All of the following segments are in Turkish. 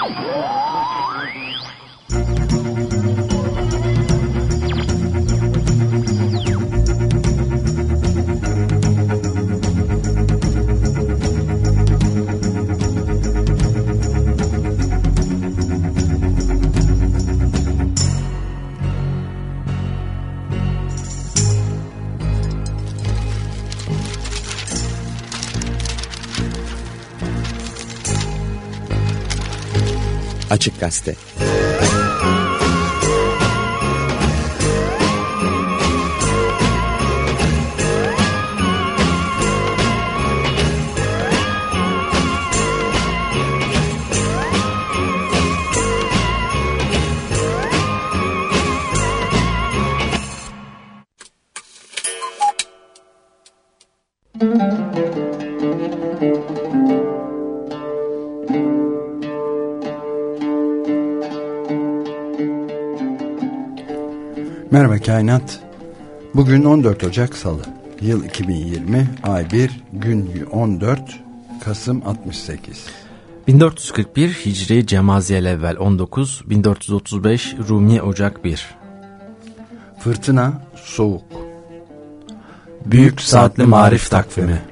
Música Açık Gazete Merhaba Kainat. Bugün 14 Ocak Salı. Yıl 2020, ay 1, gün 14, Kasım 68. 1441 Hicri Cemaziyel evvel 19, 1435 Rumi Ocak 1. Fırtına, soğuk. Büyük Saatli Marif Takvimi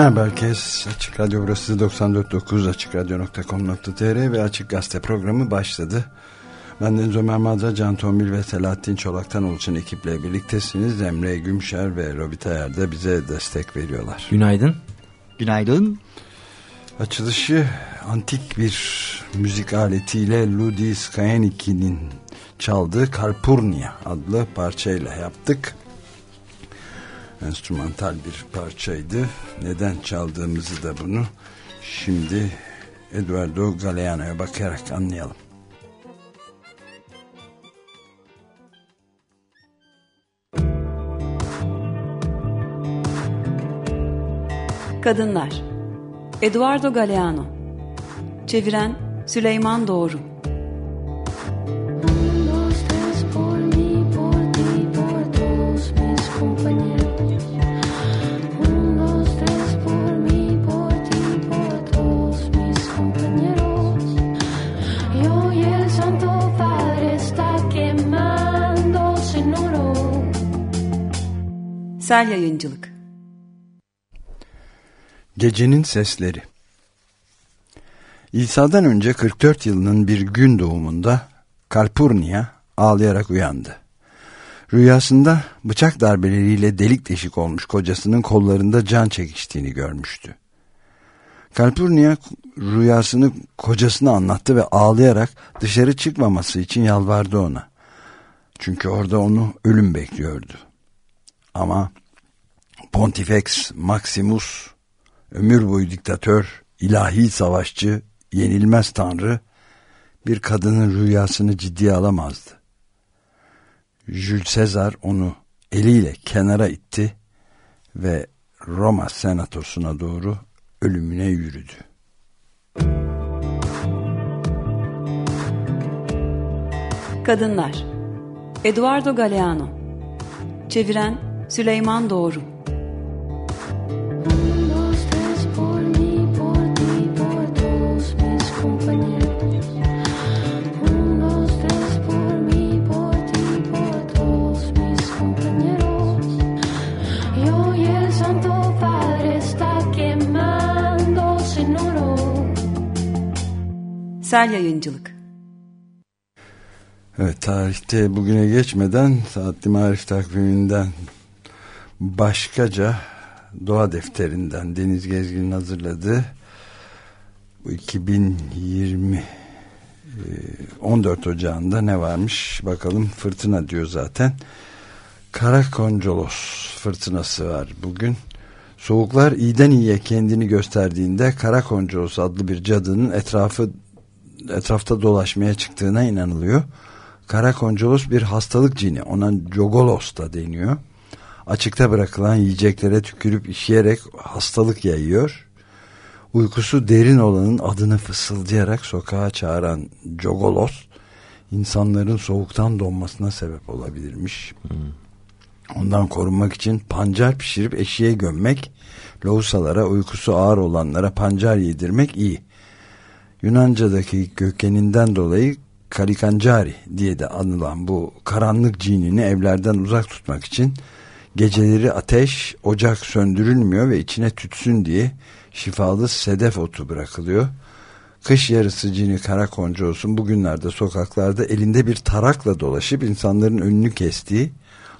Merhaba herkes. Açık Radyo burası 94.9 AçıkRadyo.com.tr ve Açık Gazete programı başladı. Ben Deniz Ömer Madra, Can Tombil ve Selahattin Çolak'tan oluşan ekiple birliktesiniz. Emre Gümşer ve Robita Yer de bize destek veriyorlar. Günaydın. Günaydın. Açılışı antik bir müzik aletiyle Ludi Skayeniki'nin çaldığı Kalpurnia adlı parçayla yaptık. Enstrümantal bir parçaydı. Neden çaldığımızı da bunu şimdi Eduardo Galeano'ya bakarak anlayalım. Kadınlar Eduardo Galeano Çeviren Süleyman Doğru Sel Yayıncılık Gecenin Sesleri İsa'dan önce 44 yılının bir gün doğumunda Kalpurnia ağlayarak uyandı. Rüyasında bıçak darbeleriyle delik deşik olmuş kocasının kollarında can çekiştiğini görmüştü. Kalpurnia rüyasını kocasına anlattı ve ağlayarak dışarı çıkmaması için yalvardı ona. Çünkü orada onu ölüm bekliyordu. Ama Pontifex Maximus, ömür boyu diktatör, ilahi savaşçı, yenilmez tanrı, bir kadının rüyasını ciddiye alamazdı. Jules Caesar onu eliyle kenara itti ve Roma senatosuna doğru ölümüne yürüdü. Kadınlar Eduardo Galeano Çeviren Süleyman Doğru Sel Yayıncılık. Evet tarihte bugüne geçmeden Saatli Marif takviminden başkaca doğa defterinden Deniz Gezgin'in hazırladığı bu 2020 14 e, Ocağı'nda ne varmış bakalım. Fırtına diyor zaten. Karakoncolos fırtınası var bugün. Soğuklar iyiden iyiye kendini gösterdiğinde Karakoncolos adlı bir cadının etrafı etrafta dolaşmaya çıktığına inanılıyor. Karakoncolos bir hastalık cini ona Jogolos da deniyor açıkta bırakılan yiyeceklere tükürüp işeyerek hastalık yayıyor. Uykusu derin olanın adını fısıldayarak sokağa çağıran Jogolos insanların soğuktan donmasına sebep olabilirmiş. Hmm. Ondan korunmak için pancar pişirip eşiğe gömmek, lohusalara uykusu ağır olanlara pancar yedirmek iyi. Yunanca'daki kökeninden dolayı Kalikancari diye de anılan bu karanlık cinini evlerden uzak tutmak için Geceleri ateş, ocak söndürülmüyor ve içine tütsün diye şifalı sedef otu bırakılıyor. Kış yarısı cini karakonca olsun bugünlerde sokaklarda elinde bir tarakla dolaşıp insanların önünü kestiği,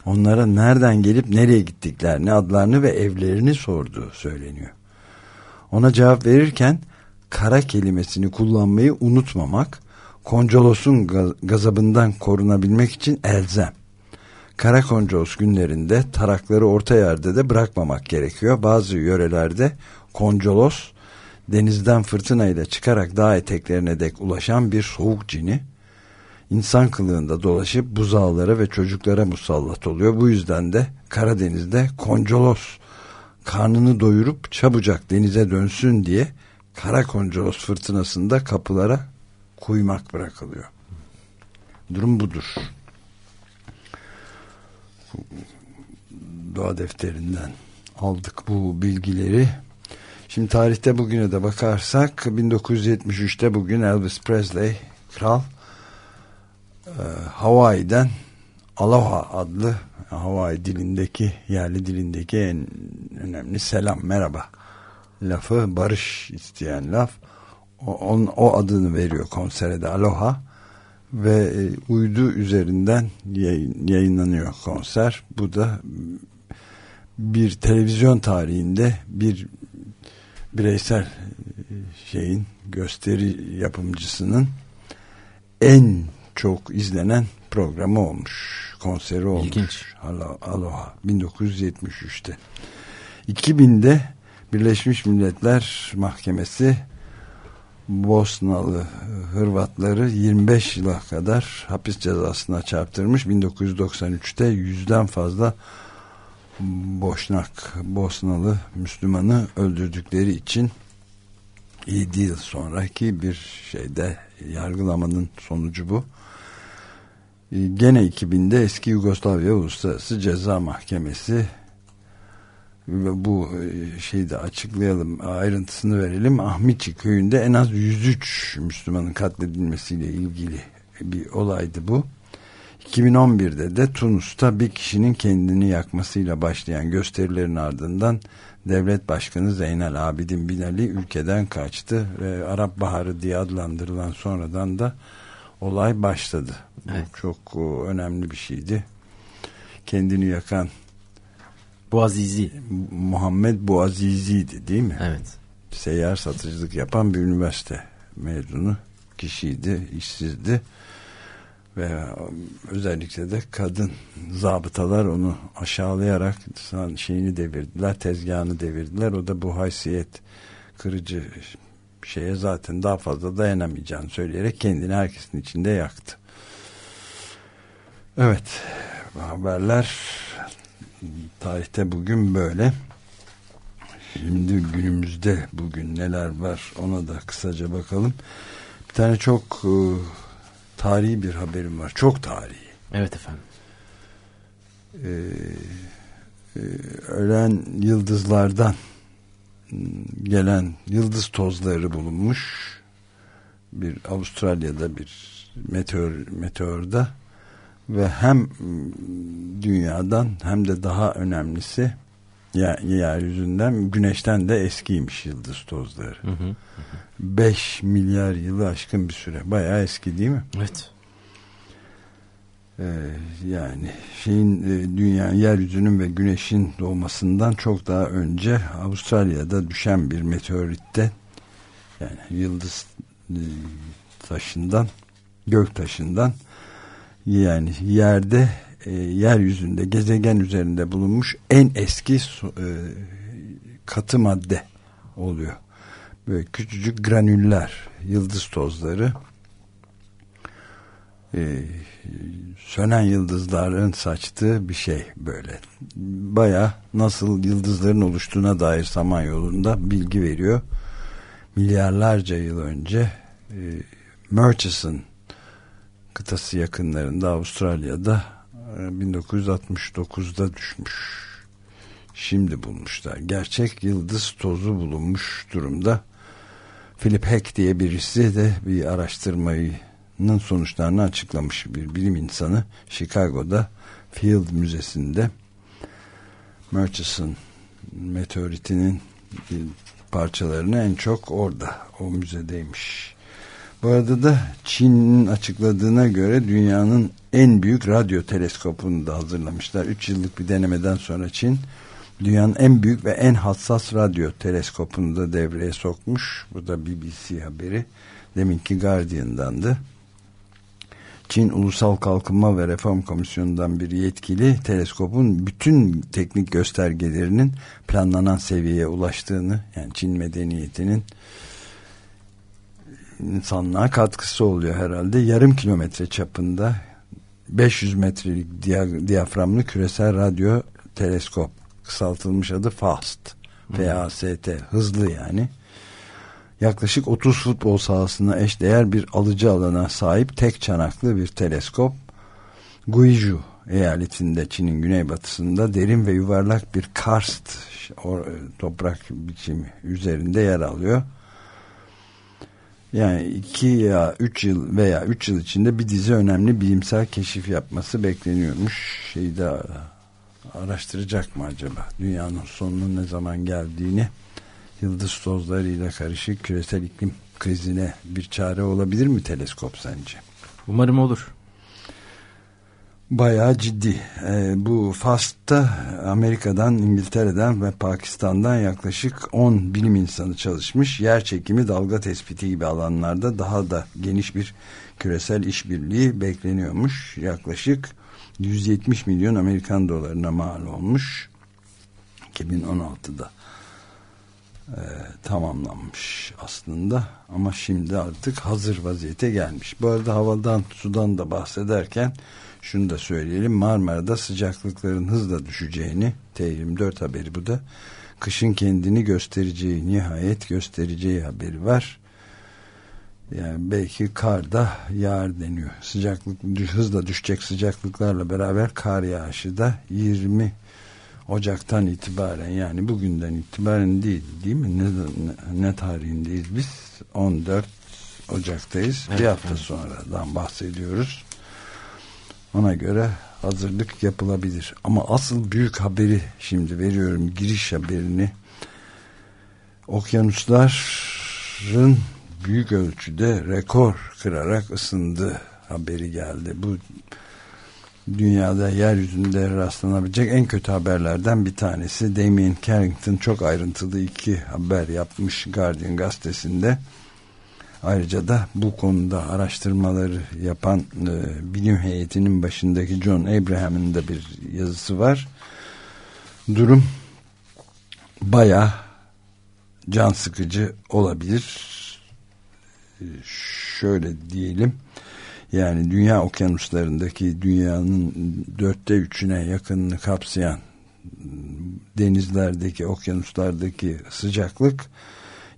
onlara nereden gelip nereye gittiklerini, adlarını ve evlerini sorduğu söyleniyor. Ona cevap verirken kara kelimesini kullanmayı unutmamak, Koncalos'un gazabından korunabilmek için elzem. Karakoncoz günlerinde tarakları orta yerde de bırakmamak gerekiyor. Bazı yörelerde koncolos denizden fırtınayla çıkarak dağ eteklerine dek ulaşan bir soğuk cini insan kılığında dolaşıp buzağlara ve çocuklara musallat oluyor. Bu yüzden de Karadeniz'de koncolos karnını doyurup çabucak denize dönsün diye kara fırtınasında kapılara kuymak bırakılıyor. Durum budur doğa defterinden aldık bu bilgileri. Şimdi tarihte bugüne de bakarsak 1973'te bugün Elvis Presley kral e, Hawaii'den Aloha adlı Hawaii dilindeki yerli dilindeki en önemli selam merhaba lafı barış isteyen laf o, on, o adını veriyor konsere de Aloha ve e, uydu üzerinden yayınlanıyor konser. Bu da bir televizyon tarihinde bir bireysel e, şeyin gösteri yapımcısının en çok izlenen programı olmuş. Konseri olmuş. İlginç. Aloha 1973'te. 2000'de Birleşmiş Milletler Mahkemesi Bosnalı Hırvatları 25 yıla kadar hapis cezasına çarptırmış. 1993'te yüzden fazla Boşnak, Bosnalı Müslümanı öldürdükleri için 7 yıl sonraki bir şeyde yargılamanın sonucu bu. Gene 2000'de eski Yugoslavya Uluslararası Ceza Mahkemesi bu e, şeyi de açıklayalım ayrıntısını verelim Ahmiçi köyünde en az 103 Müslümanın katledilmesiyle ilgili bir olaydı bu 2011'de de Tunus'ta bir kişinin kendini yakmasıyla başlayan gösterilerin ardından devlet başkanı Zeynel Abidin Binali ülkeden kaçtı ve Arap Baharı diye adlandırılan sonradan da olay başladı. Evet. Bu çok önemli bir şeydi. Kendini yakan Boazizi. Muhammed Boazizi'ydi değil mi? Evet. Seyyar satıcılık yapan bir üniversite mezunu kişiydi, işsizdi. Ve özellikle de kadın zabıtalar onu aşağılayarak şeyini devirdiler, tezgahını devirdiler. O da bu haysiyet kırıcı şeye zaten daha fazla dayanamayacağını söyleyerek kendini herkesin içinde yaktı. Evet, haberler tarihte bugün böyle. Şimdi günümüzde bugün neler var ona da kısaca bakalım. Bir tane çok e, tarihi bir haberim var. Çok tarihi. Evet efendim. Ee, e, ölen yıldızlardan gelen yıldız tozları bulunmuş. Bir Avustralya'da bir meteor meteorda ve hem dünyadan hem de daha önemlisi yeryüzünden güneşten de eskiymiş yıldız tozları. Hı hı. 5 milyar yılı aşkın bir süre. Bayağı eski değil mi? Evet. Ee, yani şeyin e, dünya yeryüzünün ve güneşin doğmasından çok daha önce Avustralya'da düşen bir meteoritte yani yıldız e, taşından gök taşından yani yerde e, yeryüzünde gezegen üzerinde bulunmuş en eski e, katı madde oluyor. Böyle küçücük granüller, yıldız tozları e, sönen yıldızların saçtığı bir şey böyle. Baya nasıl yıldızların oluştuğuna dair Samanyolu'nda bilgi veriyor. Milyarlarca yıl önce e, Murchison kıtası yakınlarında Avustralya'da 1969'da e, düşmüş. Şimdi bulmuşlar. Gerçek yıldız tozu bulunmuş durumda. Philip Heck diye birisi de bir araştırmanın sonuçlarını açıklamış bir bilim insanı Chicago'da Field Müzesi'nde Murchison meteoritinin parçalarını en çok orada o müzedeymiş. Bu arada da Çin'in açıkladığına göre dünyanın en büyük radyo teleskopunu da hazırlamışlar. 3 yıllık bir denemeden sonra Çin dünyanın en büyük ve en hassas radyo teleskopunu da devreye sokmuş. Bu da BBC haberi. Deminki Guardian'dandı. Çin Ulusal Kalkınma ve Reform Komisyonu'ndan bir yetkili teleskopun bütün teknik göstergelerinin planlanan seviyeye ulaştığını yani Çin medeniyetinin insanlığa katkısı oluyor herhalde. Yarım kilometre çapında 500 metrelik diyaframlı küresel radyo teleskop kısaltılmış adı FAST. FAST hızlı yani. Yaklaşık 30 futbol sahasına eşdeğer bir alıcı alana sahip tek çanaklı bir teleskop. Guizhou eyaletinde Çin'in güneybatısında derin ve yuvarlak bir karst toprak biçimi üzerinde yer alıyor yani iki ya üç yıl veya üç yıl içinde bir dizi önemli bilimsel keşif yapması bekleniyormuş. Şeyi de araştıracak mı acaba? Dünyanın sonunun ne zaman geldiğini yıldız tozlarıyla karışık küresel iklim krizine bir çare olabilir mi teleskop sence? Umarım olur. Bayağı ciddi. E, bu FAST'ta Amerika'dan, İngiltere'den ve Pakistan'dan yaklaşık 10 bilim insanı çalışmış. Yer çekimi, dalga tespiti gibi alanlarda daha da geniş bir küresel işbirliği bekleniyormuş. Yaklaşık 170 milyon Amerikan dolarına mal olmuş. 2016'da e, tamamlanmış aslında ama şimdi artık hazır vaziyete gelmiş. Bu arada havadan sudan da bahsederken şunu da söyleyelim Marmara'da sıcaklıkların hızla düşeceğini T24 haberi bu da kışın kendini göstereceği nihayet göstereceği haberi var. Yani belki kar da yağar deniyor. Sıcaklık hızla düşecek sıcaklıklarla beraber kar yağışı da 20 Ocak'tan itibaren yani bugünden itibaren değil değil mi? Ne, ne, ne tarihindeyiz biz? 14 Ocak'tayız. Evet, bir hafta evet. sonradan bahsediyoruz. Ona göre hazırlık yapılabilir. Ama asıl büyük haberi şimdi veriyorum giriş haberini. Okyanusların büyük ölçüde rekor kırarak ısındı haberi geldi. Bu dünyada yeryüzünde rastlanabilecek en kötü haberlerden bir tanesi. Damien Carrington çok ayrıntılı iki haber yapmış Guardian gazetesinde. Ayrıca da bu konuda araştırmaları yapan e, bilim heyetinin başındaki John Abraham'ın da bir yazısı var. Durum baya can sıkıcı olabilir. E, şöyle diyelim yani dünya okyanuslarındaki dünyanın dörtte üçüne yakınını kapsayan denizlerdeki okyanuslardaki sıcaklık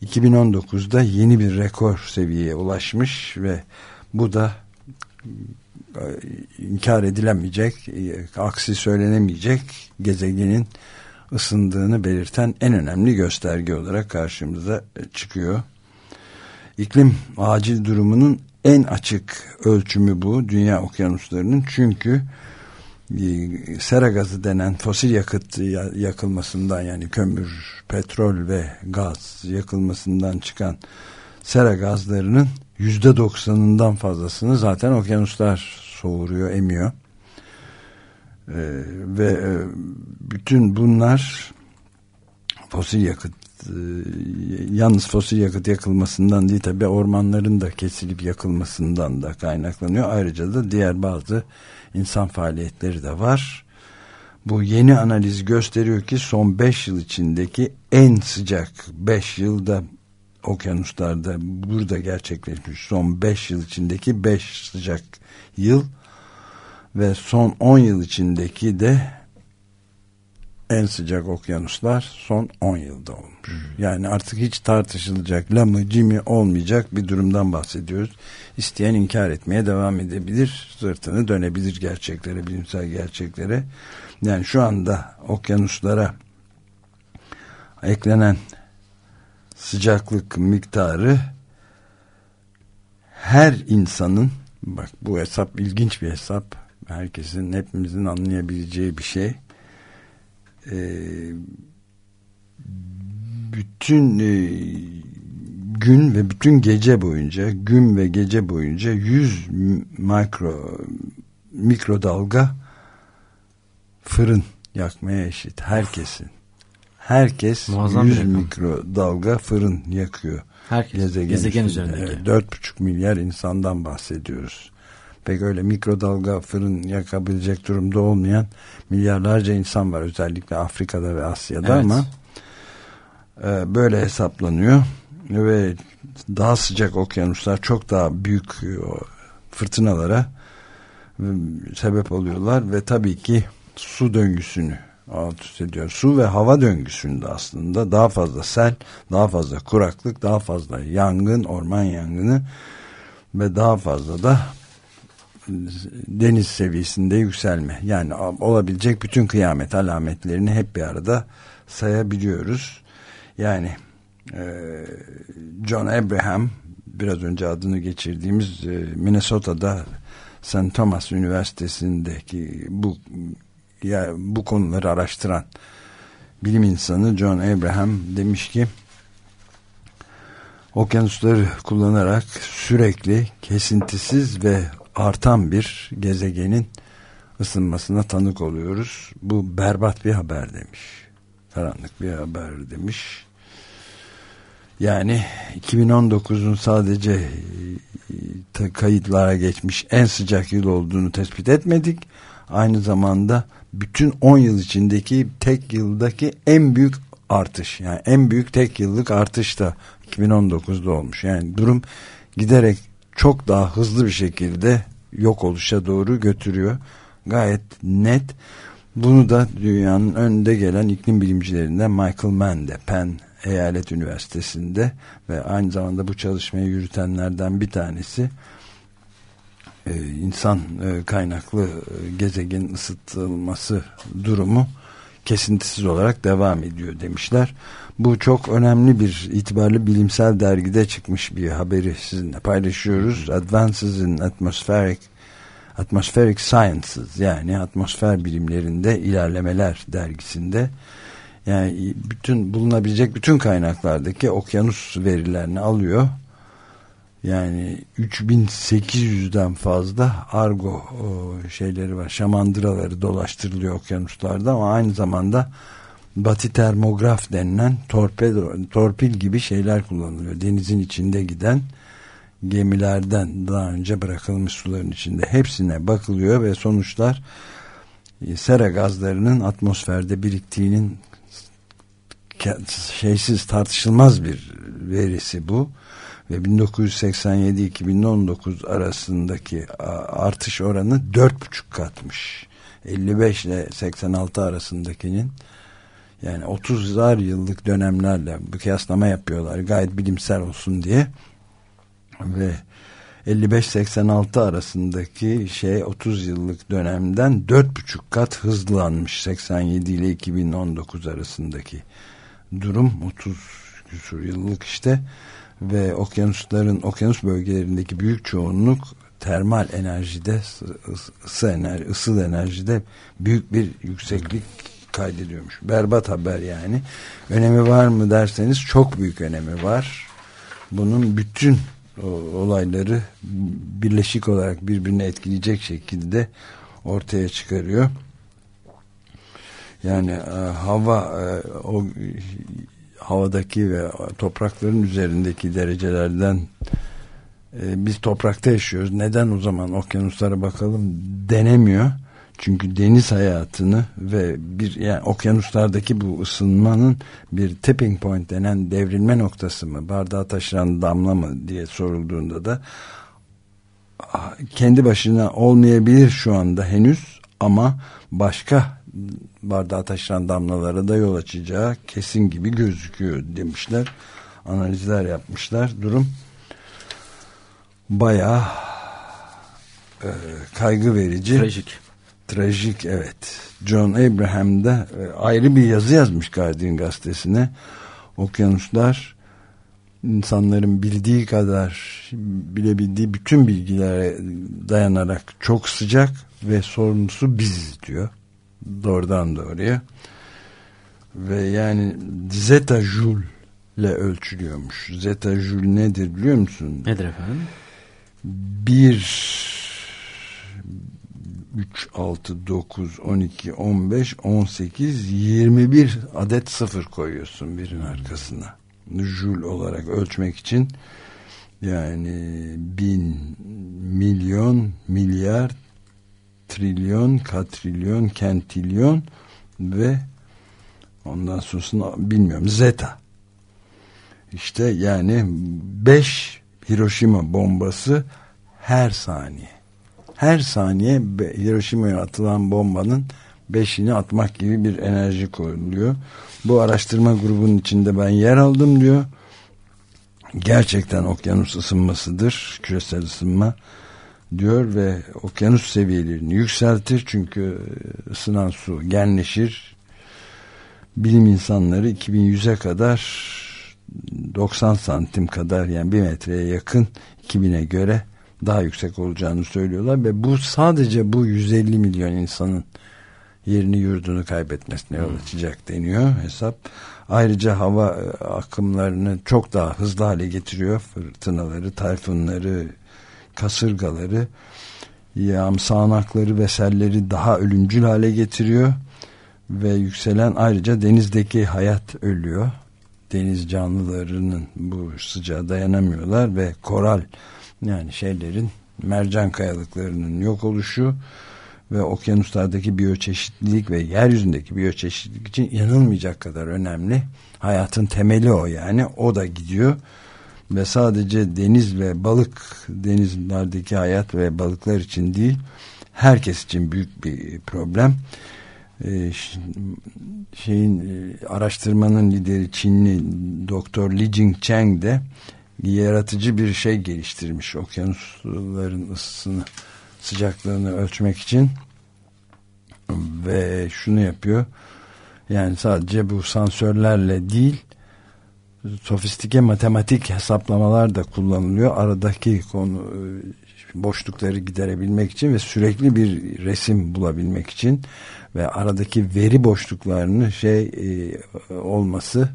2019'da yeni bir rekor seviyeye ulaşmış ve bu da e, inkar edilemeyecek, e, aksi söylenemeyecek gezegenin ısındığını belirten en önemli gösterge olarak karşımıza çıkıyor. İklim acil durumunun en açık ölçümü bu dünya okyanuslarının çünkü e, sera gazı denen fosil yakıt yakılmasından yani kömür, petrol ve gaz yakılmasından çıkan sera gazlarının yüzde doksanından fazlasını zaten okyanuslar soğuruyor, emiyor. Ee, ve e, bütün bunlar fosil yakıt e, yalnız fosil yakıt yakılmasından değil tabi ormanların da kesilip yakılmasından da kaynaklanıyor. Ayrıca da diğer bazı insan faaliyetleri de var. Bu yeni analiz gösteriyor ki son 5 yıl içindeki en sıcak 5 yılda okyanuslarda burada gerçekleşmiş son 5 yıl içindeki 5 sıcak yıl ve son 10 yıl içindeki de en sıcak okyanuslar son 10 yılda olmuş. Yani artık hiç tartışılacak lamı cimi olmayacak bir durumdan bahsediyoruz. İsteyen inkar etmeye devam edebilir. Sırtını dönebilir gerçeklere, bilimsel gerçeklere. Yani şu anda okyanuslara eklenen sıcaklık miktarı her insanın bak bu hesap ilginç bir hesap herkesin hepimizin anlayabileceği bir şey e, bütün e, gün ve bütün gece boyunca gün ve gece boyunca 100 mikro mikrodalga fırın yakmaya eşit. Herkesin. Herkes Muazzam 100 mikrodalga fırın yakıyor. Herkes. Gezegen, gezegen üzerindeki. 4,5 milyar insandan bahsediyoruz pek öyle mikrodalga fırın yakabilecek durumda olmayan milyarlarca insan var özellikle Afrika'da ve Asya'da evet. ama e, böyle hesaplanıyor ve daha sıcak okyanuslar çok daha büyük fırtınalara e, sebep oluyorlar ve tabii ki su döngüsünü alt üst ediyor. Su ve hava döngüsünde aslında daha fazla sel, daha fazla kuraklık, daha fazla yangın, orman yangını ve daha fazla da deniz seviyesinde yükselme yani olabilecek bütün kıyamet alametlerini hep bir arada sayabiliyoruz. Yani e, John Abraham biraz önce adını geçirdiğimiz e, Minnesota'da St. Thomas Üniversitesi'ndeki bu ya, bu konuları araştıran bilim insanı John Abraham demiş ki okyanusları kullanarak sürekli kesintisiz ve artan bir gezegenin ısınmasına tanık oluyoruz. Bu berbat bir haber demiş. Karanlık bir haber demiş. Yani 2019'un sadece e, kayıtlara geçmiş en sıcak yıl olduğunu tespit etmedik. Aynı zamanda bütün 10 yıl içindeki tek yıldaki en büyük artış. Yani en büyük tek yıllık artış da 2019'da olmuş. Yani durum giderek çok daha hızlı bir şekilde yok oluşa doğru götürüyor. Gayet net. Bunu da dünyanın önde gelen iklim bilimcilerinden Michael Mann de Penn Eyalet Üniversitesi'nde ve aynı zamanda bu çalışmayı yürütenlerden bir tanesi e, insan e, kaynaklı e, gezegen ısıtılması durumu kesintisiz olarak devam ediyor demişler. Bu çok önemli bir itibarlı bilimsel dergide çıkmış bir haberi sizinle paylaşıyoruz. Advances in Atmospheric Atmospheric Sciences yani atmosfer bilimlerinde ilerlemeler dergisinde yani bütün bulunabilecek bütün kaynaklardaki okyanus verilerini alıyor. Yani 3800'den fazla argo şeyleri var. Şamandıraları dolaştırılıyor okyanuslarda ama aynı zamanda batı termograf denilen torpedo, torpil gibi şeyler kullanılıyor. Denizin içinde giden gemilerden daha önce bırakılmış suların içinde hepsine bakılıyor ve sonuçlar e, sera gazlarının atmosferde biriktiğinin şeysiz tartışılmaz bir verisi bu ve 1987-2019 arasındaki artış oranı dört buçuk katmış. 55 ile 86 arasındakinin yani 30'lar yıllık dönemlerle bir kıyaslama yapıyorlar gayet bilimsel olsun diye. Ve 55-86 arasındaki şey 30 yıllık dönemden 4,5 kat hızlanmış. 87 ile 2019 arasındaki durum 30 küsur yıllık işte ve okyanusların okyanus bölgelerindeki büyük çoğunluk termal enerjide ısı enerji ısıl enerjide büyük bir yükseklik kaydediyormuş. Berbat haber yani. Önemi var mı derseniz çok büyük önemi var. Bunun bütün olayları birleşik olarak birbirine etkileyecek şekilde ortaya çıkarıyor. Yani e, hava e, o havadaki ve toprakların üzerindeki derecelerden e, biz toprakta yaşıyoruz. Neden o zaman okyanuslara bakalım denemiyor. Çünkü deniz hayatını ve bir yani okyanuslardaki bu ısınmanın bir tipping point denen devrilme noktası mı? Bardağı taşıran damla mı diye sorulduğunda da kendi başına olmayabilir şu anda henüz ama başka bardağı taşıran damlalara da yol açacağı kesin gibi gözüküyor demişler. Analizler yapmışlar. Durum bayağı e, kaygı verici. Trajik. Trajik evet. John Abraham da e, ayrı bir yazı yazmış Guardian gazetesine. Okyanuslar insanların bildiği kadar bilebildiği bütün bilgilere dayanarak çok sıcak ve sorumlusu biziz diyor. Doğrudan doğruya. Ve yani zeta joule ile ölçülüyormuş. Zeta joule nedir biliyor musun? Nedir efendim? Bir 3, 6, 9, 12, 15, 18, 21 adet sıfır koyuyorsun birin arkasına. Joule olarak ölçmek için yani bin, milyon, milyar, trilyon, katrilyon, kentilyon ve ondan sonrasını bilmiyorum zeta. İşte yani 5 Hiroşima bombası her saniye her saniye Hiroşima'ya atılan bombanın beşini atmak gibi bir enerji koyuluyor. Bu araştırma grubunun içinde ben yer aldım diyor. Gerçekten okyanus ısınmasıdır. Küresel ısınma diyor ve okyanus seviyelerini yükseltir. Çünkü ısınan su genleşir. Bilim insanları 2100'e kadar 90 santim kadar yani bir metreye yakın 2000'e göre daha yüksek olacağını söylüyorlar ve bu sadece bu 150 milyon insanın yerini yurdunu kaybetmesine yol açacak deniyor hesap. Ayrıca hava e, akımlarını çok daha hızlı hale getiriyor. Fırtınaları, tayfunları, kasırgaları yağm sağanakları ve selleri daha ölümcül hale getiriyor ve yükselen ayrıca denizdeki hayat ölüyor. Deniz canlılarının bu sıcağa dayanamıyorlar ve koral yani şeylerin mercan kayalıklarının yok oluşu ve okyanuslardaki biyoçeşitlilik ve yeryüzündeki biyoçeşitlilik için yanılmayacak kadar önemli. Hayatın temeli o yani. O da gidiyor. Ve sadece deniz ve balık denizlerdeki hayat ve balıklar için değil herkes için büyük bir problem. Ee, şeyin e, araştırmanın lideri Çinli Doktor Li Jingcheng de yaratıcı bir şey geliştirmiş okyanusların ısısını sıcaklığını ölçmek için ve şunu yapıyor yani sadece bu sensörlerle değil sofistike matematik hesaplamalar da kullanılıyor aradaki konu e, boşlukları giderebilmek için ve sürekli bir resim bulabilmek için ve aradaki veri boşluklarını şey e, olması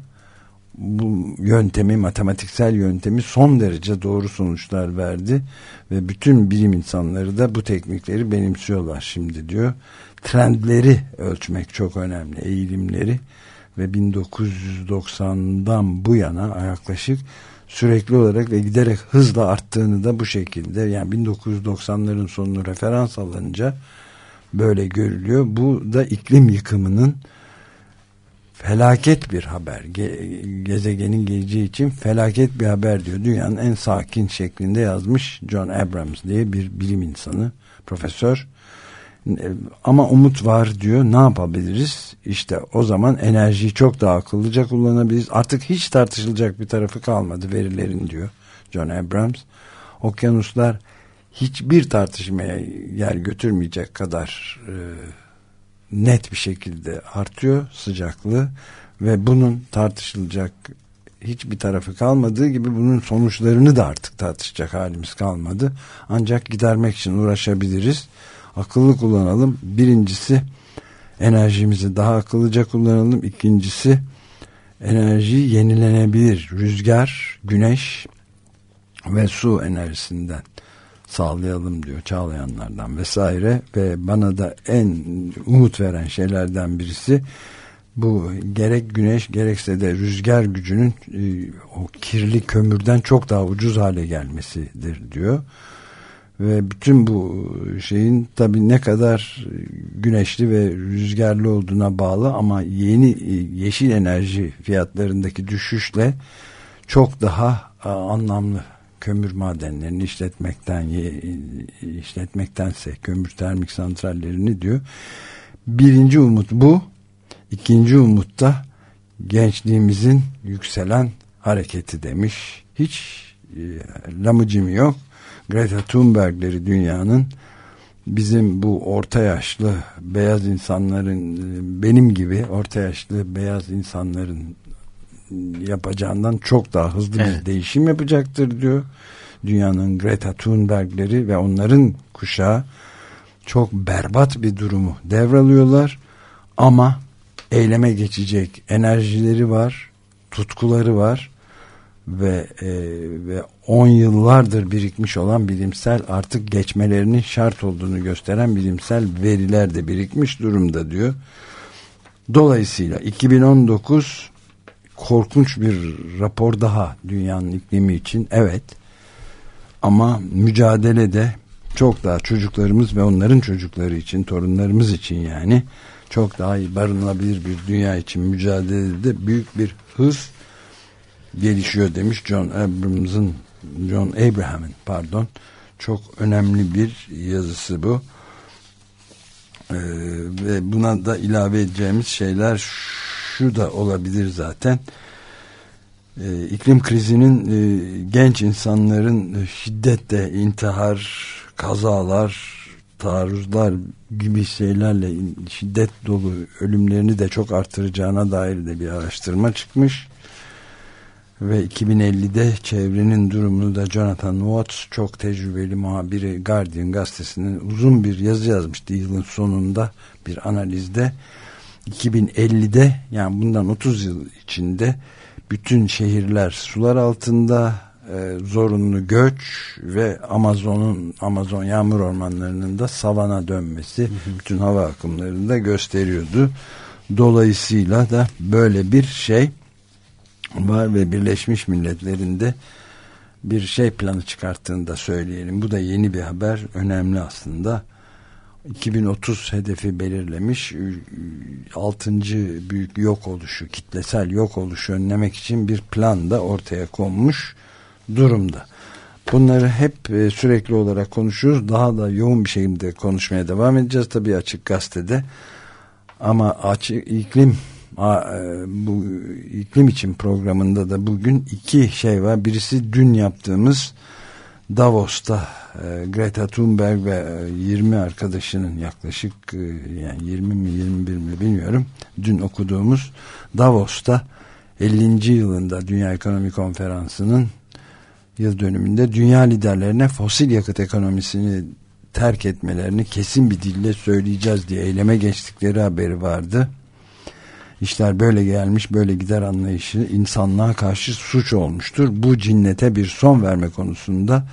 bu yöntemi matematiksel yöntemi son derece doğru sonuçlar verdi ve bütün bilim insanları da bu teknikleri benimsiyorlar şimdi diyor. Trendleri ölçmek çok önemli eğilimleri ve 1990'dan bu yana yaklaşık sürekli olarak ve giderek hızla arttığını da bu şekilde yani 1990'ların sonunu referans alınca böyle görülüyor. Bu da iklim yıkımının felaket bir haber. Ge gezegenin geleceği için felaket bir haber diyor. Dünyanın en sakin şeklinde yazmış John Abrams diye bir bilim insanı, profesör. Ama umut var diyor. Ne yapabiliriz? İşte o zaman enerjiyi çok daha akıllıca kullanabiliriz. Artık hiç tartışılacak bir tarafı kalmadı verilerin diyor John Abrams. Okyanuslar hiçbir tartışmaya yer götürmeyecek kadar e, net bir şekilde artıyor sıcaklığı ve bunun tartışılacak hiçbir tarafı kalmadığı gibi bunun sonuçlarını da artık tartışacak halimiz kalmadı. Ancak gidermek için uğraşabiliriz. Akıllı kullanalım. Birincisi enerjimizi daha akıllıca kullanalım. İkincisi enerji yenilenebilir. Rüzgar, güneş ve su enerjisinden sağlayalım diyor Çağlayanlardan vesaire ve bana da en umut veren şeylerden birisi bu gerek güneş gerekse de rüzgar gücünün e, o kirli kömürden çok daha ucuz hale gelmesidir diyor. Ve bütün bu şeyin tabi ne kadar güneşli ve rüzgarlı olduğuna bağlı ama yeni e, yeşil enerji fiyatlarındaki düşüşle çok daha anlamlı kömür madenlerini işletmekten işletmektense kömür termik santrallerini diyor. Birinci umut bu. İkinci umut da gençliğimizin yükselen hareketi demiş. Hiç e, lamıcım yok. Greta Thunberg'leri dünyanın bizim bu orta yaşlı beyaz insanların benim gibi orta yaşlı beyaz insanların yapacağından çok daha hızlı evet. bir değişim yapacaktır diyor. Dünyanın Greta Thunberg'leri ve onların kuşağı çok berbat bir durumu devralıyorlar ama eyleme geçecek enerjileri var, tutkuları var ve e, ve 10 yıllardır birikmiş olan bilimsel artık geçmelerinin şart olduğunu gösteren bilimsel veriler de birikmiş durumda diyor. Dolayısıyla 2019 korkunç bir rapor daha dünyanın iklimi için evet ama mücadelede çok daha çocuklarımız ve onların çocukları için torunlarımız için yani çok daha iyi barınılabilir bir dünya için mücadelede büyük bir hız gelişiyor demiş John Abrams'ın John Abraham'ın pardon çok önemli bir yazısı bu. Ee, ve buna da ilave edeceğimiz şeyler şu da olabilir zaten. E, iklim krizinin e, genç insanların şiddetle intihar kazalar taarruzlar gibi şeylerle şiddet dolu ölümlerini de çok artıracağına dair de bir araştırma çıkmış ve 2050'de çevrenin durumunu da Jonathan Watts çok tecrübeli muhabiri Guardian gazetesinin uzun bir yazı yazmıştı yılın sonunda bir analizde 2050'de yani bundan 30 yıl içinde bütün şehirler sular altında e, zorunlu göç ve Amazon'un Amazon yağmur ormanlarının da savana dönmesi hı hı. bütün hava akımlarını da gösteriyordu. Dolayısıyla da böyle bir şey var ve Birleşmiş Milletler'in de bir şey planı çıkarttığını da söyleyelim. Bu da yeni bir haber. Önemli aslında. 2030 hedefi belirlemiş. 6. büyük yok oluşu, kitlesel yok oluşu önlemek için bir plan da ortaya konmuş durumda. Bunları hep e, sürekli olarak konuşuyoruz. Daha da yoğun bir şekilde konuşmaya devam edeceğiz tabii açık gazetede. Ama açık iklim bu iklim için programında da bugün iki şey var. Birisi dün yaptığımız Davos'ta e, Greta Thunberg ve 20 arkadaşının yaklaşık yani 20 mi 21 mi bilmiyorum. Dün okuduğumuz Davos'ta 50. yılında Dünya Ekonomi Konferansı'nın yıl dönümünde dünya liderlerine fosil yakıt ekonomisini terk etmelerini kesin bir dille söyleyeceğiz diye eyleme geçtikleri haberi vardı. İşler böyle gelmiş böyle gider anlayışı insanlığa karşı suç olmuştur. Bu cinnete bir son verme konusunda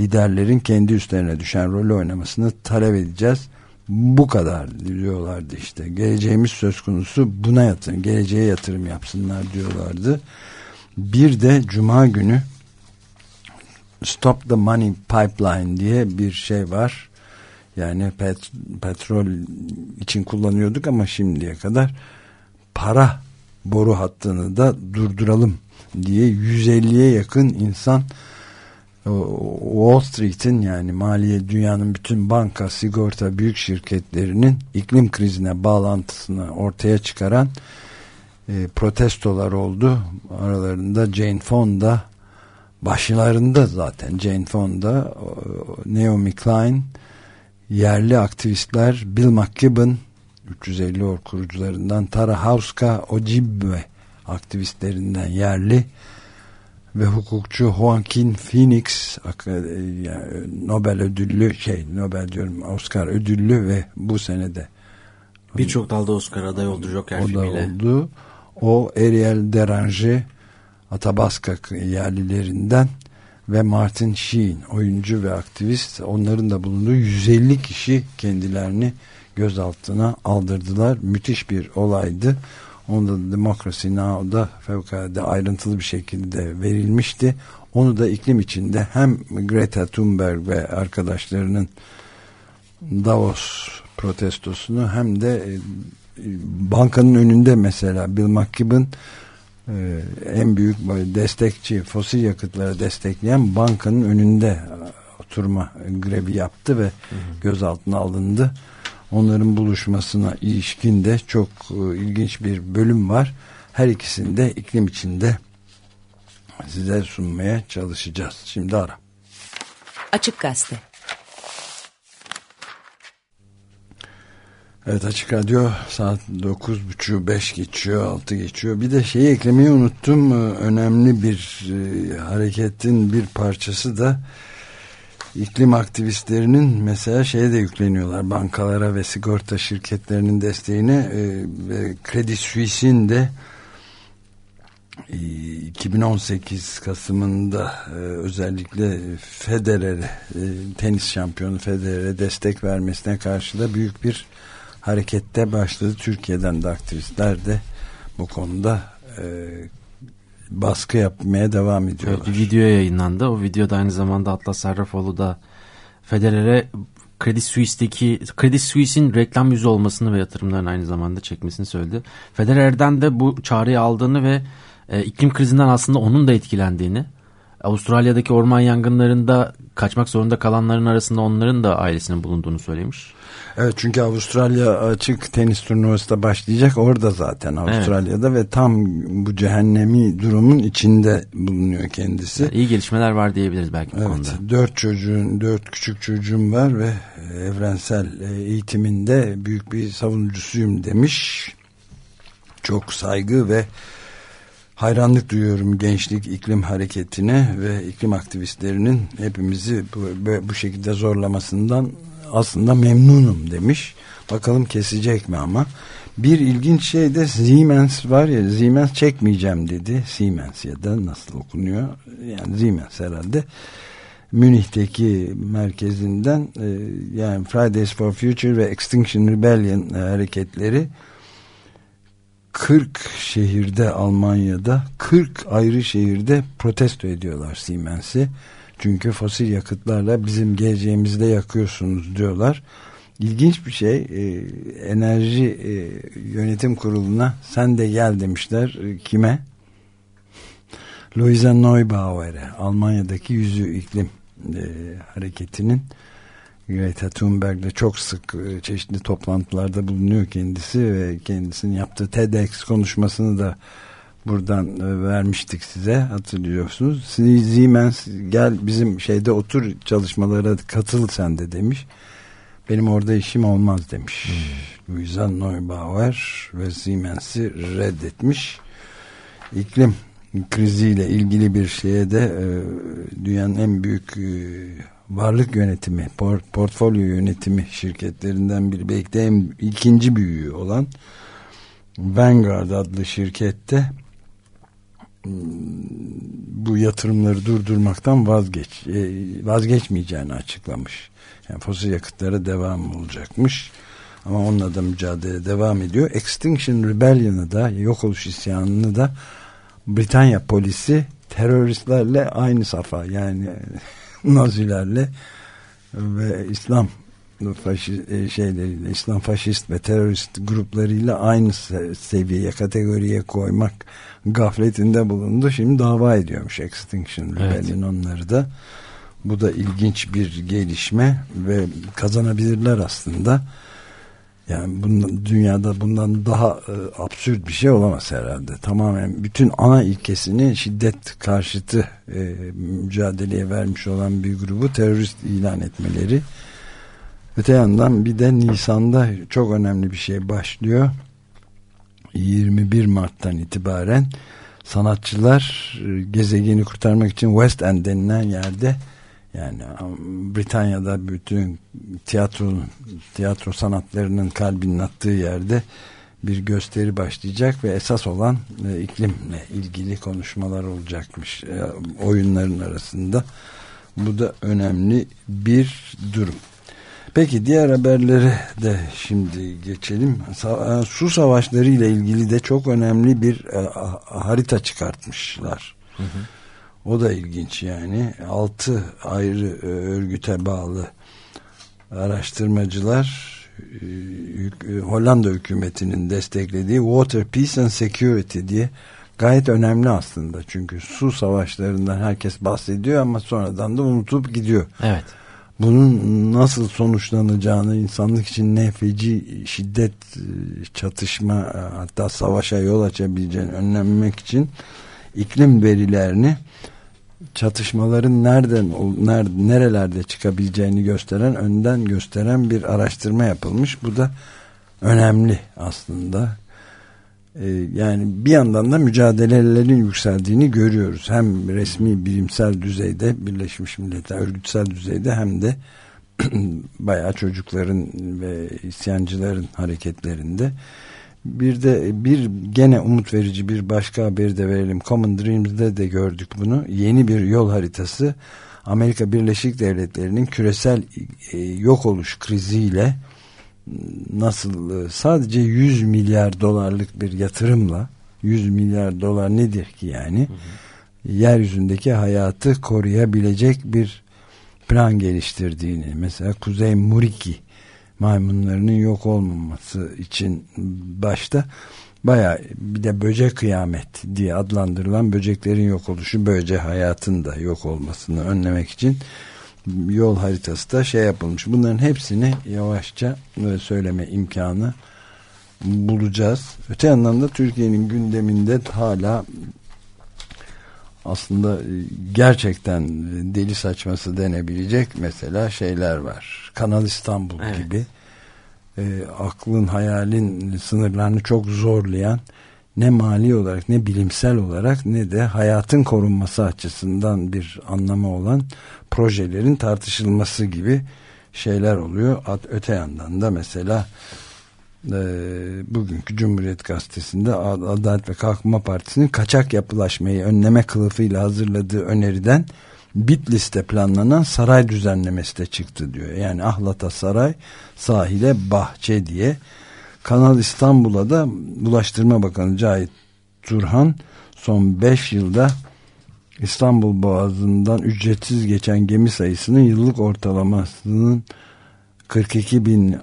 liderlerin kendi üstlerine düşen rolü oynamasını talep edeceğiz. Bu kadar diyorlardı işte. Geleceğimiz söz konusu buna yatırım, geleceğe yatırım yapsınlar diyorlardı. Bir de cuma günü Stop the Money Pipeline diye bir şey var. Yani pet, petrol için kullanıyorduk ama şimdiye kadar para boru hattını da durduralım diye 150'ye yakın insan Wall Street'in yani maliye dünyanın bütün banka, sigorta, büyük şirketlerinin iklim krizine bağlantısını ortaya çıkaran e, protestolar oldu. Aralarında Jane Fonda başlarında zaten Jane Fonda, Naomi Klein, yerli aktivistler Bill McKibben, 350 or kurucularından Tara Hauska Ojibwe aktivistlerinden yerli ve hukukçu Joaquin Phoenix Nobel ödüllü şey Nobel diyorum Oscar ödüllü ve bu senede birçok dalda Oscar aday oldu Joker o filmiyle. Da oldu. O Ariel Deranger Atabaska yerlilerinden ve Martin Sheen oyuncu ve aktivist onların da bulunduğu 150 kişi kendilerini gözaltına aldırdılar. Müthiş bir olaydı. Onda Democracy Now'da fevkalade ayrıntılı bir şekilde verilmişti. Onu da iklim içinde hem Greta Thunberg ve arkadaşlarının Davos protestosunu hem de e, bankanın önünde mesela Bill McKibben e, en büyük destekçi fosil yakıtları destekleyen bankanın önünde oturma grevi yaptı ve gözaltına alındı onların buluşmasına ilişkin de çok e, ilginç bir bölüm var. Her ikisinde iklim içinde size sunmaya çalışacağız. Şimdi ara. Açık Gazete Evet Açık Radyo saat 9.30 5 geçiyor 6 geçiyor. Bir de şeyi eklemeyi unuttum. E, önemli bir e, hareketin bir parçası da iklim aktivistlerinin mesela şeye de yükleniyorlar bankalara ve sigorta şirketlerinin desteğine e, ve Credit Suisse'in de e, 2018 Kasım'ında e, özellikle Federer'e e, tenis şampiyonu Federer'e destek vermesine karşı da büyük bir harekette başladı. Türkiye'den de aktivistler de bu konuda e, baskı yapmaya devam ediyorlar. Evet, video yayınlandı. O videoda aynı zamanda Atlas Sarrafoğlu da Federer'e Credit Suisse'deki Credit Suisse'in reklam yüzü olmasını ve yatırımların aynı zamanda çekmesini söyledi. Federer'den de bu çağrıyı aldığını ve e, iklim krizinden aslında onun da etkilendiğini Avustralya'daki orman yangınlarında kaçmak zorunda kalanların arasında onların da ailesinin bulunduğunu söylemiş. Evet çünkü Avustralya açık tenis turnuvası da başlayacak orada zaten Avustralya'da evet. ve tam bu cehennemi durumun içinde bulunuyor kendisi. Yani iyi gelişmeler var diyebiliriz belki bu evet, konuda. Dört çocuğun, dört küçük çocuğum var ve evrensel eğitiminde büyük bir savunucusuyum demiş. Çok saygı ve hayranlık duyuyorum gençlik iklim hareketine ve iklim aktivistlerinin hepimizi bu, bu şekilde zorlamasından aslında memnunum demiş. Bakalım kesecek mi ama. Bir ilginç şey de Siemens var ya Siemens çekmeyeceğim dedi. Siemens ya da nasıl okunuyor? Yani Siemens herhalde. Münih'teki merkezinden e, yani Fridays for Future ve Extinction Rebellion hareketleri 40 şehirde Almanya'da 40 ayrı şehirde protesto ediyorlar Siemens'i. Çünkü fosil yakıtlarla bizim geleceğimizi de yakıyorsunuz diyorlar. İlginç bir şey e, enerji e, yönetim kuruluna sen de gel demişler. E, kime? Luisa Neubauer'e Almanya'daki yüzü iklim e, hareketinin Greta Thunberg'le çok sık e, çeşitli toplantılarda bulunuyor kendisi ve kendisinin yaptığı TEDx konuşmasını da buradan e, vermiştik size hatırlıyorsunuz. Siemens gel bizim şeyde otur çalışmalara katıl sen de demiş. Benim orada işim olmaz demiş. Hmm. Luisa Neubauer ve Siemens'i reddetmiş. İklim kriziyle ilgili bir şeye de e, dünyanın en büyük varlık yönetimi, port, portfolyo yönetimi şirketlerinden biri, belki de en, ikinci büyüğü olan Vanguard adlı şirkette bu yatırımları durdurmaktan vazgeç e, vazgeçmeyeceğini açıklamış. Yani fosil yakıtlara devam olacakmış. Ama onunla da mücadele devam ediyor. Extinction Rebellion'ı da yok oluş isyanını da Britanya polisi teröristlerle aynı safa yani Nazilerle ve İslam faşist e, şeyleriyle İslam faşist ve terörist gruplarıyla aynı seviyeye kategoriye koymak gafletinde bulundu. Şimdi dava ediyormuş Extinction Rebellion evet. onları da. Bu da ilginç bir gelişme ve kazanabilirler aslında. Yani bundan, dünyada bundan daha e, absürt bir şey olamaz herhalde. Tamamen bütün ana ilkesini şiddet karşıtı e, mücadeleye vermiş olan bir grubu terörist ilan etmeleri. Öte yandan bir de Nisan'da çok önemli bir şey başlıyor. 21 Mart'tan itibaren sanatçılar e, gezegeni kurtarmak için West End denilen yerde yani Britanya'da bütün tiyatro tiyatro sanatlarının kalbinin attığı yerde bir gösteri başlayacak ve esas olan e, iklimle ilgili konuşmalar olacakmış e, oyunların arasında. Bu da önemli bir durum. Peki diğer haberlere de şimdi geçelim. E, su savaşları ile ilgili de çok önemli bir e, harita çıkartmışlar. Hı hı. O da ilginç yani. Altı ayrı e, örgüte bağlı araştırmacılar e, e, Hollanda hükümetinin desteklediği Water Peace and Security diye gayet önemli aslında. Çünkü su savaşlarından herkes bahsediyor ama sonradan da unutup gidiyor. Evet. Bunun nasıl sonuçlanacağını insanlık için ne feci şiddet çatışma hatta savaşa yol açabileceğini önlenmek için iklim verilerini çatışmaların nereden nerelerde çıkabileceğini gösteren önden gösteren bir araştırma yapılmış. Bu da önemli aslında. Ee, yani bir yandan da mücadelelerin yükseldiğini görüyoruz. Hem resmi bilimsel düzeyde Birleşmiş Milletler örgütsel düzeyde hem de bayağı çocukların ve isyancıların hareketlerinde bir de bir gene umut verici bir başka haberi de verelim. Common Dreams'de de gördük bunu. Yeni bir yol haritası Amerika Birleşik Devletleri'nin küresel e, yok oluş kriziyle nasıl e, sadece 100 milyar dolarlık bir yatırımla 100 milyar dolar nedir ki yani hı hı. yeryüzündeki hayatı koruyabilecek bir plan geliştirdiğini mesela Kuzey Muriki maymunlarının yok olmaması için başta baya bir de böcek kıyamet diye adlandırılan böceklerin yok oluşu böylece hayatın da yok olmasını önlemek için yol haritası da şey yapılmış. Bunların hepsini yavaşça söyleme imkanı bulacağız. Öte yandan da Türkiye'nin gündeminde hala aslında gerçekten deli saçması denebilecek mesela şeyler var. Kanal İstanbul evet. gibi e, aklın hayalin sınırlarını çok zorlayan ne mali olarak ne bilimsel olarak ne de hayatın korunması açısından bir anlamı olan projelerin tartışılması gibi şeyler oluyor. Öte yandan da mesela e, bugünkü Cumhuriyet Gazetesi'nde Adalet ve Kalkınma Partisi'nin kaçak yapılaşmayı önleme kılıfıyla hazırladığı öneriden Bitlis'te planlanan saray düzenlemesi de çıktı diyor. Yani Ahlat'a saray, sahile bahçe diye. Kanal İstanbul'a da Ulaştırma Bakanı Cahit Turhan son 5 yılda İstanbul Boğazı'ndan ücretsiz geçen gemi sayısının yıllık ortalamasının 42 bin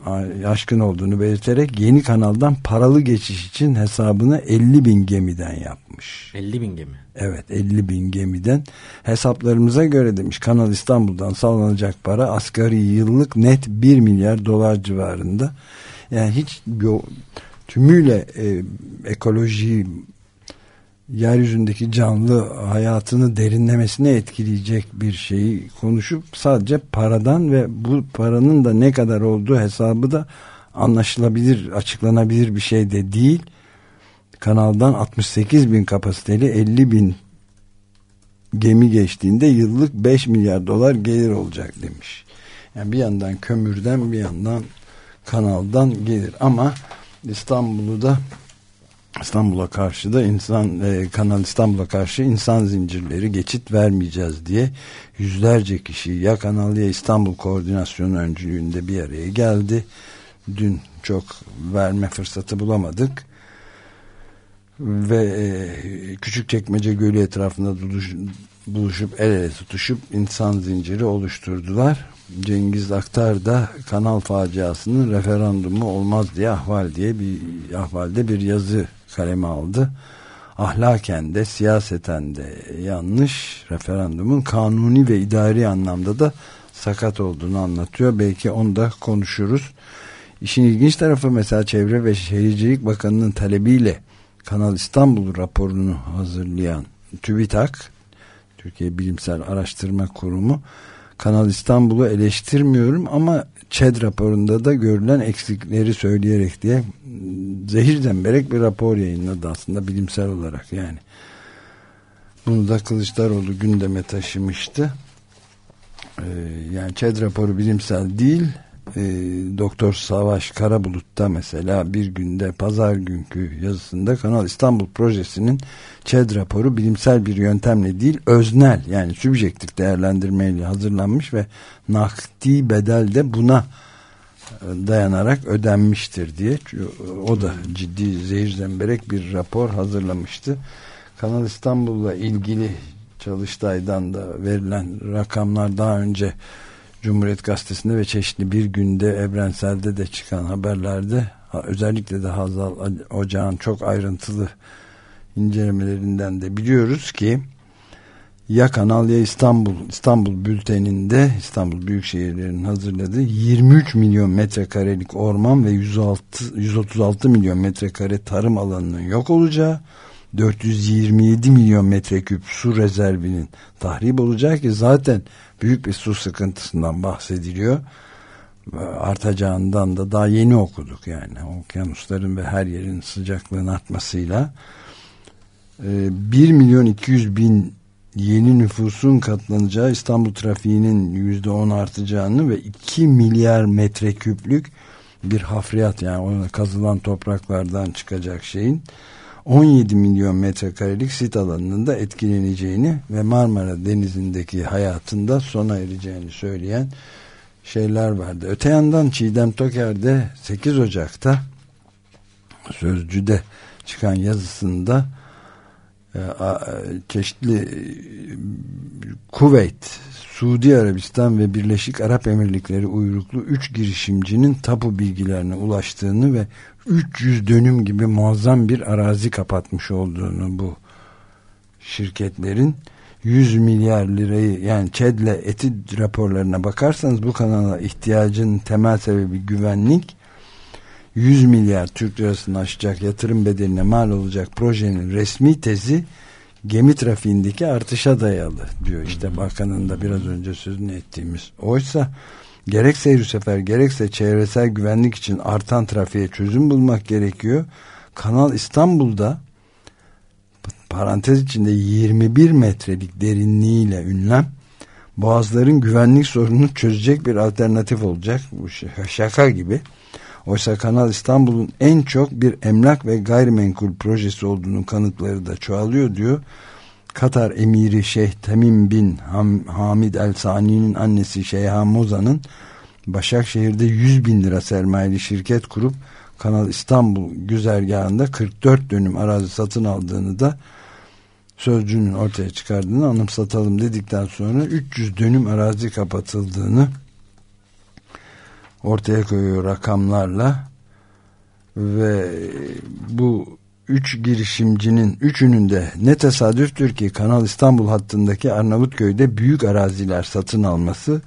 aşkın olduğunu belirterek yeni kanaldan paralı geçiş için hesabını 50 bin gemiden yapmış. 50 bin gemi? Evet 50 bin gemiden. Hesaplarımıza göre demiş Kanal İstanbul'dan sağlanacak para asgari yıllık net 1 milyar dolar civarında. Yani hiç tümüyle e, ekolojiyi yeryüzündeki canlı hayatını derinlemesine etkileyecek bir şeyi konuşup sadece paradan ve bu paranın da ne kadar olduğu hesabı da anlaşılabilir, açıklanabilir bir şey de değil. Kanaldan 68 bin kapasiteli 50 bin gemi geçtiğinde yıllık 5 milyar dolar gelir olacak demiş. Yani bir yandan kömürden bir yandan kanaldan gelir ama İstanbul'u da İstanbul'a karşı da insan e, Kanal İstanbul'a karşı insan zincirleri geçit vermeyeceğiz diye yüzlerce kişi ya Kanal ya İstanbul Koordinasyonu öncülüğünde bir araya geldi. Dün çok verme fırsatı bulamadık. Ve e, Küçükçekmece Gölü etrafında buluşup el ele tutuşup insan zinciri oluşturdular. Cengiz Aktar da kanal faciasının referandumu olmaz diye ahval diye bir ahvalde bir yazı kaleme aldı. Ahlaken de siyaseten de yanlış referandumun kanuni ve idari anlamda da sakat olduğunu anlatıyor. Belki onu da konuşuruz. İşin ilginç tarafı mesela Çevre ve Şehircilik Bakanı'nın talebiyle Kanal İstanbul raporunu hazırlayan TÜBİTAK Türkiye Bilimsel Araştırma Kurumu Kanal İstanbul'u eleştirmiyorum ama ÇED raporunda da görülen eksikleri söyleyerek diye zehir zemberek bir rapor yayınladı aslında bilimsel olarak yani. Bunu da Kılıçdaroğlu gündeme taşımıştı. Ee, yani ÇED raporu bilimsel değil. Ee, Doktor Savaş Karabulut'ta mesela bir günde pazar günkü yazısında Kanal İstanbul projesinin ÇED raporu bilimsel bir yöntemle değil öznel yani sübjektif değerlendirmeyle hazırlanmış ve nakdi bedel de buna e, dayanarak ödenmiştir diye o da ciddi zehir zemberek bir rapor hazırlamıştı. Kanal İstanbul'la ilgili Çalıştay'dan da verilen rakamlar daha önce Cumhuriyet Gazetesi'nde ve çeşitli bir günde evrenselde de çıkan haberlerde özellikle de Hazal Ocağın çok ayrıntılı incelemelerinden de biliyoruz ki ya Kanal ya İstanbul İstanbul bülteninde İstanbul Büyükşehirlerin hazırladığı 23 milyon metrekarelik orman ve 106, 136 milyon metrekare tarım alanının yok olacağı 427 milyon metreküp su rezervinin tahrip olacağı ki zaten büyük bir su sıkıntısından bahsediliyor. Artacağından da daha yeni okuduk yani. Okyanusların ve her yerin sıcaklığın artmasıyla 1 ee, milyon 200 bin yeni nüfusun katlanacağı İstanbul trafiğinin yüzde on artacağını ve 2 milyar metreküplük bir hafriyat yani kazılan topraklardan çıkacak şeyin 17 milyon metrekarelik sit alanının da etkileneceğini ve Marmara Denizi'ndeki hayatında sona ereceğini söyleyen şeyler vardı. Öte yandan Çiğdem Toker de 8 Ocak'ta Sözcü'de çıkan yazısında e, çeşitli e, Kuveyt, Suudi Arabistan ve Birleşik Arap Emirlikleri uyruklu 3 girişimcinin tapu bilgilerine ulaştığını ve 300 dönüm gibi muazzam bir arazi kapatmış olduğunu bu şirketlerin 100 milyar lirayı yani ÇED'le etid raporlarına bakarsanız bu kanala ihtiyacın temel sebebi güvenlik 100 milyar Türk lirasını aşacak yatırım bedeline mal olacak projenin resmi tezi gemi trafiğindeki artışa dayalı diyor işte bakanın da biraz önce sözünü ettiğimiz. Oysa gerek seyir sefer gerekse çevresel güvenlik için artan trafiğe çözüm bulmak gerekiyor. Kanal İstanbul'da parantez içinde 21 metrelik derinliğiyle ünlem boğazların güvenlik sorununu çözecek bir alternatif olacak. Bu şaka gibi. Oysa Kanal İstanbul'un en çok bir emlak ve gayrimenkul projesi olduğunu kanıtları da çoğalıyor diyor. Katar emiri Şeyh Tamim bin Ham Hamid El Sani'nin annesi Şeyha Moza'nın Başakşehir'de 100 bin lira sermayeli şirket kurup Kanal İstanbul güzergahında 44 dönüm arazi satın aldığını da sözcünün ortaya çıkardığını anımsatalım dedikten sonra 300 dönüm arazi kapatıldığını ortaya koyuyor rakamlarla ve bu üç girişimcinin üçünün de ne tesadüftür ki Kanal İstanbul hattındaki Arnavutköy'de büyük araziler satın alması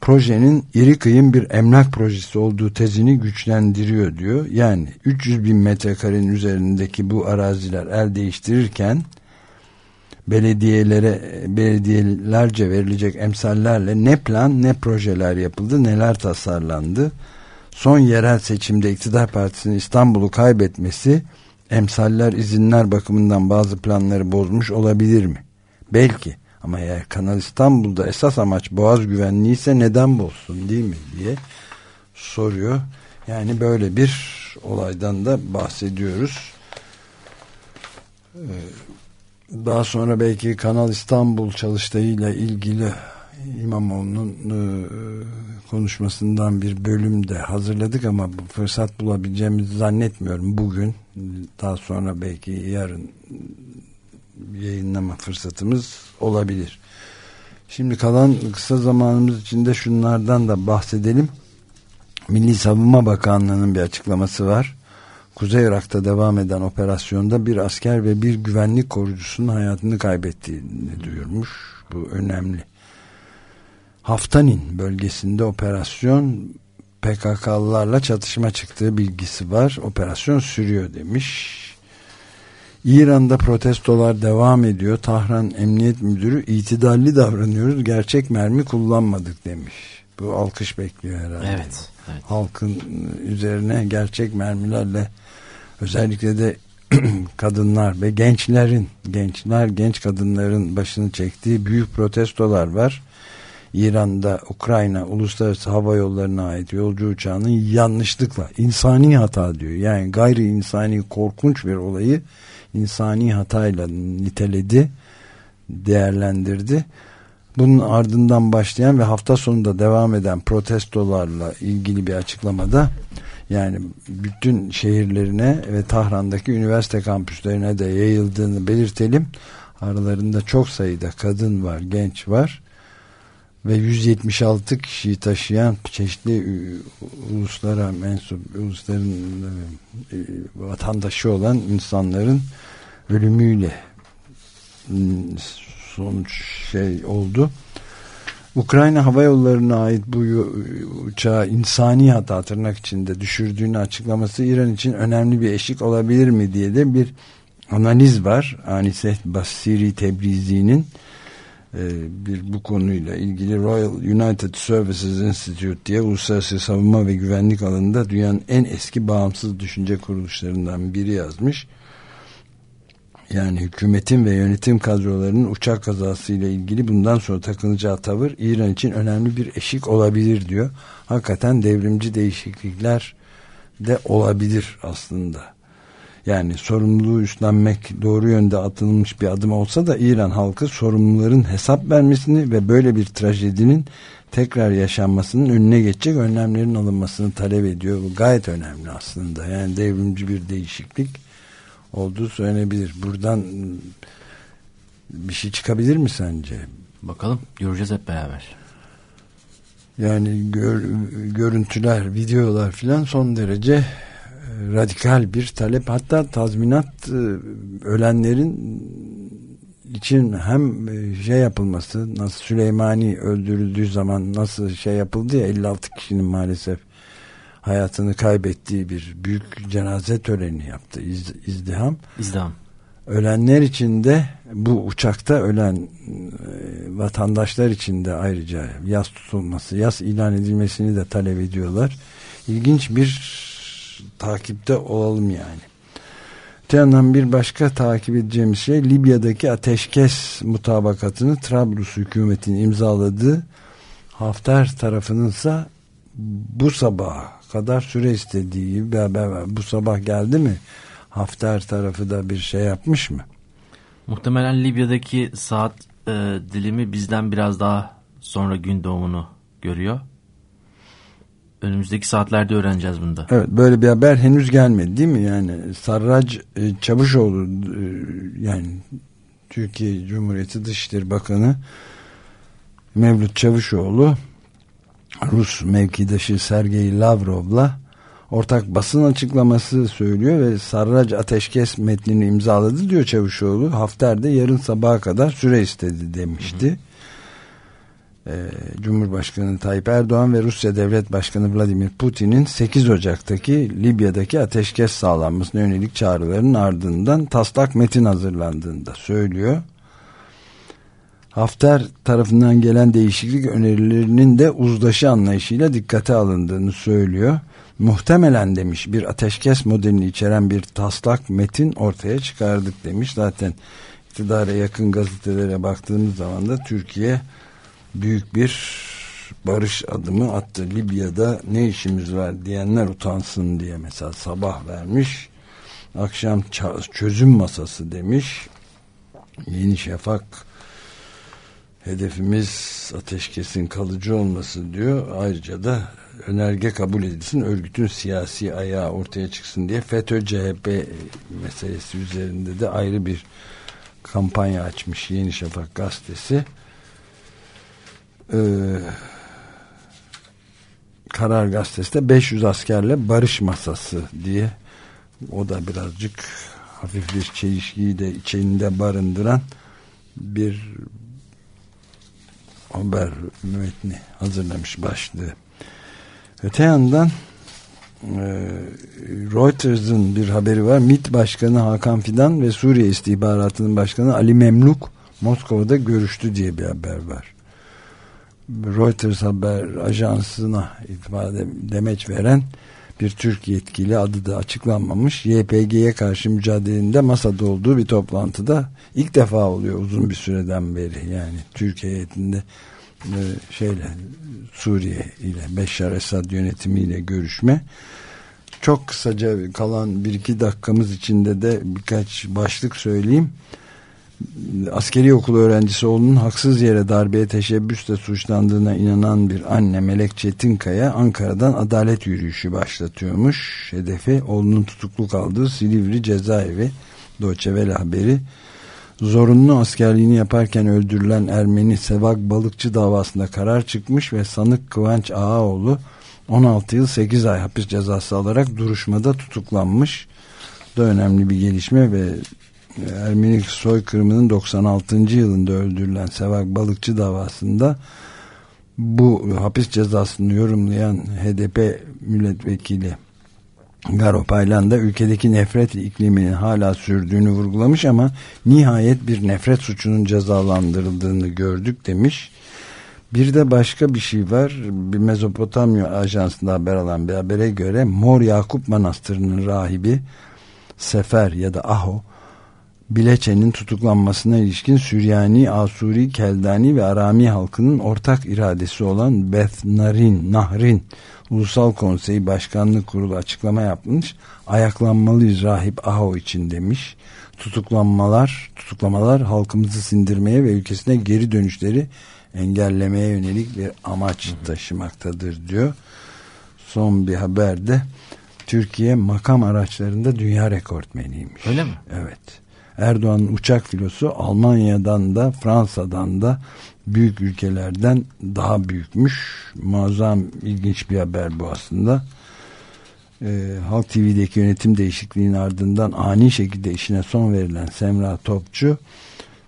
projenin iri kıyım bir emlak projesi olduğu tezini güçlendiriyor diyor. Yani 300 bin metrekarenin üzerindeki bu araziler el değiştirirken belediyelere belediyelerce verilecek emsallerle ne plan ne projeler yapıldı neler tasarlandı. Son yerel seçimde iktidar partisinin İstanbul'u kaybetmesi emsaller izinler bakımından bazı planları bozmuş olabilir mi? Belki ama eğer Kanal İstanbul'da esas amaç boğaz güvenliği ise neden bozsun değil mi diye soruyor. Yani böyle bir olaydan da bahsediyoruz. Ee, daha sonra belki Kanal İstanbul çalıştayıyla ilgili İmamoğlu'nun e, konuşmasından bir bölüm de hazırladık ama fırsat bulabileceğimizi zannetmiyorum bugün. Daha sonra belki yarın yayınlama fırsatımız olabilir. Şimdi kalan kısa zamanımız içinde şunlardan da bahsedelim. Milli Savunma Bakanlığı'nın bir açıklaması var. Kuzey Irak'ta devam eden operasyonda bir asker ve bir güvenlik korucusunun hayatını kaybettiğini duyurmuş. Bu önemli. Haftanin bölgesinde operasyon PKK'lılarla çatışma çıktığı bilgisi var. Operasyon sürüyor demiş. İran'da protestolar devam ediyor. Tahran Emniyet Müdürü itidalli davranıyoruz. Gerçek mermi kullanmadık demiş. Bu alkış bekliyor herhalde. Evet. evet. Halkın üzerine gerçek mermilerle özellikle de kadınlar ve gençlerin gençler genç kadınların başını çektiği büyük protestolar var. İran'da Ukrayna uluslararası hava yollarına ait yolcu uçağının yanlışlıkla insani hata diyor. Yani gayri insani korkunç bir olayı insani hatayla niteledi, değerlendirdi. Bunun ardından başlayan ve hafta sonunda devam eden protestolarla ilgili bir açıklamada yani bütün şehirlerine ve Tahran'daki üniversite kampüslerine de yayıldığını belirtelim. Aralarında çok sayıda kadın var, genç var ve 176 kişiyi taşıyan çeşitli uluslara mensup ulusların e, vatandaşı olan insanların ölümüyle sonuç şey oldu. Ukrayna Hava Yolları'na ait bu uçağı insani hata tırnak içinde düşürdüğünü açıklaması İran için önemli bir eşik olabilir mi diye de bir analiz var. Anise Basiri Tebrizi'nin e, bir bu konuyla ilgili Royal United Services Institute diye uluslararası savunma ve güvenlik alanında dünyanın en eski bağımsız düşünce kuruluşlarından biri yazmış. Yani hükümetin ve yönetim kadrolarının uçak kazasıyla ilgili bundan sonra takınacağı tavır İran için önemli bir eşik olabilir diyor. Hakikaten devrimci değişiklikler de olabilir aslında. Yani sorumluluğu üstlenmek doğru yönde atılmış bir adım olsa da İran halkı sorumluların hesap vermesini ve böyle bir trajedinin tekrar yaşanmasının önüne geçecek önlemlerin alınmasını talep ediyor. Bu gayet önemli aslında. Yani devrimci bir değişiklik olduğu söylenebilir. Buradan bir şey çıkabilir mi sence? Bakalım göreceğiz hep beraber. Yani gör, görüntüler, videolar filan son derece radikal bir talep hatta tazminat e, ölenlerin için hem e, şey yapılması nasıl Süleymani öldürüldüğü zaman nasıl şey yapıldı ya 56 kişinin maalesef hayatını kaybettiği bir büyük cenaze töreni yaptı İz, izdiham. İzdiham. Ölenler için de bu uçakta ölen e, vatandaşlar için de ayrıca yas tutulması, yas ilan edilmesini de talep ediyorlar. İlginç bir takipte olalım yani. Öte bir başka takip edeceğimiz şey Libya'daki ateşkes mutabakatını Trablus hükümetinin imzaladığı Hafter tarafının ise bu sabah kadar süre istediği gibi bir haber. Bu sabah geldi mi? Hafter tarafı da bir şey yapmış mı? Muhtemelen Libya'daki saat e, dilimi bizden biraz daha sonra gün doğumunu görüyor. Önümüzdeki saatlerde öğreneceğiz bunu da. Evet böyle bir haber henüz gelmedi değil mi? Yani Sarrac e, Çavuşoğlu e, yani Türkiye Cumhuriyeti Dışişleri Bakanı Mevlüt Çavuşoğlu Rus mevkidaşı Sergey Lavrov'la ortak basın açıklaması söylüyor ve Sarrac ateşkes metnini imzaladı diyor Çavuşoğlu. Hafter de yarın sabaha kadar süre istedi demişti. Hı hı. Ee, Cumhurbaşkanı Tayyip Erdoğan ve Rusya Devlet Başkanı Vladimir Putin'in 8 Ocak'taki Libya'daki ateşkes sağlanmasına yönelik çağrıların ardından taslak metin hazırlandığını da söylüyor. Hafter tarafından gelen değişiklik önerilerinin de uzlaşı anlayışıyla dikkate alındığını söylüyor. Muhtemelen demiş bir ateşkes modelini içeren bir taslak metin ortaya çıkardık demiş. Zaten iktidara yakın gazetelere baktığımız zaman da Türkiye büyük bir barış adımı attı. Libya'da ne işimiz var diyenler utansın diye mesela sabah vermiş. Akşam çözüm masası demiş. Yeni Şafak hedefimiz ateşkesin kalıcı olması diyor. Ayrıca da önerge kabul edilsin örgütün siyasi ayağı ortaya çıksın diye FETÖ CHP meselesi üzerinde de ayrı bir kampanya açmış Yeni Şafak gazetesi e, Karar Gazetesi de 500 askerle barış masası diye o da birazcık hafif bir çelişkiyi de içinde barındıran bir haber metni hazırlamış başlığı. Öte yandan e, Reuters'ın bir haberi var. MİT Başkanı Hakan Fidan ve Suriye İstihbaratı'nın Başkanı Ali Memluk Moskova'da görüştü diye bir haber var. Reuters haber ajansına ifade demeç veren bir Türk yetkili adı da açıklanmamış. YPG'ye karşı mücadelinde masada olduğu bir toplantıda ilk defa oluyor uzun bir süreden beri. Yani Türkiye heyetinde e, şeyle Suriye ile Beşar Esad yönetimiyle görüşme. Çok kısaca kalan bir iki dakikamız içinde de birkaç başlık söyleyeyim askeri okul öğrencisi oğlunun haksız yere darbeye teşebbüsle suçlandığına inanan bir anne Melek Çetinkaya Ankara'dan adalet yürüyüşü başlatıyormuş. Hedefi oğlunun tutuklu kaldığı Silivri cezaevi Doçevele haberi. Zorunlu askerliğini yaparken öldürülen Ermeni Sevak Balıkçı davasında karar çıkmış ve sanık Kıvanç Ağaoğlu 16 yıl 8 ay hapis cezası alarak duruşmada tutuklanmış. da önemli bir gelişme ve Ermeni soykırımının 96. yılında öldürülen Sevak Balıkçı davasında bu hapis cezasını yorumlayan HDP milletvekili Garo Paylan da ülkedeki nefret ikliminin hala sürdüğünü vurgulamış ama nihayet bir nefret suçunun cezalandırıldığını gördük demiş. Bir de başka bir şey var. Bir Mezopotamya ajansında haber alan bir habere göre Mor Yakup Manastırı'nın rahibi Sefer ya da Aho Bileçe'nin tutuklanmasına ilişkin Süryani, Asuri, Keldani ve Arami halkının ortak iradesi olan Beth Narin, Nahrin Ulusal Konseyi Başkanlık Kurulu açıklama yapmış. Ayaklanmalıyız rahip Aho için demiş. Tutuklanmalar, tutuklamalar halkımızı sindirmeye ve ülkesine geri dönüşleri engellemeye yönelik bir amaç taşımaktadır diyor. Son bir haberde Türkiye makam araçlarında dünya rekortmeniymiş. Öyle mi? Evet. Erdoğan'ın uçak filosu Almanya'dan da Fransa'dan da büyük ülkelerden daha büyükmüş. Muazzam ilginç bir haber bu aslında. Ee, Halk TV'deki yönetim değişikliğinin ardından ani şekilde işine son verilen Semra Topçu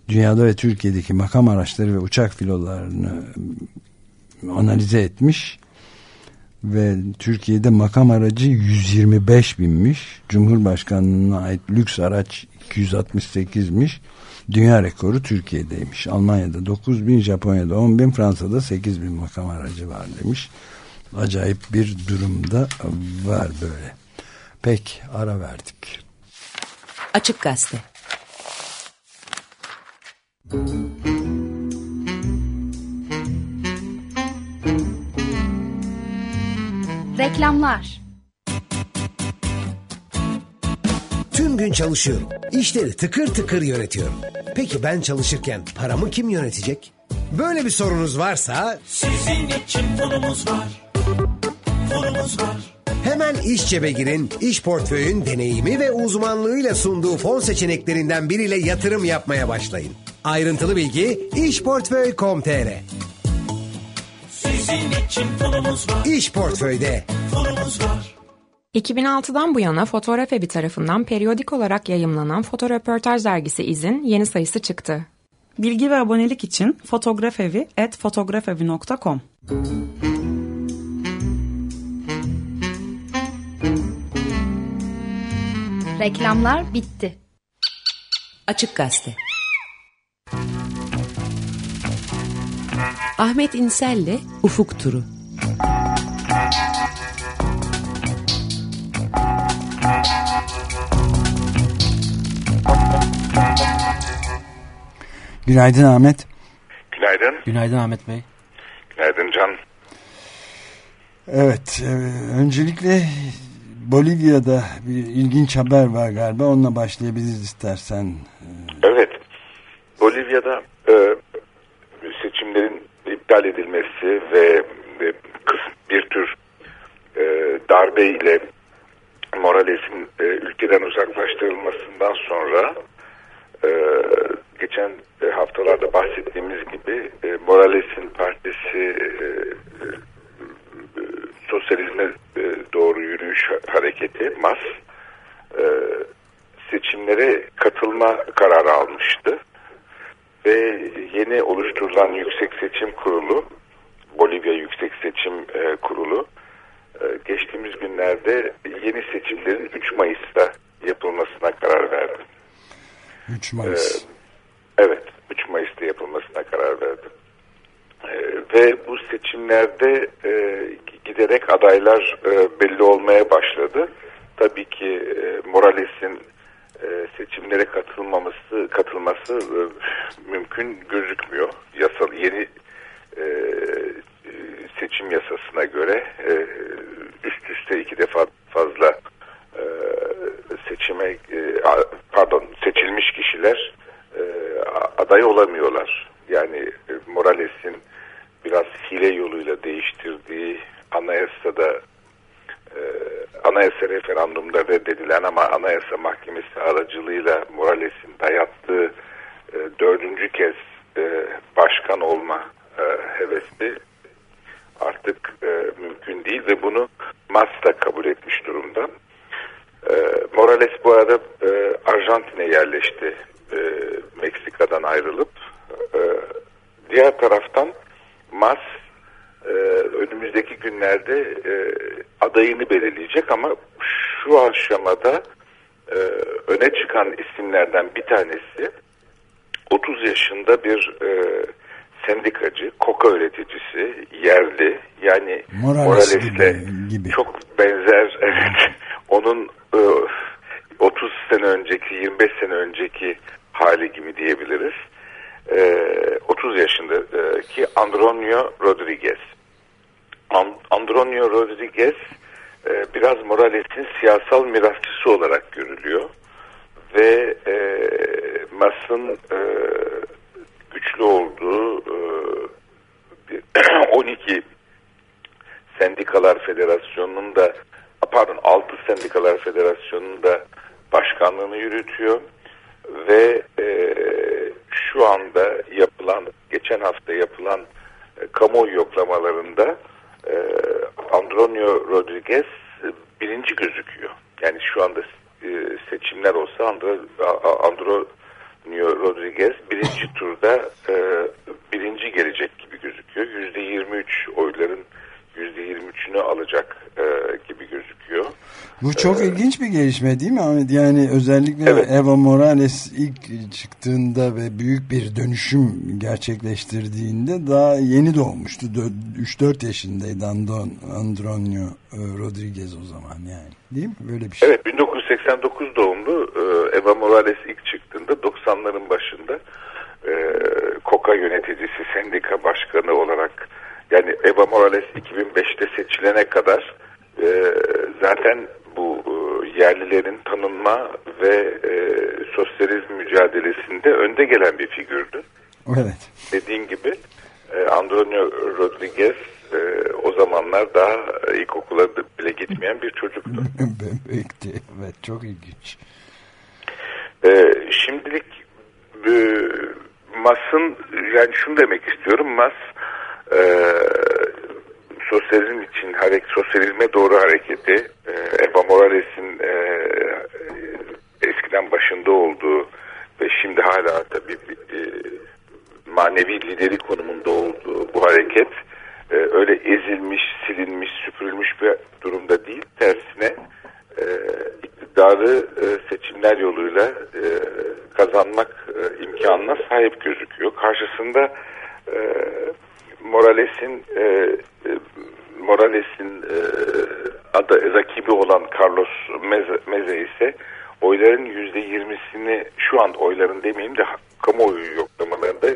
dünyada ve Türkiye'deki makam araçları ve uçak filolarını analize etmiş ve Türkiye'de makam aracı 125 binmiş. Cumhurbaşkanlığına ait lüks araç 268'miş. Dünya rekoru Türkiye'deymiş. Almanya'da 9 bin, Japonya'da 10 bin, Fransa'da 8 bin makam aracı var demiş. Acayip bir durumda var böyle. Pek ara verdik. Açık Gazete Reklamlar Tüm gün çalışıyorum. İşleri tıkır tıkır yönetiyorum. Peki ben çalışırken paramı kim yönetecek? Böyle bir sorunuz varsa... Sizin için fonumuz var. Fonumuz var. Hemen İş Cebe girin, İş Portföy'ün deneyimi ve uzmanlığıyla sunduğu fon seçeneklerinden biriyle yatırım yapmaya başlayın. Ayrıntılı bilgi işportföy.com.tr Sizin için fonumuz var. İş Portföy'de. Fonumuz var. 2006'dan bu yana Fotoğraf Evi tarafından periyodik olarak yayımlanan fotoröportaj dergisi İz'in yeni sayısı çıktı. Bilgi ve abonelik için fotoğrafevi at fotoğrafevi.com Reklamlar bitti. Açık Gazete Ahmet İnsel'le Ufuk Turu Günaydın Ahmet. Günaydın. Günaydın Ahmet Bey. Günaydın Can. Evet, e, öncelikle Bolivya'da bir ilginç haber var galiba. Onunla başlayabiliriz istersen. Evet. Bolivya'da e, iptal edilmesi ve bir tür e, darbe ile Morales'in e, ülkeden uzaklaştırılmasından sonra e, geçen haftalarda bahsettiğimiz gibi Morales'in partisi sosyalizme doğru yürüyüş hareketi MAS seçimlere katılma kararı almıştı. Ve yeni oluşturulan Yüksek Seçim Kurulu, Bolivya Yüksek Seçim e, Kurulu, e, geçtiğimiz günlerde yeni seçimlerin 3 Mayıs'ta yapılmasına karar verdi. 3 Mayıs. Evet, 3 Mayıs'ta yapılmasına karar verdi. Ve bu seçimlerde e, giderek adaylar e, belli olmaya başladı. Tabii ki e, Morales'in e, seçimlere katılmaması katılması e, mümkün gözükmüyor. Yasal yeni e, seçim yasasına göre e, üst üste iki defa fazla e, seçime e, pardon seçilmiş kişiler e, aday olamıyorlar. Yani e, Morales'in biraz hile yoluyla değiştirdiği anayasada e, anayasa referandumda reddedilen ama anayasa mahkemesi aracılığıyla Morales'in dayattığı e, dördüncü kez e, başkan olma e, hevesi artık e, mümkün değil ve bunu MAS da kabul etmiş durumda. E, Morales bu arada e, Arjantin'e yerleşti e, Meksika'dan ayrılıp. E, diğer taraftan MAS e, önümüzdeki günlerde e, adayını belirleyecek ama şu aşamada e, öne çıkan isimlerden bir tanesi 30 yaşında bir e, sendikacı, koka üreticisi, yerli yani Morales Morales'le gibi. çok benzer evet onun e, 30 sene önceki 25 sene önceki hali gibi diyebiliriz. E, 30 yaşındaki Andronio Rodriguez. An- Andronio Rodriguez e, biraz Morales'in siyasal mirasçısı olarak görülüyor ve e, Mas'ın e, güçlü olduğu e, bir 12 Sendikalar Federasyonu'nun da pardon 6 Sendikalar Federasyonu'nun da başkanlığını yürütüyor ve e, şu anda yapılan geçen hafta yapılan e, kamuoyu yoklamalarında e, Andronio Rodriguez e, birinci gözüküyor. Yani şu anda e, seçimler olsa Andro, Andronio Rodriguez birinci turda e, birinci gelecek gibi gözüküyor. Yüzde 23 oyların 23'ünü alacak e, gibi gözüküyor. Bu çok ilginç bir gelişme değil mi Ahmet? Yani özellikle Evet. Evo Morales ilk çıktığında ve büyük bir dönüşüm gerçekleştirdiğinde daha yeni doğmuştu. 3-4 yaşındaydı Andon, Andronio e, Rodriguez o zaman yani. Değil mi? Böyle bir şey. Evet 1989 doğumlu e, Eva Morales ilk çıktığında 90'ların başında e, KOKA yöneticisi, sendika başkanı olarak yani Eva Morales 2005'te seçilene kadar e, zaten bu e, yerlilerin tanınma ve e, sosyalizm mücadelesinde önde gelen bir figürdü. Evet. Dediğin gibi e, Antonio Rodriguez e, o zamanlar daha ilkokula bile gitmeyen bir çocuktu. Bebekti. Evet çok ilginç. E, şimdilik e, MAS'ın yani şunu demek istiyorum MAS e, sosyalizm için hareket, sosyalizme doğru hareketi e, Eva Morales'in e, eskiden başında olduğu ve şimdi hala tabii e, manevi lideri konumunda olduğu bu hareket e, öyle ezilmiş, silinmiş, süpürülmüş bir durumda değil. Tersine e, iktidarı e, seçimler yoluyla e, kazanmak e, imkanına sahip gözüküyor. Karşısında e, Morales'in e, e, Morales'in e, adı, rakibi olan Carlos Meze, Meze ise oyların yüzde yirmisini şu an oyların demeyeyim de kamuoyu yoklamalarında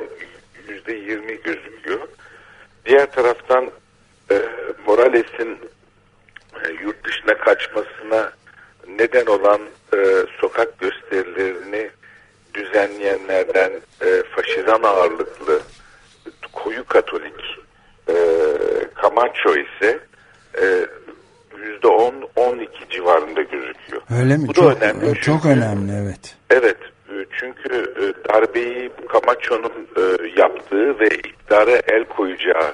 yüzde yirmi gözüküyor. Diğer taraftan e, Morales'in e, yurt dışına kaçmasına neden olan e, sokak gösterilerini düzenleyenlerden e, faşizan ağırlıklı koyu katolik e, Camacho ise yüzde on 12 civarında gözüküyor. Öyle mi? Bu çok, da önemli. Çok çünkü, önemli evet. Evet. Çünkü e, darbeyi Camacho'nun e, yaptığı ve iktidara el koyacağı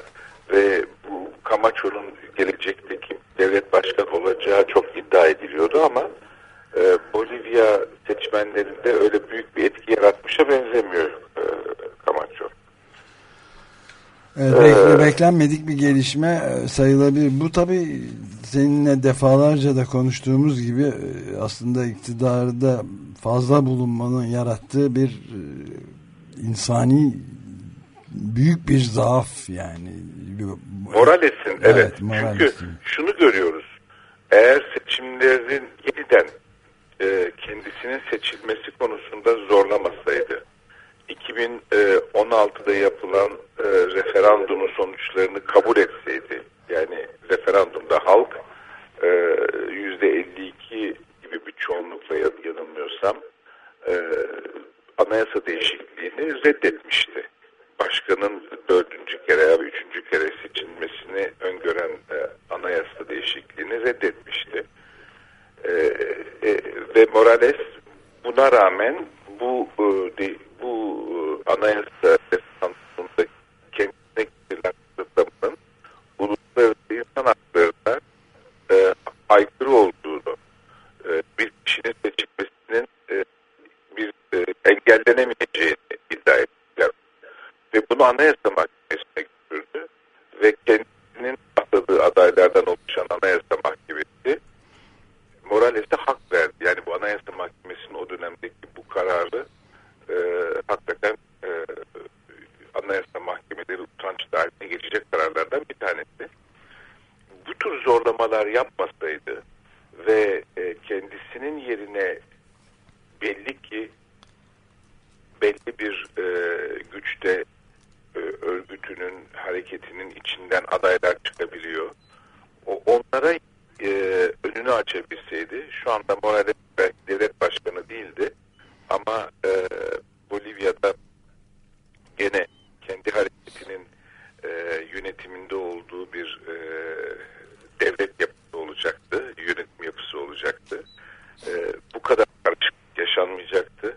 ve bu Camacho'nun gelecekteki devlet başkanı olacağı çok iddia ediliyordu ama e, Bolivya seçmenlerinde öyle büyük bir etki yaratmışa benzemiyor e, Camacho. Evet, bekle, beklenmedik bir gelişme sayılabilir. Bu tabi seninle defalarca da konuştuğumuz gibi aslında iktidarda fazla bulunmanın yarattığı bir insani büyük bir zaaf yani. Morales'in evet. evet Morales'in. Çünkü şunu görüyoruz. Eğer seçimlerin yeniden e, kendisinin seçilmesi konusunda zorlamasaydı 2016'da yapılan e, referandumun sonuçlarını kabul etseydi yani referandumda halk e, %52 gibi bir çoğunlukla yanılmıyorsam e, anayasa değişikliğini reddetmişti. Başkanın dördüncü kere ya üçüncü kere seçilmesini öngören e, anayasa değişikliğini reddetmişti. E, e, ve Morales buna rağmen bu e, bu e, anayasa referandumunda kendine getirilen kısıtlamanın uluslararası insan haklarına e, aykırı olduğunu e, bir kişinin seçilmesinin e, bir e, engellenemeyeceğini iddia ettiler. Ve bunu anayasa mahkemesine götürdü ve kendinin atadığı adaylardan oluşan anayasa mahkemesi Morales'e hak verdi. Yani bu anayasa mahkemesinin o dönemdeki bu kararı e, hakikaten e, anayasa mahkemeleri utanç haline geçecek kararlardan bir tanesi. Bu tür zorlamalar yapmasaydı ve e, kendisinin yerine belli ki belli bir e, güçte e, örgütünün hareketinin içinden adaylar çıkabiliyor. O, onlara e, önünü açabilseydi şu anda Morales belki devlet başkanı değildi ama e, Bolivya'da gene kendi hareketinin e, yönetiminde olduğu bir e, devlet yapısı olacaktı, yönetim yapısı olacaktı. E, bu kadar karışık yaşanmayacaktı.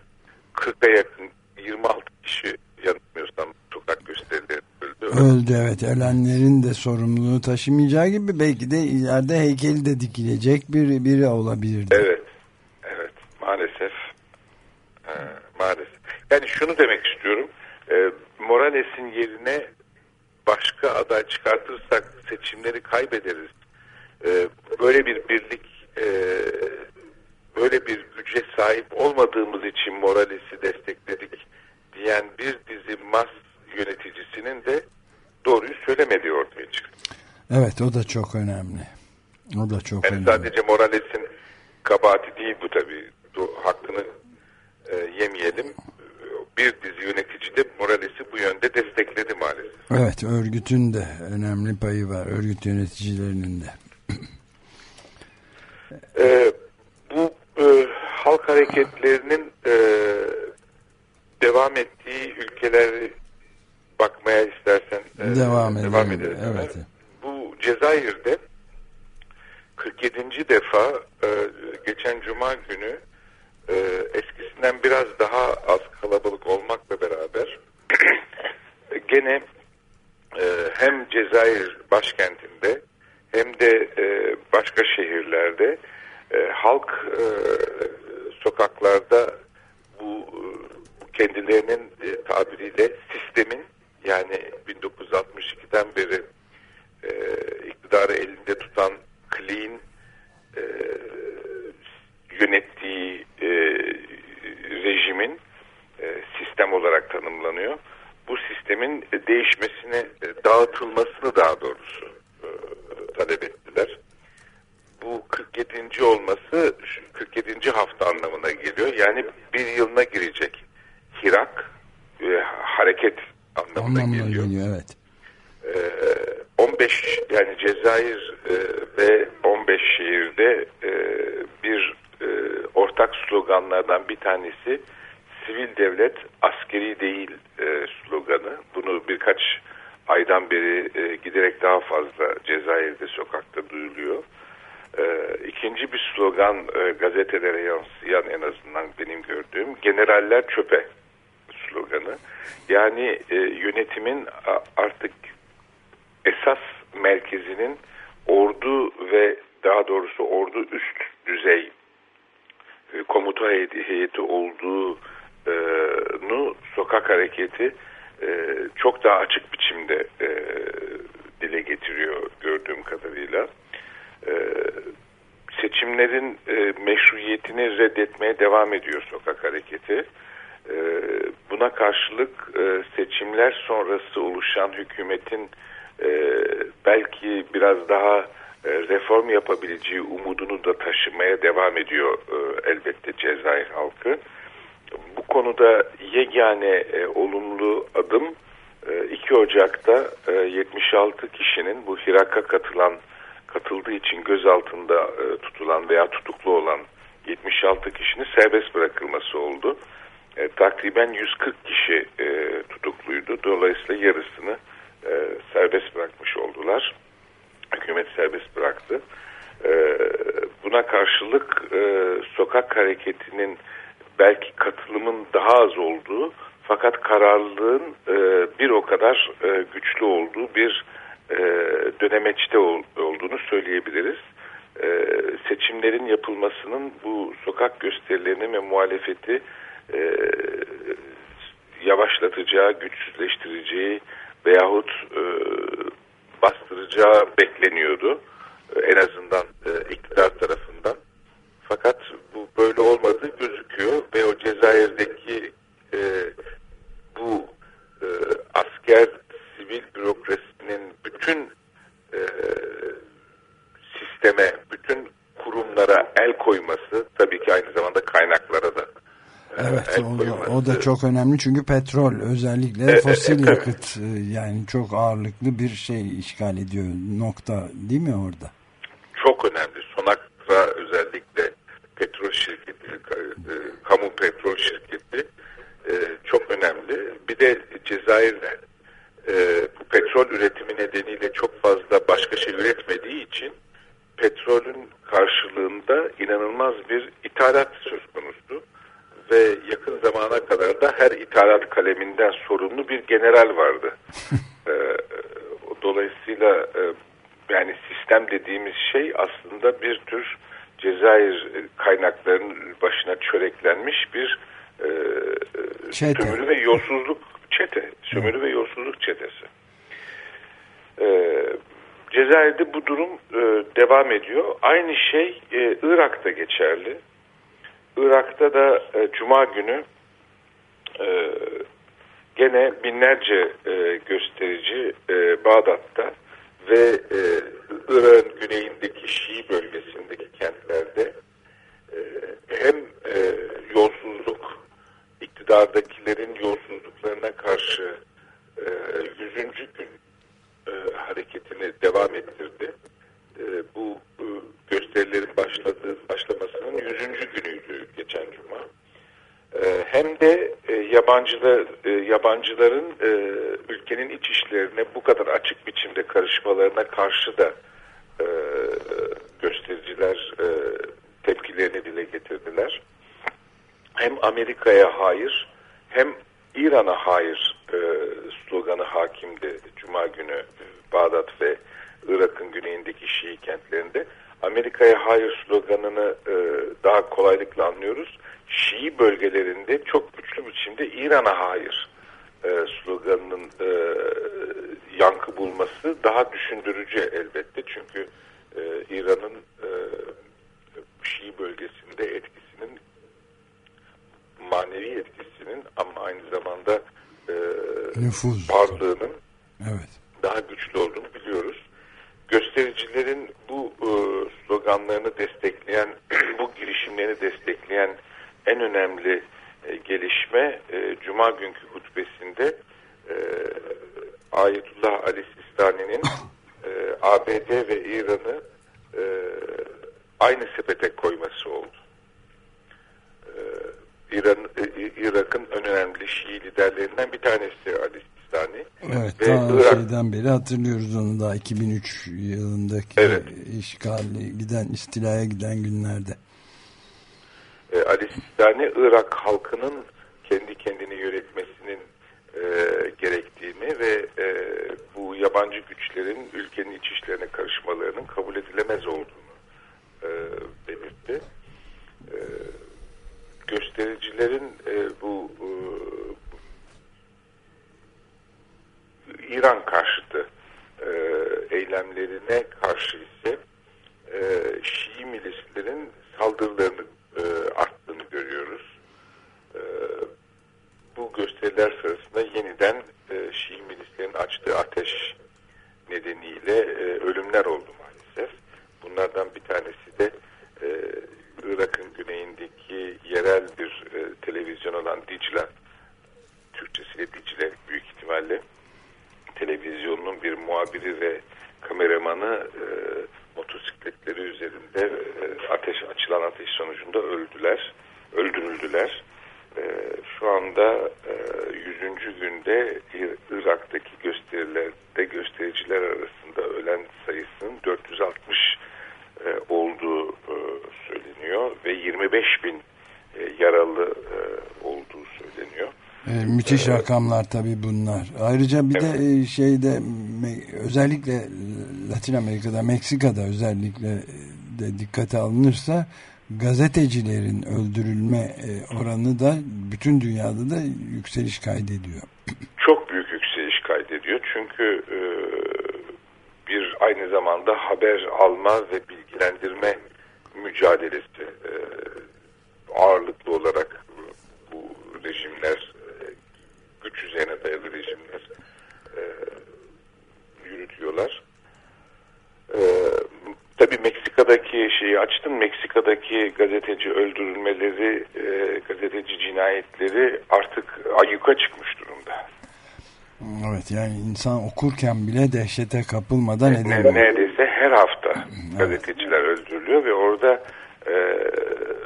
40'a yakın 26 kişi yanılmıyorsam sokak gösterileri öldü. Öldü evet. Ölenlerin de sorumluluğu taşımayacağı gibi belki de ileride heykeli de dikilecek bir biri. Evet. Maalesef. Ee, maalesef. Yani şunu demek istiyorum. E, Morales'in yerine başka aday çıkartırsak seçimleri kaybederiz. E, böyle bir birlik e, böyle bir güce sahip olmadığımız için Morales'i destekledik diyen bir dizi mas yöneticisinin de doğruyu söylemediği ortaya çıktı. Evet o da çok önemli. O da çok yani önemli. Sadece Morales'in kabahati değil bu tabii. Hakkını e, yemeyelim. Bir dizi yönetici de Morales'i bu yönde destekledi maalesef. Evet örgütün de önemli payı var. Örgüt yöneticilerinin de. Kişinin bu Hirak'a katılan katıldığı için gözaltında e, tutulan veya tutuklu olan 76 kişinin serbest bırakılması oldu. E, takriben 140 kişi e, tutukluydu. Dolayısıyla yarısını e, serbest bırakmış oldular. Hükümet serbest bıraktı. E, buna karşılık e, sokak hareketinin belki katılımın daha az olduğu fakat kararlılığın e, bir o kadar e, güçlü olduğu bir e, dönemeçte ol, olduğunu söyleyebiliriz. E, seçimlerin yapılmasının bu sokak gösterilerini ve muhalefeti e, yavaşlatacağı, güçsüzleştireceği veyahut e, bastıracağı bekleniyordu. En azından e, iktidar tarafından. Fakat bu böyle olmadığı gözüküyor ve o Cezayir'deki e, bu e, asker sivil bürokrasinin bütün e, sisteme, bütün kurumlara el koyması tabii ki aynı zamanda kaynaklara da e, Evet o, da- o da çok önemli çünkü petrol özellikle E, e, fosil e, yakıt e, yani çok ağırlıklı bir şey işgal ediyor nokta değil mi orada? çok önemli. Sonakra özellikle petrol şirketi, ka- e, kamu petrol şirketi e, çok önemli. Bir de Cezayir'de e, bu petrol üretimi nedeniyle çok fazla başka şey üretmediği için petrolün karşılığında inanılmaz bir ithalat söz konusu ve yakın zamana kadar da her ithalat kaleminden sorumlu bir general vardı. Ee, dolayısıyla e, yani sistem dediğimiz şey aslında bir tür Cezayir kaynaklarının başına çöreklenmiş bir e, Çete. sömürü ve yolsuzluk çete. Sömürü ve yolsuzluk çetesi. Ee, Cezayir'de bu durum e, devam ediyor. Aynı şey e, Irak'ta geçerli. Irak'ta da e, Cuma günü e, gene binlerce e, gösterici e, Bağdat'ta ve e, Irak'ın güneyindeki Şii bölgesindeki kentlerde e, hem e, yolsuzluk, iktidardakilerin yolsuzluklarına karşı e, 100. gün e, hareketini devam ettirdi. E, bu e, gösterilerin başladığı, başlamasının 100. günüydü geçen cuma. E, hem de e, yabancılar, e, yabancıların e, ülkenin iç işlerine bu kadar açık biçimde karışmalarına karşı da e, göstericiler e, tepkilerini dile getirdiler. Hem Amerika'ya hayır hem İran'a hayır e, sloganı hakimdi Cuma günü Bağdat ve Irak'ın güneyindeki Şii kentlerinde. Amerika'ya hayır sloganını e, daha kolaylıkla anlıyoruz. Şii bölgelerinde çok güçlü biçimde İran'a hayır e, sloganının e, yankı bulması daha düşündürücü elbette. Çünkü e, İran'ın e, Şii bölgesinde etkisinin manevi etkisinin ama aynı zamanda e, Nüfuz. varlığının Evet. daha güçlü olduğunu biliyoruz. Göstericilerin bu e, sloganlarını destekleyen, bu girişimlerini destekleyen en önemli e, gelişme e, Cuma günkü hutbesinde e, Ayetullah Ali Sistani'nin e, ABD ve İran'ı e, aynı sepete koyması oldu. E, İran, e, İrak'ın en önemli Şii liderlerinden bir tanesi Ali Sistani. Evet, Ve daha Irak- şeyden beri hatırlıyoruz onu da 2003 yılındaki Evet. işgali giden istilaya giden günlerde. e, Ali Sistani Irak halkının kendi kendini yönetmesinin e, gerektiğini ve e, bu yabancı güçlerin ülkenin iç işlerine karışmalarının kabul edilemez olduğunu e, belirtti. E, göstericilerin e, bu e, İran karşıtı e, eylemlerine karşı ise e, Şii milislerin saldırılarını e, arttığını görüyoruz. E, bu gösteriler sırasında yeniden e, Şii milislerin açtığı ateş nedeniyle e, ölümler oldu maalesef. Bunlardan bir tanesi de e, Irak'ın güneyindeki yerel bir e, televizyon olan Dicle, Türkçesiyle Dicle büyük ihtimalle televizyonun bir muhabiri ve kameramanı e, motosikletleri üzerinde e, ateş açılan ateş sonucunda öldüler, öldürüldüler. E, şu anda e, 100. günde İ- Irak'taki gösterilerde göstericiler arasında ölen sayısının 460 e, olduğu e, söyleniyor ve 25 bin e, yaralı e, olduğu söyleniyor. E, müthiş rakamlar tabii bunlar. Ayrıca bir de e, şeyde özellikle Latin Amerika'da, Meksika'da özellikle e, de dikkate alınırsa gazetecilerin öldürülme e, oranı da bütün dünyada da yükseliş kaydediyor. çok büyük yükseliş kaydediyor. Çünkü e, bir aynı zamanda haber alma ve bilgilendirme mücadelesi e, ağırlıklı olarak bu rejimler e, güç üzerine dayalı rejimler e, yürütüyorlar. E, tabii Meksika'daki şeyi açtım. Meksika'daki gazeteci öldürülmeleri, e, gazeteci cinayetleri artık ayyuka çıkmış durumda. Evet yani insan okurken bile dehşete kapılmadan Ne, edemiyor. neredeyse her hafta gazeteciler öldürülüyor ve orada e,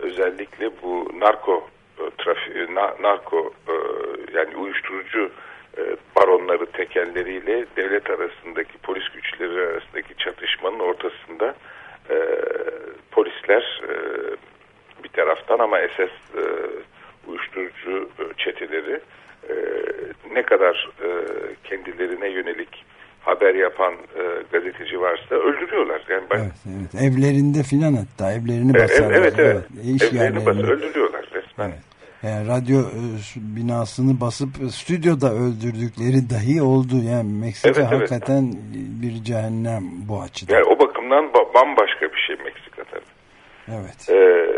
özellikle bu narko e, trafi, na- narko e, yani uyuşturucu e, baronları tekelleriyle devlet arasındaki polis güçleri arasındaki çatışmanın ortasında e, polisler e, bir taraftan ama esas e, uyuşturucu e, çeteleri e, ne kadar e, kendilerine yönelik haber yapan e, gazeteci varsa öldürüyorlar. Yani ben, Evet, evet. Evlerinde filan hatta evlerini E, basarlar. evet evet. İş Evlerini basıp öldürüyorlar resmen. Evet. Yani radyo e, s- binasını basıp e, stüdyoda öldürdükleri dahi oldu. Yani Meksika Evet, evet. hakikaten bir cehennem bu açıdan. Yani o bakımdan ba- bambaşka bir şey Meksika tabii. Evet. Ee,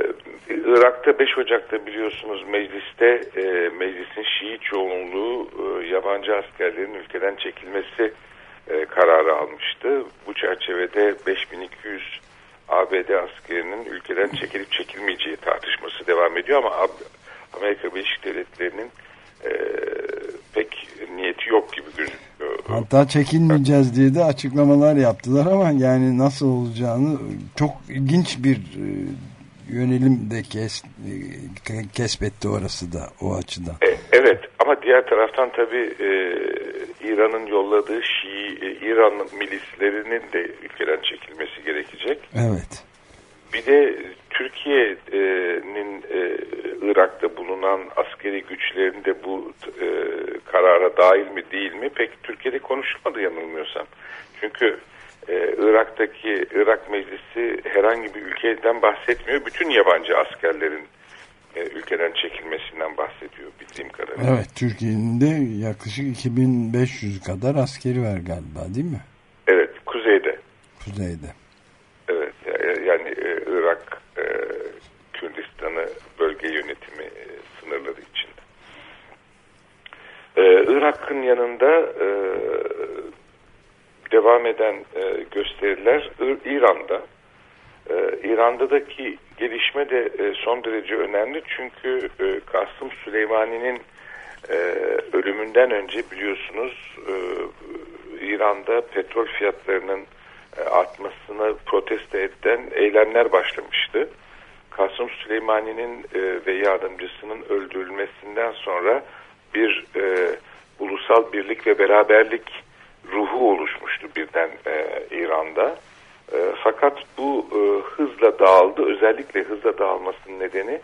Irak'ta 5 Ocak'ta biliyorsunuz mecliste e, meclisin Şii çoğunluğu e, yabancı askerlerin ülkeden çekilmesi e, kararı almıştı. Bu çerçevede 5200 ABD askerinin ülkeden çekilip çekilmeyeceği tartışması devam ediyor ama Amerika Birleşik Devletleri'nin e, pek niyeti yok gibi gözüküyor. Hatta çekilmeyeceğiz diye de açıklamalar yaptılar ama yani nasıl olacağını çok ilginç bir yönelim de kes, e, kesbetti orası da o açıdan. E, evet ama diğer taraftan tabii e, İran'ın yolladığı Şii, e, İran milislerinin de ülkeden çekilmesi gerekecek. Evet. Bir de Türkiye'nin e, Irak'ta bulunan askeri güçlerin de bu e, karara dahil mi değil mi pek Türkiye'de konuşulmadı yanılmıyorsam. Çünkü e, Irak'taki Irak Meclisi herhangi bir ülkeden bahsetmiyor. Bütün yabancı askerlerin e, ülkeden çekilmesinden bahsediyor bildiğim kadarıyla. Evet Türkiye'nin de yaklaşık 2500 kadar askeri var galiba değil mi? Evet kuzeyde. Kuzeyde. Evet yani e, Irak e, Kürdistan'ı bölge yönetimi e, sınırları içinde. E, Irak'ın yanında e, devam eden e, gösteriler İran'da. E, İran'daki gelişme de e, son derece önemli çünkü e, Kasım Süleymani'nin e, ölümünden önce biliyorsunuz e, İran'da petrol fiyatlarının e, artmasını protesto eden eylemler başlamıştı. Kasım Süleymani'nin e, ve yardımcısının öldürülmesinden sonra bir e, ulusal birlik ve beraberlik ruhu oluşmuştu birden e, İran'da. E, fakat bu e, hızla dağıldı. Özellikle hızla dağılmasının nedeni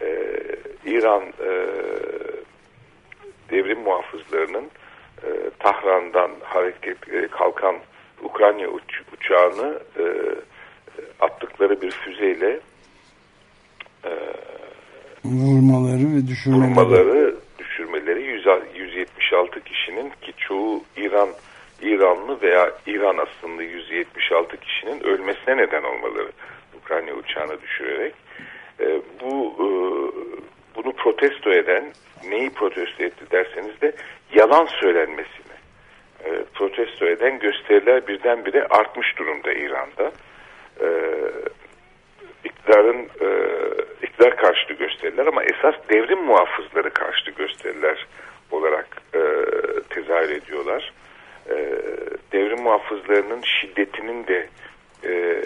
e, İran e, devrim muhafızlarının e, Tahran'dan hareket e, kalkan Ukrayna uç, uçağını e, attıkları bir füzeyle e, vurmaları ve düşürmeleri. Vurmaları, düşürmeleri 100, 176 kişinin ki çoğu İran İranlı veya İran aslında 176 kişinin ölmesine neden olmaları Ukrayna uçağını düşürerek e, bu e, bunu protesto eden neyi protesto etti derseniz de yalan söylenmesini e, protesto eden gösteriler birdenbire artmış durumda İran'da. E, iktidarın e, iktidar karşıtı gösteriler ama esas devrim muhafızları karşıtı gösteriler olarak e, tezahür ediyorlar. E, devrim muhafızlarının şiddetinin de e,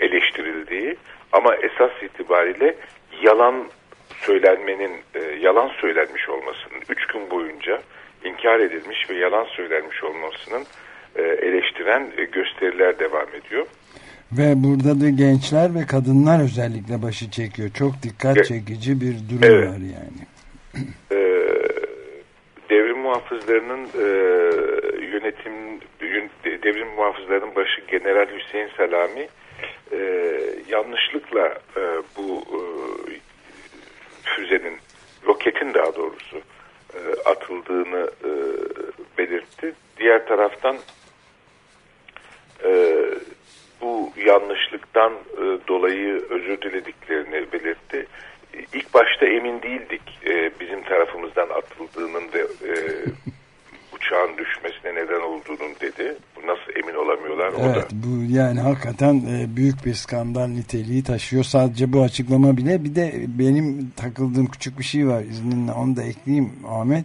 eleştirildiği ama esas itibariyle yalan söylenmenin e, yalan söylenmiş olmasının üç gün boyunca inkar edilmiş ve yalan söylenmiş olmasının e, eleştiren e, gösteriler devam ediyor. Ve burada da gençler ve kadınlar özellikle başı çekiyor. Çok dikkat çekici bir durum evet. var yani. E, muhafızlarının e, yönetim devrim muhafızlarının başı General Hüseyin Selami e, yanlışlıkla e, bu e, füzenin, roketin daha doğrusu e, atıldığını e, belirtti. Diğer taraftan e, bu yanlışlıktan e, dolayı özür dilediklerini belirtti. İlk başta emin değildik e, bizim tarafımızdan atıldığının da e, uçağın düşmesine neden olduğunun dedi. Nasıl emin olamıyorlar? Evet o da... bu yani hakikaten e, büyük bir skandal niteliği taşıyor. Sadece bu açıklama bile bir de benim takıldığım küçük bir şey var izninle onu da ekleyeyim Ahmet.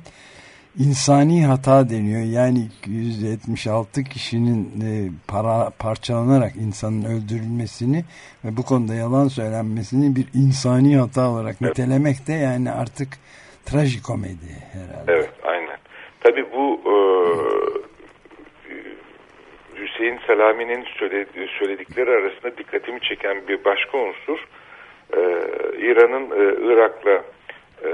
İnsani hata deniyor. Yani 176 kişinin e, para parçalanarak insanın öldürülmesini ve bu konuda yalan söylenmesini bir insani hata olarak evet. nitelemek de yani artık trajikomedi herhalde. Evet aynen. Tabi bu e, Hüseyin Selami'nin söyledikleri arasında dikkatimi çeken bir başka unsur e, İran'ın e, Irak'la e,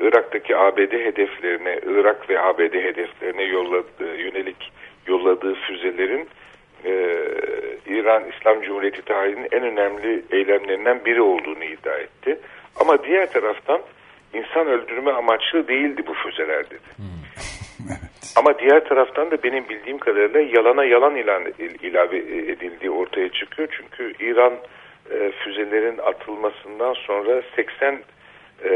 Irak'taki ABD hedeflerine, Irak ve ABD hedeflerine yolladığı, yönelik yolladığı füzelerin e, İran İslam Cumhuriyeti tarihinin en önemli eylemlerinden biri olduğunu iddia etti. Ama diğer taraftan insan öldürme amaçlı değildi bu füzeler dedi. Hmm. Ama diğer taraftan da benim bildiğim kadarıyla yalana yalan ilan, ilave edildiği ortaya çıkıyor. Çünkü İran e, füzelerin atılmasından sonra 80 e,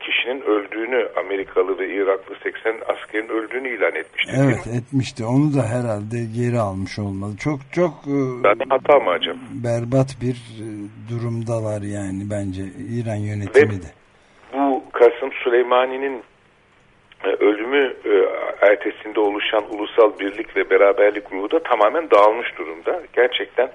kişinin öldüğünü Amerikalı ve Iraklı 80 askerin öldüğünü ilan etmişti. Evet etmişti. Onu da herhalde geri almış olmalı. Çok çok Zaten hata mı acaba? berbat bir e, durumdalar yani bence İran yönetimi ve de. Bu Kasım Süleymani'nin e, ölümü e, ertesinde oluşan ulusal birlik ve beraberlik ruhu da tamamen dağılmış durumda. Gerçekten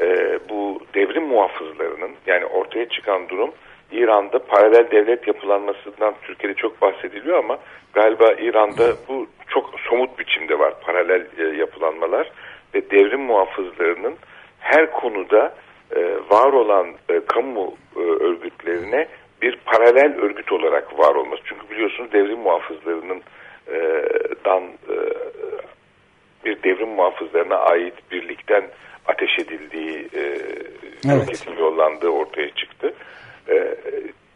e, bu devrim muhafızlarının yani ortaya çıkan durum İran'da paralel devlet yapılanmasından Türkiye'de çok bahsediliyor ama galiba İran'da bu çok somut biçimde var paralel e, yapılanmalar ve devrim muhafızlarının her konuda e, var olan e, kamu e, örgütlerine bir paralel örgüt olarak var olması. Çünkü biliyorsunuz devrim muhafızlarının e, dan e, bir devrim muhafızlarına ait birlikten ateş edildiği e, Evet. yollandığı ortaya çıktı. E,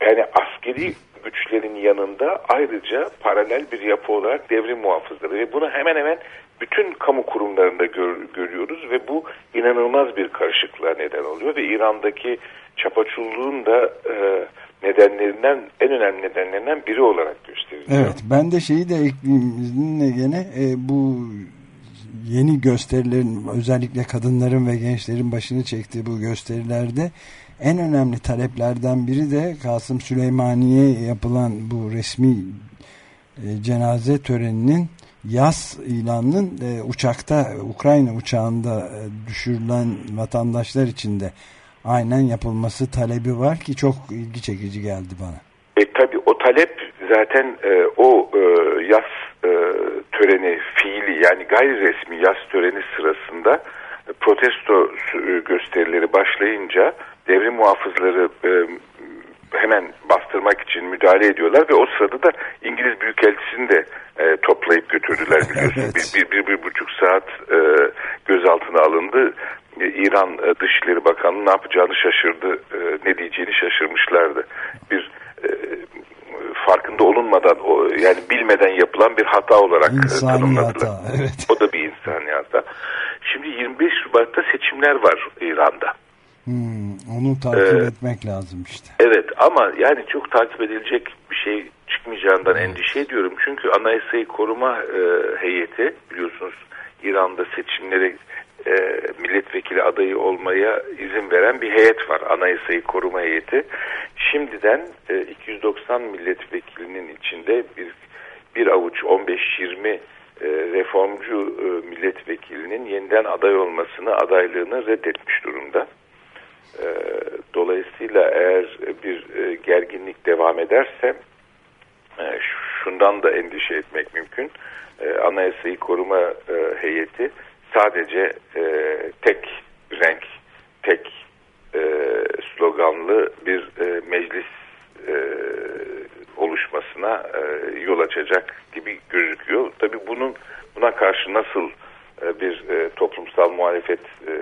yani askeri güçlerin yanında ayrıca paralel bir yapı olarak devrim muhafızları. Ve bunu hemen hemen bütün kamu kurumlarında gör- görüyoruz. Ve bu inanılmaz bir karışıklığa neden oluyor. Ve İran'daki çapaçulluğun da e, nedenlerinden en önemli nedenlerinden biri olarak gösteriliyor. Evet ben de şeyi de ekleyeyim izninle gene. E, bu yeni gösterilerin özellikle kadınların ve gençlerin başını çektiği bu gösterilerde en önemli taleplerden biri de Kasım Süleymaniye yapılan bu resmi e, cenaze töreninin yaz ilanının e, uçakta Ukrayna uçağında e, düşürülen vatandaşlar için de aynen yapılması talebi var ki çok ilgi çekici geldi bana. E, tabii o talep zaten e, o e, yaz e, töreni fiili yani gayri resmi yaz töreni sırasında protesto gösterileri başlayınca devrim muhafızları e, hemen bastırmak için müdahale ediyorlar ve o sırada da İngiliz Büyükelçisini de e, toplayıp götürdüler biliyorsun. bir, bir, bir, bir buçuk saat e, gözaltına alındı. E, İran e, Dışişleri Bakanı ne yapacağını şaşırdı, e, ne diyeceğini şaşırmışlardı. Bir e, farkında olunmadan, o, yani bilmeden yapılan bir hata olarak e, İnsani tanımladılar. hata, evet. O da bir insani hata. Şimdi 25 Şubat'ta seçimler var İran'da. Hmm, onu takip Ee, etmek lazım işte. Evet ama yani çok takip edilecek bir şey çıkmayacağından endişe ediyorum. Çünkü Anayasayı Koruma e, Heyeti biliyorsunuz İran'da seçimlere e, milletvekili adayı olmaya izin veren bir heyet var. Anayasayı Koruma Heyeti. Şimdiden e, 290 milletvekilinin içinde bir bir avuç 15-20 e, reformcu e, milletvekilinin yeniden aday olmasını, adaylığını reddetmiş durumda. E, dolayısıyla eğer bir e, gerginlik devam ederse e, şundan da endişe etmek mümkün. E, Anayasayı Koruma Heyeti sadece tek renk, tek sloganlı bir meclis oluşmasına yol açacak gibi gözüküyor. Tabii bunun buna karşı nasıl bir e, toplumsal muhalefet e,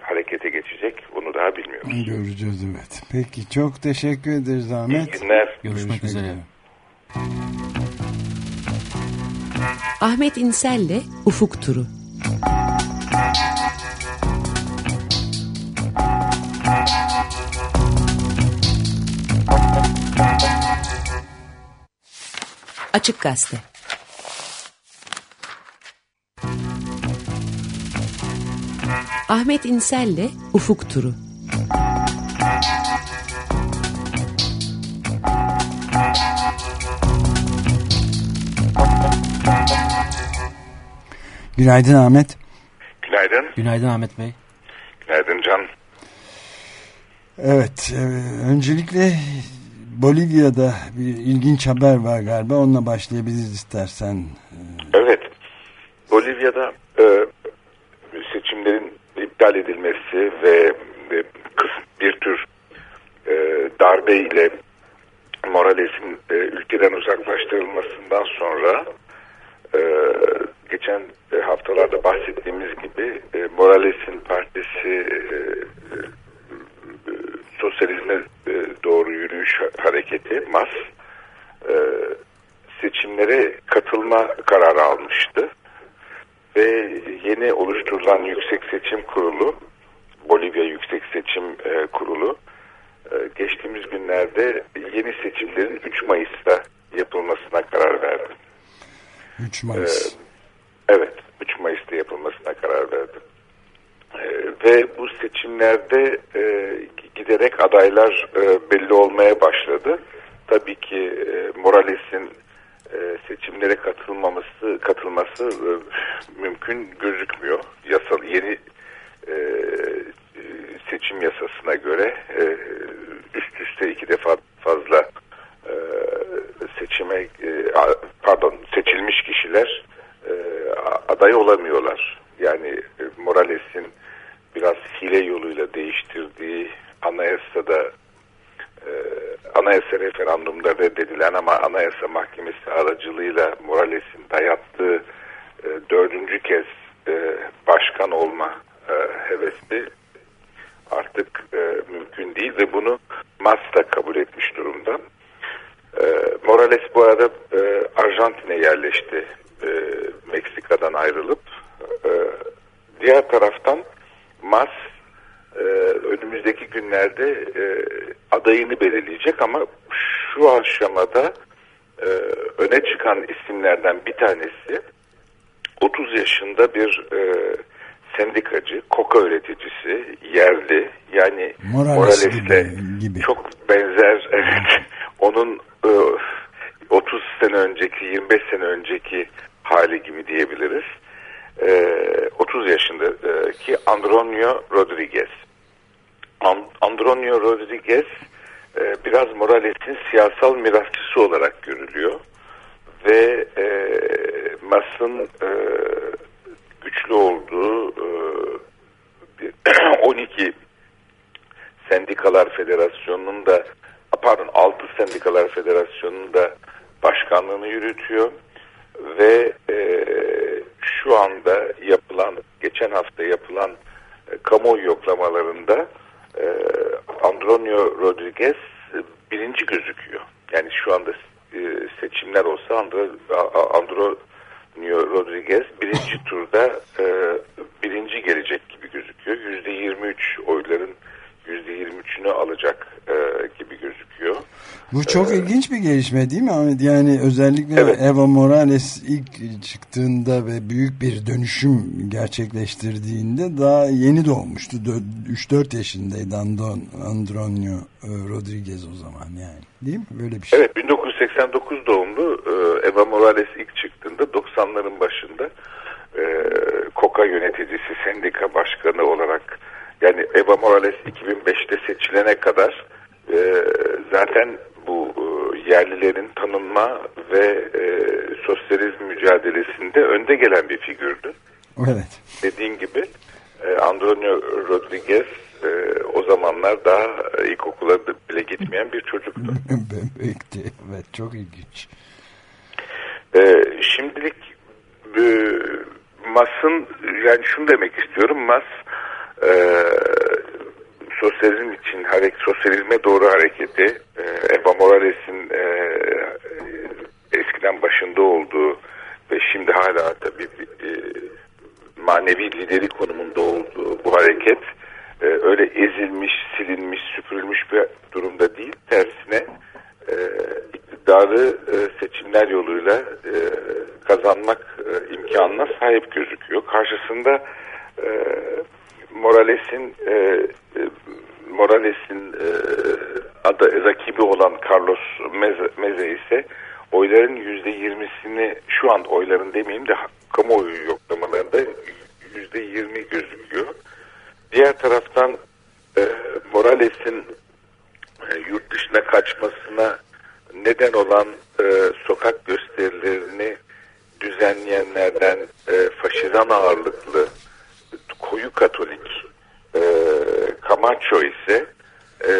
harekete geçecek onu daha bilmiyoruz. Göreceğiz evet. Peki çok teşekkür ederiz Ahmet. İyi günler. Görüşmek üzere. Ahmet İnsel'le Ufuk Turu. Açık Gazete Ahmet İnsel'le Ufuk Turu. Günaydın Ahmet. Günaydın. Günaydın Ahmet Bey. Günaydın Can. Evet, e, öncelikle Bolivya'da bir ilginç haber var galiba. Onunla başlayabiliriz istersen. Evet. Bolivya'da e, iptal edilmesi ve bir tür e, darbe ile Morales'in e, ülkeden uzaklaştırılmasından sonra e, geçen haftalarda bahsettiğimiz gibi Morales'in partisi sosyalizme doğru yürüyüş hareketi MAS seçimlere katılma kararı almıştı. Ve yeni oluşturulan Yüksek Seçim Kurulu, Bolivya Yüksek Seçim e, Kurulu, e, geçtiğimiz günlerde yeni seçimlerin 3 Mayıs'ta yapılmasına karar verdi. 3 Mayıs. Evet, 3 Mayıs'ta yapılmasına karar verdi. E, ve bu seçimlerde e, giderek adaylar e, belli olmaya başladı. Tabii ki e, Morales'in e, seçimlere katılmaması katılması e, mümkün gözükmüyor. Yasal yeni e, seçim yasasına göre e, üst üste iki defa fazla e, seçime e, pardon seçilmiş kişiler e, aday olamıyorlar. Yani e, Morales'in biraz hile yoluyla değiştirdiği anayasada e, anayasa referandumda reddedilen ama anayasa mahkemesi aracılığıyla Morales'in dayattığı e, dördüncü kez e, başkan olma e, hevesi artık e, mümkün değil ve bunu Mas da kabul etmiş durumda. E, Morales bu arada e, Arjantin'e yerleşti e, Meksika'dan ayrılıp. E, diğer taraftan Mas e, önümüzdeki günlerde e, adayını belirleyecek ama şu aşamada e, öne çıkan isimlerden bir tanesi 30 yaşında bir e, sendikacı, koka üreticisi, yerli yani Morales Morales'le gibi, gibi. çok benzer evet onun e, 30 sene önceki 25 sene önceki hali gibi diyebiliriz. E, 30 yaşındaki Andronio Rodriguez. And Andronio Rodriguez e, biraz Morales'in siyasal mirasçısı olarak görülüyor. Ve e, Mas'ın e, güçlü olduğu e, bir 12 Sendikalar Federasyonu'nun da pardon 6 Sendikalar Federasyonu'nun da başkanlığını yürütüyor. Ve e, şu anda yapılan geçen hafta yapılan e, kamuoyu yoklamalarında e, Andronio Rodriguez birinci gözüküyor. Yani şu anda e, seçimler olsa Andro, Andronio Rodriguez birinci turda e, birinci gelecek gibi gözüküyor. Yüzde 23 oyların 23'ünü alacak e, gibi gözüküyor. Bu çok Ee, ilginç bir gelişme değil mi Ahmet? Yani özellikle Evet. Evo Morales ilk çıktığında ve büyük bir dönüşüm gerçekleştirdiğinde daha yeni doğmuştu. 3-4 yaşındaydı Andon, Andronio e, Rodriguez o zaman yani. Değil mi? Böyle bir şey. Evet 1989 doğumlu e, Eva Morales ilk çıktığında 90'ların başında e, KOKA yöneticisi sendika başkanı olarak yani Eva Morales 2005'te seçilene kadar e, zaten bu e, yerlilerin tanınma ve e, sosyalizm mücadelesinde önde gelen bir figürdü. Evet. Dediğin gibi e, Andronio Rodriguez e, o zamanlar daha ilkokula bile gitmeyen bir çocuktu. Bebekti. Evet çok ilginç. Ee, şimdilik e, Mas'ın yani şunu demek istiyorum Mas e, sosyalizm için hareket, sosyalizme doğru hareketi e, Eva Morales'in e, eskiden başında olduğu ve şimdi hala tabii e, manevi lideri konumunda olduğu bu hareket e, öyle ezilmiş, silinmiş, süpürülmüş bir durumda değil. Tersine e, iktidarı e, seçimler yoluyla e, kazanmak e, imkanına sahip gözüküyor. Karşısında e, Morales'in e, e, Morales'in e, adı rakibi olan Carlos Meze, Meze ise oyların yüzde yirmisini şu an oyların demeyeyim de kamuoyu yoklamalarında yüzde yirmi gözüküyor. Diğer taraftan e, Morales'in e, yurt dışına kaçmasına neden olan e, sokak gösterilerini düzenleyenlerden e, faşizan ağırlıklı koyu katolik e, Camacho ise e,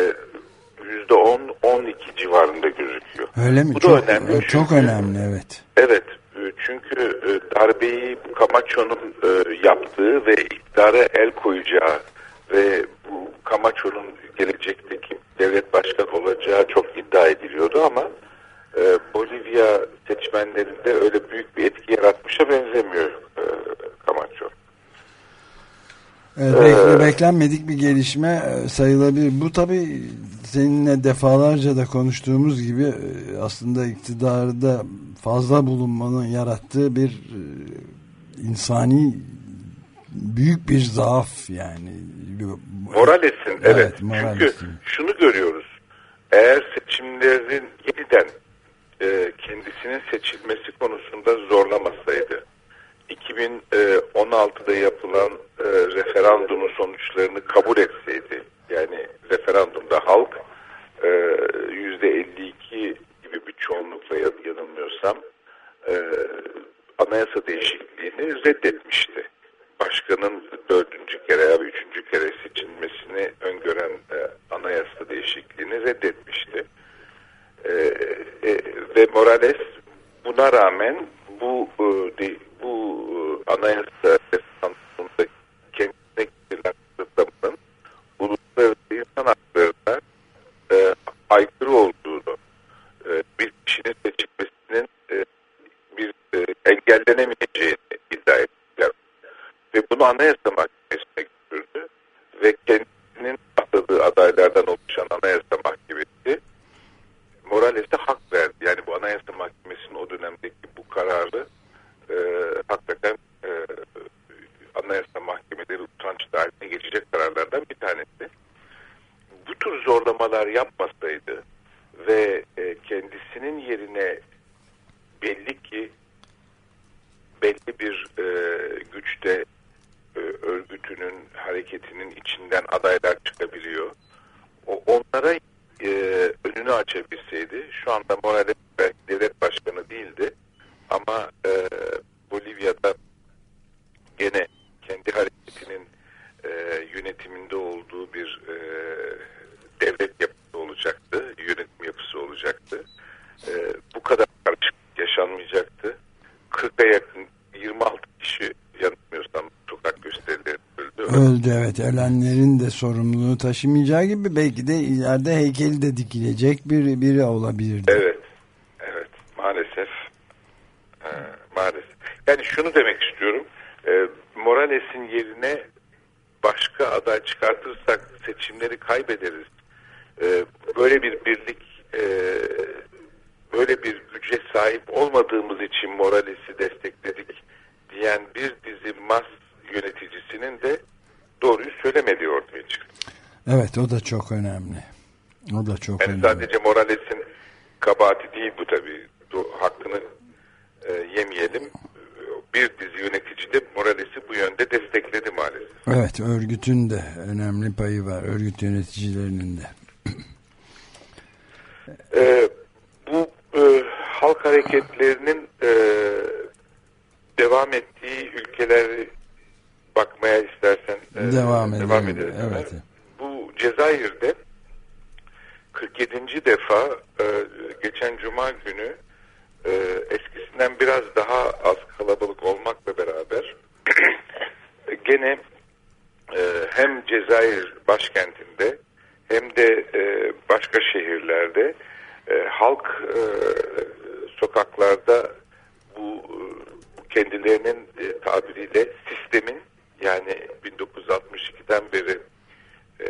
yüzde on 12 civarında gözüküyor. Öyle mi? Bu çok, da önemli. Çok çünkü- önemli evet. Evet e, çünkü e, darbeyi Camacho'nun e, yaptığı ve iktidara el koyacağı ve bu Camacho'nun gelecekteki devlet başkanı olacağı çok iddia ediliyordu ama e, Bolivya seçmenlerinde öyle büyük bir etki yaratmışa benzemiyor e, Camacho. Evet, bek- beklenmedik bir gelişme e, sayılabilir. Bu tabi seninle defalarca da konuştuğumuz gibi e, aslında iktidarda fazla bulunmanın yarattığı bir e, insani büyük bir zaaf yani. Morales'in evet, Morales'in. çünkü şunu görüyoruz eğer seçimlerin yeniden e, kendisinin seçilmesi konusunda zorlamasaydı 2016'da yapılan e, referandumun sonuçlarını kabul etseydi yani referandumda halk e, %52 gibi bir çoğunlukla yanılmıyorsam e, anayasa değişikliğini reddetmişti. Başkanın dördüncü kere ya üçüncü kere seçilmesini öngören e, anayasa değişikliğini reddetmişti. E, e, ve Morales buna rağmen bu de, bu e, anayasa referandumunda kendine getirilen kısıtlamanın uluslararası insan haklarına e, aykırı olduğunu e, bir kişinin seçilmesinin e, bir e, engellenemeyeceğini iddia ettiler. Ve bunu Anayasa Mahkemesi'ne götürdü ve kendinin atadığı adaylardan oluşan Anayasa Mahkemesi Morales'e hak verdi. Yani bu Anayasa Mahkemesi'nin o dönemdeki bu kararı e, hakikaten e, Anayasa Mahkemeleri utanç haline geçecek kararlardan bir tanesi. Bu tür zorlamalar yapmasaydı ve e, kendisinin yerine belli ki belli bir e, güçte e, örgütünün hareketinin içinden adaylar çıkabiliyor. O onlara e, önünü açabilseydi şu anda Morales belki devlet başkanı değildi ama e, Bolivya'da gene kendi hareketinin e, yönetiminde olduğu bir e, devlet yapısı olacaktı, yönetim yapısı olacaktı. E, bu kadar karışık yaşanmayacaktı. 40'a yakın 26 kişi yanılmıyorsam sokak gösterileri öldü. Evet. Ölenlerin de sorumluluğu taşımayacağı gibi belki de ileride heykeli de dikilecek bir biri olabilirdi. Evet. Evet. Maalesef. Ee, maalesef. Yani şunu demek istiyorum. E, Morales'in yerine başka aday çıkartırsak seçimleri kaybederiz. E, böyle bir birlik e, böyle bir güce sahip olmadığımız için Morales'i destekledik diyen bir dizi mas yöneticisinin de doğruyu söylemediği ortaya çıktı. Evet o da çok önemli. O da çok yani önemli. Sadece Morales'in kabahati değil bu tabii. Hakkını e, yemeyelim. Bir dizi yönetici de Morales'i bu yönde destekledi maalesef. Evet örgütün de önemli payı var. Örgüt yöneticilerinin de. e, bu e, halk hareketlerinin e, devam ettiği ülkeleri bakmaya istersen e, devam, devam edelim. Evet. Bu Cezayir'de 47. defa e, geçen Cuma günü e, eskisinden biraz daha az kalabalık olmakla beraber gene e, hem Cezayir başkentinde hem de e, başka şehirlerde e, halk e, sokaklarda bu, bu kendilerinin e, tabiriyle sistemin yani 1962'den beri e,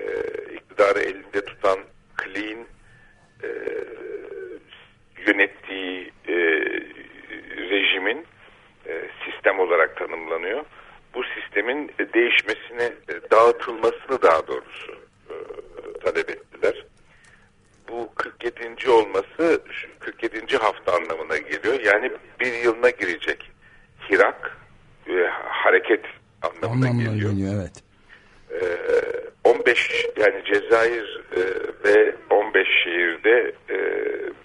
iktidarı elinde tutan clean e, yönettiği e, rejimin e, sistem olarak tanımlanıyor. Bu sistemin değişmesini, e, dağıtılmasını daha doğrusu e, talep ettiler. Bu 47. olması 47. hafta anlamına geliyor. Yani bir yılına girecek Hirak e, hareket anlamına, anlamına geliyor. geliyor. Evet. E, 15 yani Cezayir e, ve 15 şehirde e,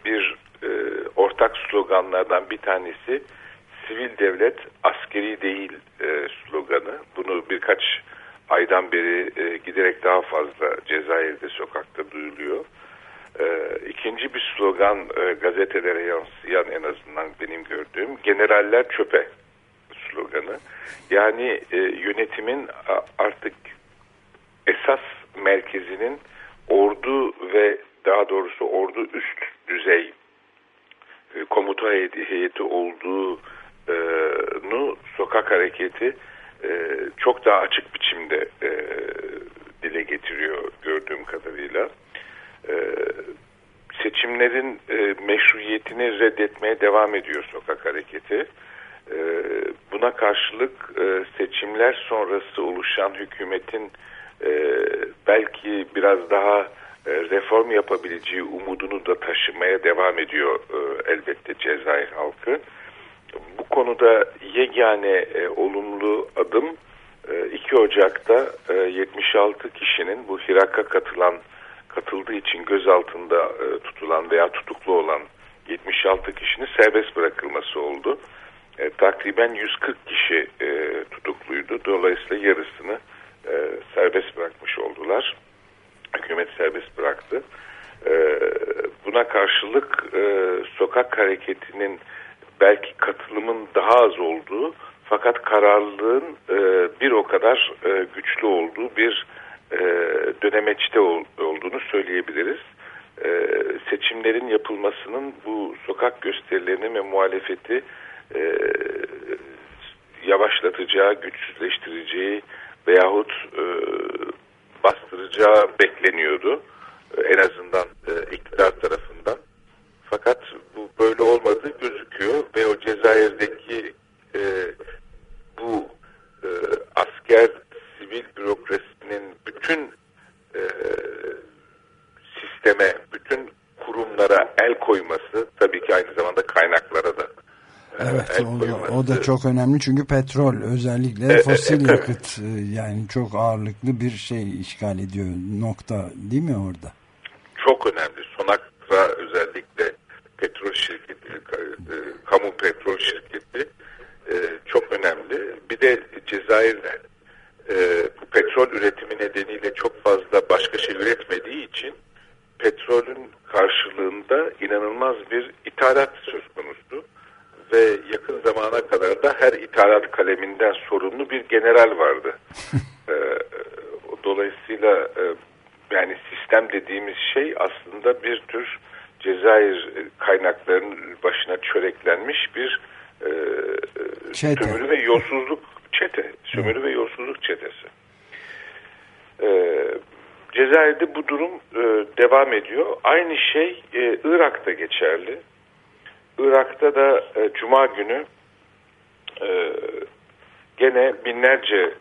bir e, ortak sloganlardan bir tanesi sivil devlet askeri değil e, sloganı. Bunu birkaç aydan beri e, giderek daha fazla Cezayir'de sokakta duyuluyor. E, ikinci bir slogan e, gazetelere yansıyan en azından benim gördüğüm generaller çöpe sloganı. Yani e, yönetimin artık esas merkezinin ordu ve daha doğrusu ordu üst düzey e, komuta heyeti olduğunu sokak hareketi e, çok daha açık biçimde e, dile getiriyor gördüğüm kadarıyla. E, seçimlerin e, meşruiyetini reddetmeye devam ediyor sokak. E, buna karşılık e, seçimler sonrası oluşan hükümetin e, belki biraz daha e, reform yapabileceği umudunu da taşımaya devam ediyor e, elbette Cezayir halkı. Bu konuda yegane e, olumlu adım e, 2 Ocak'ta e, 76 kişinin bu Hirak'a katılan katıldığı için gözaltında e, tutulan veya tutuklu olan 76 kişinin serbest bırakılması oldu. Takriben 140 kişi e, tutukluydu. Dolayısıyla yarısını e, serbest bırakmış oldular. Hükümet serbest bıraktı. E, buna karşılık e, sokak hareketinin belki katılımın daha az olduğu fakat kararlılığın e, bir o kadar e, güçlü olduğu bir e, dönemeçte ol, olduğunu söyleyebiliriz. E, seçimlerin yapılmasının bu sokak gösterilerini ve muhalefeti yavaşlatacağı, güçsüzleştireceği veyahut e, bastıracağı bekleniyordu. E, en azından e, iktidar tarafından. Fakat bu böyle olmadığı gözüküyor ve o Cezayir'deki e, bu e, asker sivil bürokrasinin bütün e, sisteme, bütün kurumlara el koyması tabii ki aynı zamanda kaynaklara da Evet o da, o da çok önemli çünkü petrol özellikle E, fosil e, yakıt e, yani çok ağırlıklı bir şey işgal ediyor nokta değil mi orada? Çok önemli. Sonakra özellikle petrol şirketi, e, kamu petrol şirketi e, çok önemli. Bir de Cezayir'de e, bu petrol üretimi nedeniyle çok fazla başka şey üretmediği için petrolün karşılığında inanılmaz bir ithalat söz konusu ve yakın zamana kadar da her ithalat kaleminden sorumlu bir Ee, dolayısıyla e, yani sistem dediğimiz şey aslında bir tür Cezayir kaynaklarının başına çöreklenmiş bir e, Çete. sömürü ve yolsuzluk çete, sömürü ve yolsuzluk çetesi. Ee, Cezayir'de bu durum e, devam ediyor. Aynı şey e, Irak'ta geçerli. Irak'ta da e, Cuma günü e, gene binlerce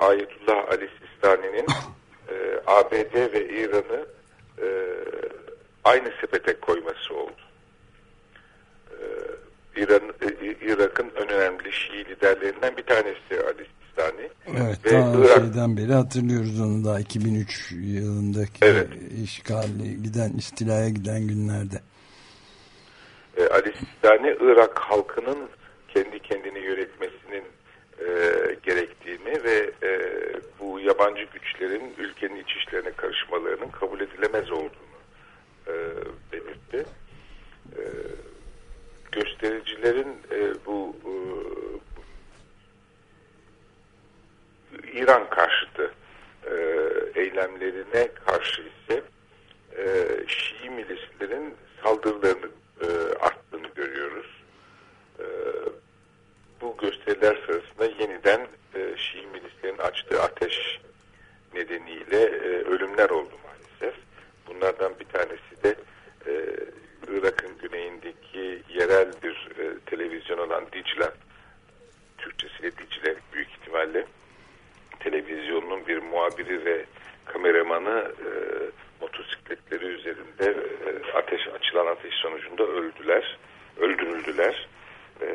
Ayetullah Ali Sistani'nin e, ABD ve İran'ı e, aynı sepete koyması oldu. E, İran, e, Irak'ın en önemli Şii liderlerinden bir tanesi Ali Sistani. Evet, Ve daha Irak- şeyden beri hatırlıyoruz onu da 2003 yılındaki Evet. işgali giden istilaya giden günlerde. e, Ali Sistani Irak halkının kendi kendini yönetmesinin e, gerektiğini ve e, bu yabancı güçlerin ülkenin iç işlerine karışmalarının kabul edilemez olduğunu e, belirtti. E, göstericilerin e, bu e, İran karşıtı e, eylemlerine karşı ise e, Şii milislerin saldırılarını e, arttığını görüyoruz. E, bu gösteriler sırasında yeniden e, Şii milislerin açtığı ateş nedeniyle e, ölümler oldu maalesef. Bunlardan bir tanesi de e, Irak'ın güneyindeki yerel bir e, televizyon olan Dicla, Türkçesiyle Dicle büyük ihtimalle televizyonun bir muhabiri ve kameramanı e, motosikletleri üzerinde e, ateş açılan ateş sonucunda öldüler, öldürüldüler. E,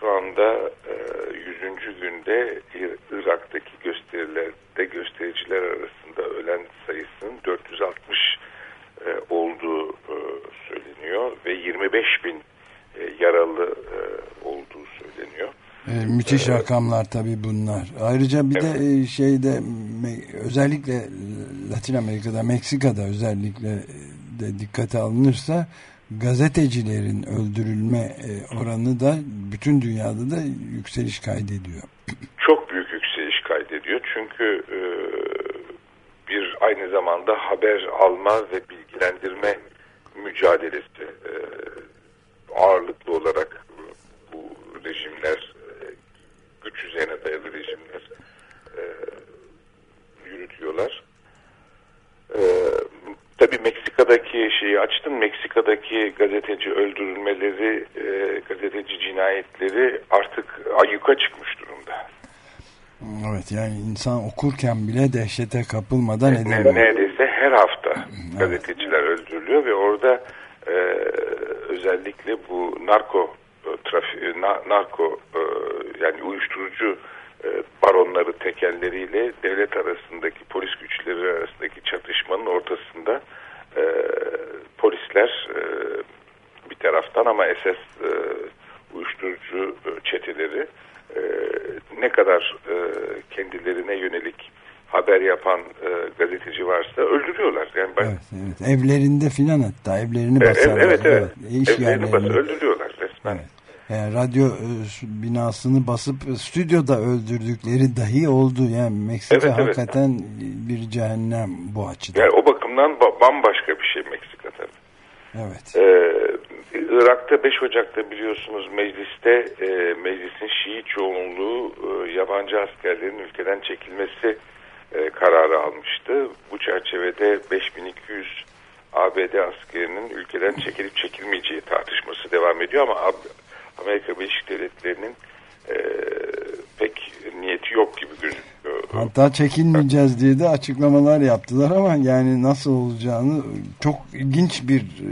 şu anda e, 100. günde İr- Irak'taki gösterilerde göstericiler arasında ölen sayısının 460 e, olduğu e, söyleniyor ve 25 bin e, yaralı e, olduğu söyleniyor. E, müthiş rakamlar tabii bunlar. Ayrıca bir de e, şeyde özellikle Latin Amerika'da, Meksika'da özellikle e, de dikkate alınırsa gazetecilerin öldürülme e, oranı da bütün dünyada da yükseliş kaydediyor. Çok büyük yükseliş kaydediyor çünkü e, bir aynı zamanda haber alma ve bilgilendirme mücadelesi e, ağırlıklı olarak bu rejimler güç üzerine dayalı rejimler yürütüyorlar. Tabii Meksika'daki şeyi açtım. Meksika'daki gazeteci öldürülmeleri, e, gazeteci cinayetleri artık ayyuka çıkmış durumda. Evet yani insan okurken bile dehşete kapılmadan Ne- edemiyor. neredeyse her hafta gazeteciler öldürülüyor ve orada e, özellikle bu narko e, trafi, na- narko e, yani uyuşturucu e, baronları tekelleriyle devlet arasındaki polis güçleri arasındaki çatışmanın ortasında e, polisler e, bir taraftan ama esas e, uyuşturucu e, çeteleri e, ne kadar e, kendilerine yönelik haber yapan e, gazeteci varsa öldürüyorlar. Yani ben, Evet, evet. Evlerinde filan hatta evlerini E, basarlar. evet evet. İş Evlerini basıp öldürüyorlar resmen. Yani radyo e, binasını basıp stüdyoda öldürdükleri dahi oldu. Yani Meksika Evet, evet. hakikaten bir cehennem bu açıdan. Yani o bakımdan ba- bambaşka bir şey Meksika tabii. Evet. Ee, Irak'ta 5 Ocak'ta biliyorsunuz mecliste e, meclisin Şii çoğunluğu e, yabancı askerlerin ülkeden çekilmesi e, kararı almıştı. Bu çerçevede 5200 ABD askerinin ülkeden çekilip çekilmeyeceği tartışması devam ediyor ama Amerika Birleşik Devletleri'nin e, pek niyeti yok gibi gözüküyor. Hatta çekilmeyeceğiz diye de açıklamalar yaptılar ama yani nasıl olacağını çok ilginç bir e,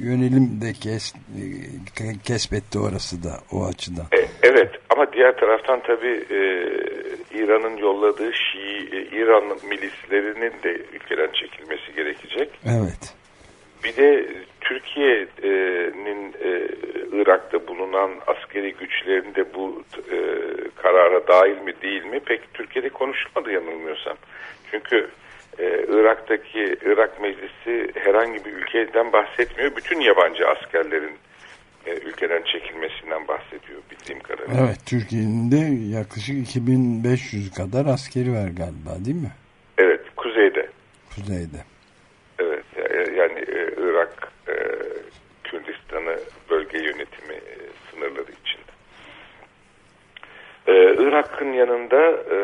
yönelim de kes, e, kesbetti orası da o açıdan. E, Evet ama diğer taraftan tabii e, İran'ın yolladığı Şii, e, İran milislerinin de ülkeden çekilmesi gerekecek. Evet. Bir de Türkiye'nin e, Irak'ta bulunan askeri güçlerin de bu e, karara dahil mi değil mi pek Türkiye'de konuşulmadı yanılmıyorsam. Çünkü e, Irak'taki Irak Meclisi herhangi bir ülkeden bahsetmiyor. Bütün yabancı askerlerin e, ülkeden çekilmesinden bahsediyor bildiğim kadarıyla. Evet Türkiye'nin de yaklaşık 2500 kadar askeri var galiba değil mi? Evet, kuzeyde. Kuzeyde. Evet, ya- yani e, Irak e, Kürdistan'ı bölge yönetimi e, sınırları içinde. E, Irak'ın yanında e,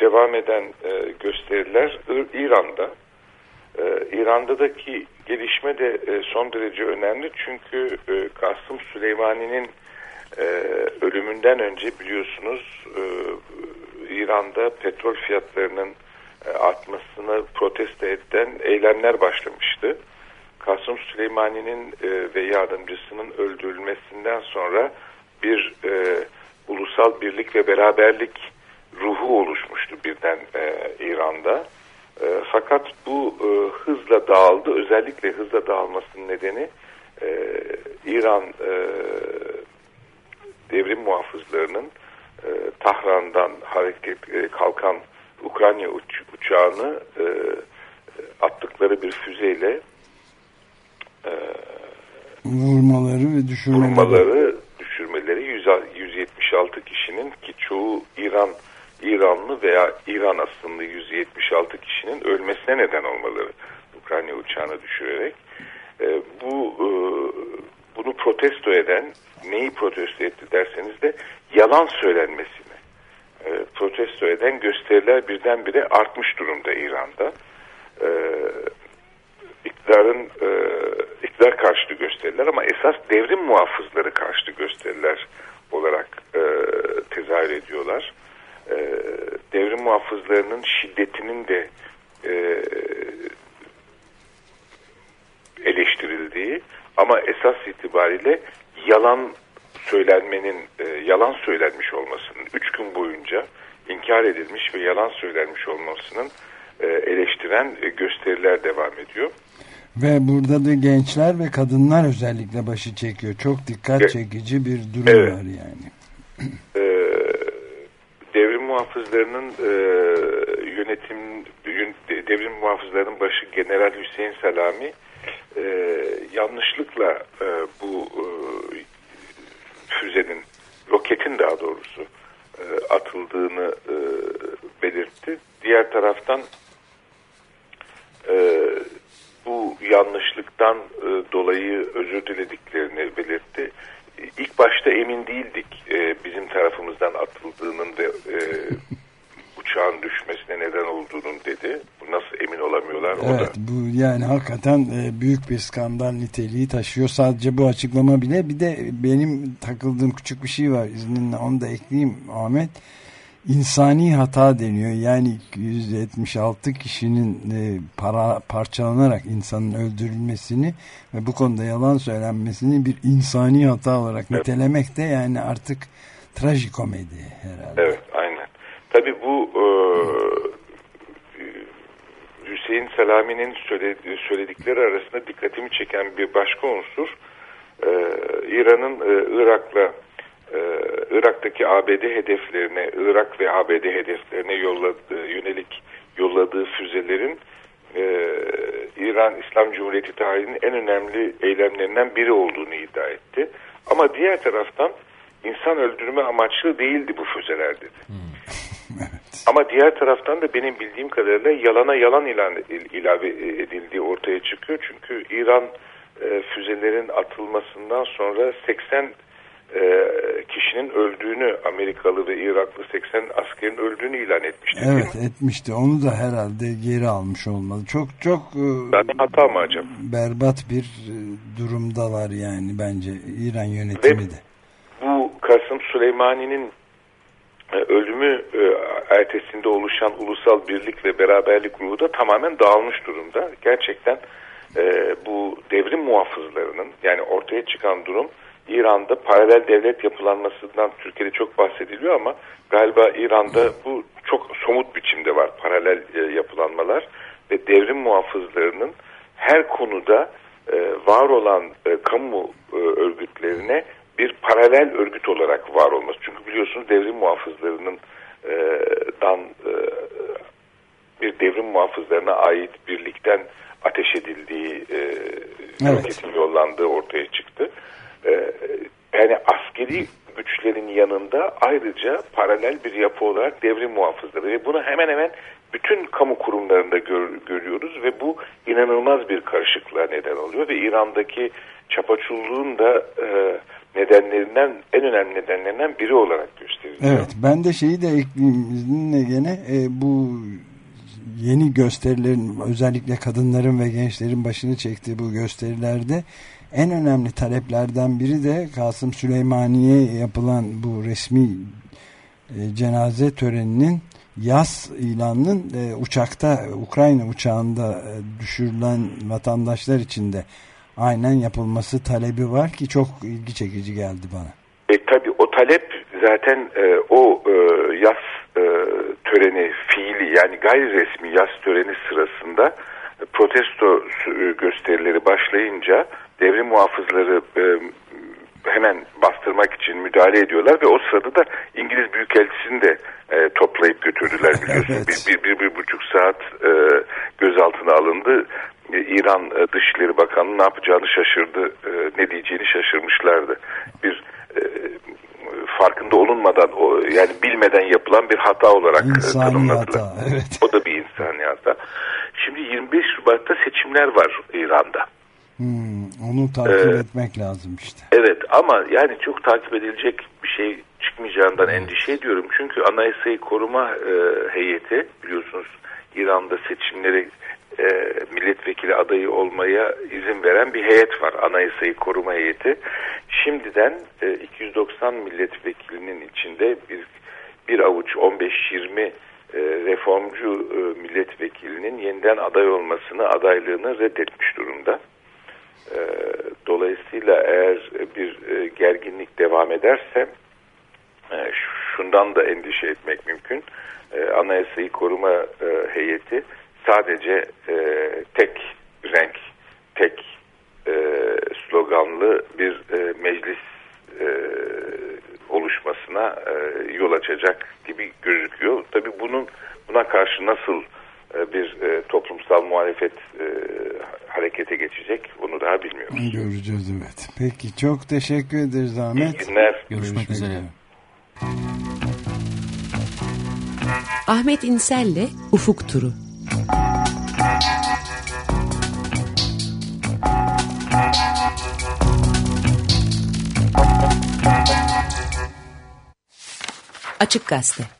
devam eden e, gösteriler İran'da. E, İran'daki gelişme de e, son derece önemli çünkü e, Kasım Süleymani'nin e, ölümünden önce biliyorsunuz e, İran'da petrol fiyatlarının e, artmasını protesto eden eylemler başlamıştı. Kasım Süleymani'nin e, ve yardımcısının öldürülmesinden sonra bir e, ulusal birlik ve beraberlik ruhu oluşmuştu birden e, İran'da. E, fakat bu e, hızla dağıldı. Özellikle hızla dağılmasının nedeni e, İran e, devrim muhafızlarının e, Tahran'dan hareket e, kalkan Ukrayna uç, uçağını e, attıkları bir füzeyle e, Vurmaları ve düşürmeleri. vurmaları, düşürmeleri 100 176 kişinin ki çoğu İran İranlı veya İran asıllı 176 kişinin ölmesine neden olmaları Ukrayna uçağını düşürerek e, bu e, bunu protesto eden neyi protesto etti derseniz de yalan söylenmesini e, protesto eden gösteriler birdenbire artmış durumda İran'da. E, iktidarın e, iktidar karşıtı gösteriler ama esas devrim muhafızları karşıtı gösteriler olarak e, tezahür ediyorlar. e, devrim muhafızlarının şiddetinin de e, eleştirildiği ama esas itibariyle yalan söylenmenin e, yalan söylenmiş olmasının üç gün boyunca inkar edilmiş ve yalan söylenmiş olmasının e, eleştiren e, gösteriler devam ediyor. Ve burada da gençler ve kadınlar özellikle başı çekiyor. Çok dikkat çekici bir durum Evet. var yani. e, devrim muhafızlarının e, yönetim yön- devrim muhafızlarının başı General Hüseyin Selami e, yanlışlıkla e, bu e, füzenin roketin daha doğrusu e, atıldığını e, belirtti. Diğer taraftan e, bu yanlışlıktan e, dolayı özür dilediklerini belirtti. İlk başta emin değildik e, bizim tarafımızdan atıldığının ve e, uçağın düşmesine neden olduğunun dedi. Bu nasıl emin olamıyorlar o Evet da. bu yani hakikaten e, büyük bir skandal niteliği taşıyor. Sadece bu açıklama bile bir de benim takıldığım küçük bir şey var izninle onu da ekleyeyim Ahmet. İnsani hata deniyor. Yani 176 kişinin e, para parçalanarak insanın öldürülmesini ve bu konuda yalan söylenmesini bir insani hata olarak nitelemek de yani artık trajikomedi herhalde. Evet aynen. Tabii bu e, Hüseyin Selami'nin söyledi- söyledikleri arasında dikkatimi çeken bir başka unsur e, İran'ın e, Irak'la e, Irak'taki ABD hedeflerine, Irak ve ABD hedeflerine yolladığı, yönelik yolladığı füzelerin e, İran İslam Cumhuriyeti tarihinin en önemli eylemlerinden biri olduğunu iddia etti. Ama diğer taraftan insan öldürme amaçlı değildi bu füzeler dedi. Ama diğer taraftan da benim bildiğim kadarıyla yalana yalan ilan ilave edildiği ortaya çıkıyor. Çünkü İran e, füzelerin atılmasından sonra 80 e, kişinin öldüğünü Amerikalı ve Iraklı 80 askerin öldüğünü ilan etmişti. Evet etmişti. Onu da herhalde geri almış olmalı. Çok çok e, Zaten hata mı acaba? berbat bir e, durumdalar yani bence İran yönetimi de. Bu Kasım Süleymani'nin e, ölümü ertesinde oluşan ulusal birlik ve beraberlik ruhu da tamamen dağılmış durumda. Gerçekten bu devrim muhafızlarının yani ortaya çıkan durum İran'da paralel devlet yapılanmasından Türkiye'de çok bahsediliyor ama galiba İran'da bu çok somut biçimde var paralel e, yapılanmalar ve devrim muhafızlarının her konuda e, var olan e, kamu e, örgütlerine bir paralel örgüt olarak var olması. Çünkü biliyorsunuz devrim muhafızlarının e, dan e, bir devrim muhafızlarına ait birlikten ateş edildiği e, Evet. yollandığı ortaya çıktı. E, yani askeri güçlerin yanında ayrıca paralel bir yapı olarak devrim muhafızları ve bunu hemen hemen bütün kamu kurumlarında gör- görüyoruz ve bu inanılmaz bir karışıklığa neden oluyor ve İran'daki çapaçulluğun da e, nedenlerinden en önemli nedenlerinden biri olarak gösteriliyor. Evet ben de şeyi de ekleyeyim izninle gene e, bu yeni gösterilerin özellikle kadınların ve gençlerin başını çektiği bu gösterilerde en önemli taleplerden biri de Kasım Süleymaniye yapılan bu resmi e, cenaze töreninin yaz ilanının e, uçakta Ukrayna uçağında e, düşürülen vatandaşlar için de aynen yapılması talebi var ki çok ilgi çekici geldi bana. E, tabii o talep zaten e, o e, yaz e, töreni fiili yani gayri resmi yaz töreni sırasında protesto gösterileri başlayınca devrim muhafızları e, hemen bastırmak için müdahale ediyorlar ve o sırada da İngiliz Büyükelçisini de e, toplayıp götürdüler biliyorsunuz. bir, bir, bir, bir buçuk saat e, gözaltına alındı. E, İran e, Dışişleri Bakanı ne yapacağını şaşırdı, e, ne diyeceğini şaşırmışlardı. Bir e, farkında olunmadan, o yani bilmeden yapılan bir hata olarak İnsani tanımladılar. hata, evet. O da bir insani hata. Şimdi 25 Şubat'ta seçimler var İran'da. Hmm, onu takip Ee, etmek lazım işte. Evet ama yani çok takip edilecek bir şey çıkmayacağından endişe ediyorum. Çünkü Anayasayı Koruma e, Heyeti biliyorsunuz İran'da seçimleri e, milletvekili adayı olmaya izin veren bir heyet var. Anayasayı Koruma Heyeti. Şimdiden e, 290 milletvekilinin içinde bir bir avuç 15-20 e, reformcu e, milletvekilinin yeniden aday olmasını, adaylığını reddetmiş durumda. E, dolayısıyla eğer bir e, gerginlik devam ederse e, şundan da endişe etmek mümkün. E, Anayasayı Koruma Heyeti sadece tek renk, tek sloganlı bir meclis oluşmasına yol açacak gibi gözüküyor. Tabii bunun buna karşı nasıl bir e, toplumsal muhalefet e, harekete geçecek onu daha bilmiyoruz. Göreceğiz evet. Peki çok teşekkür ederiz Ahmet. İyi günler. Görüşmek üzere. Ahmet İnsel'le Ufuk Turu. Açık Gazete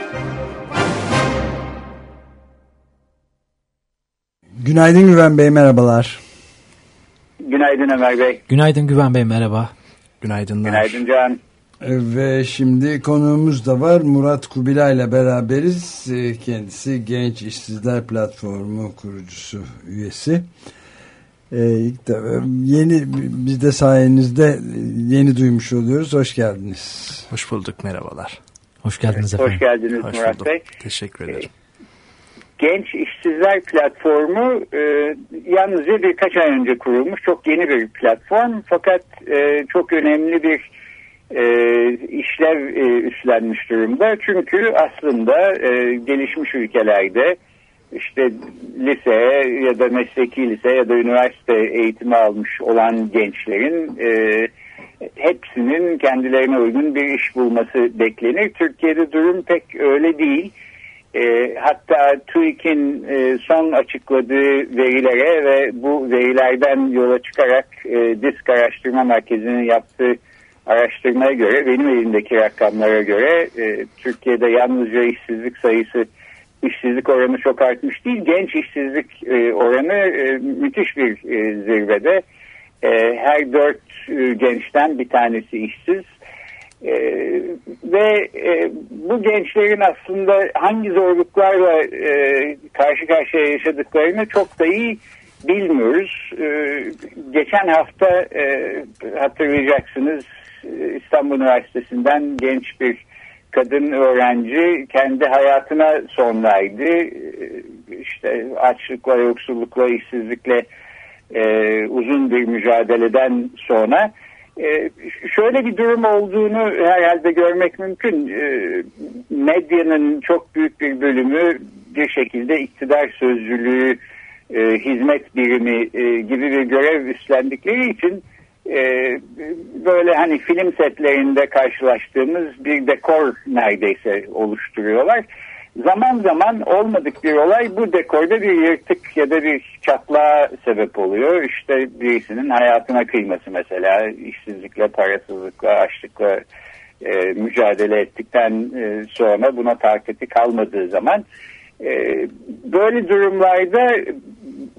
Günaydın Güven Bey merhabalar. Günaydın Ömer Bey. Günaydın Güven Bey merhaba. Günaydınlar. Günaydın Can. Ve şimdi konuğumuz da var Murat Kubilay ile beraberiz. Ee, Kendisi Genç İşsizler Platformu kurucusu üyesi. Ee, ilk de, yeni biz de sayenizde yeni duymuş oluyoruz. Hoş geldiniz. Hoş bulduk merhabalar. Hoş geldiniz efendim. Hoş geldiniz Hoş Murat. Bey. Teşekkür ederim. Genç İşsizler Platformu e, yalnızca birkaç ay önce kurulmuş. Çok yeni bir platform fakat e, çok önemli bir e, işlev e, üstlenmiş durumda. Çünkü aslında e, gelişmiş ülkelerde işte lise ya da mesleki lise ya da üniversite eğitimi almış olan gençlerin e, hepsinin kendilerine uygun bir iş bulması beklenir. Türkiye'de durum pek öyle değil. E, hatta TÜİK'in e, son açıkladığı verilere ve bu verilerden yola çıkarak e, DİSK Araştırma Merkezi'nin yaptığı araştırmaya göre, benim elimdeki rakamlara göre e, Türkiye'de yalnızca işsizlik sayısı, işsizlik oranı çok artmış değil. Genç işsizlik e, oranı e, müthiş bir e, zirvede. E, her dört e, gençten bir tanesi işsiz. E, ve e, bu gençlerin aslında hangi zorluklarla e, karşı karşıya yaşadıklarını çok da iyi bilmiyoruz. E, geçen hafta e, hatırlayacaksınız e, İstanbul Üniversitesi'nden genç bir kadın öğrenci kendi hayatına son verdi. E, işte açlıkla, yoksullukla, işsizlikle e, uzun bir mücadeleden sonra şöyle bir durum olduğunu herhalde görmek mümkün. E, medyanın çok büyük bir bölümü bir şekilde iktidar sözcülüğü, e, hizmet birimi e, gibi bir görev üstlendikleri için e, böyle hani film setlerinde karşılaştığımız bir dekor neredeyse oluşturuyorlar. Zaman zaman olmadık bir olay bu dekorda bir yırtık ya da bir çatlağa sebep oluyor. İşte birisinin hayatına kıyması mesela işsizlikle, parasızlıkla, açlıkla e, mücadele ettikten e, sonra buna takati kalmadığı zaman e, böyle durumlarda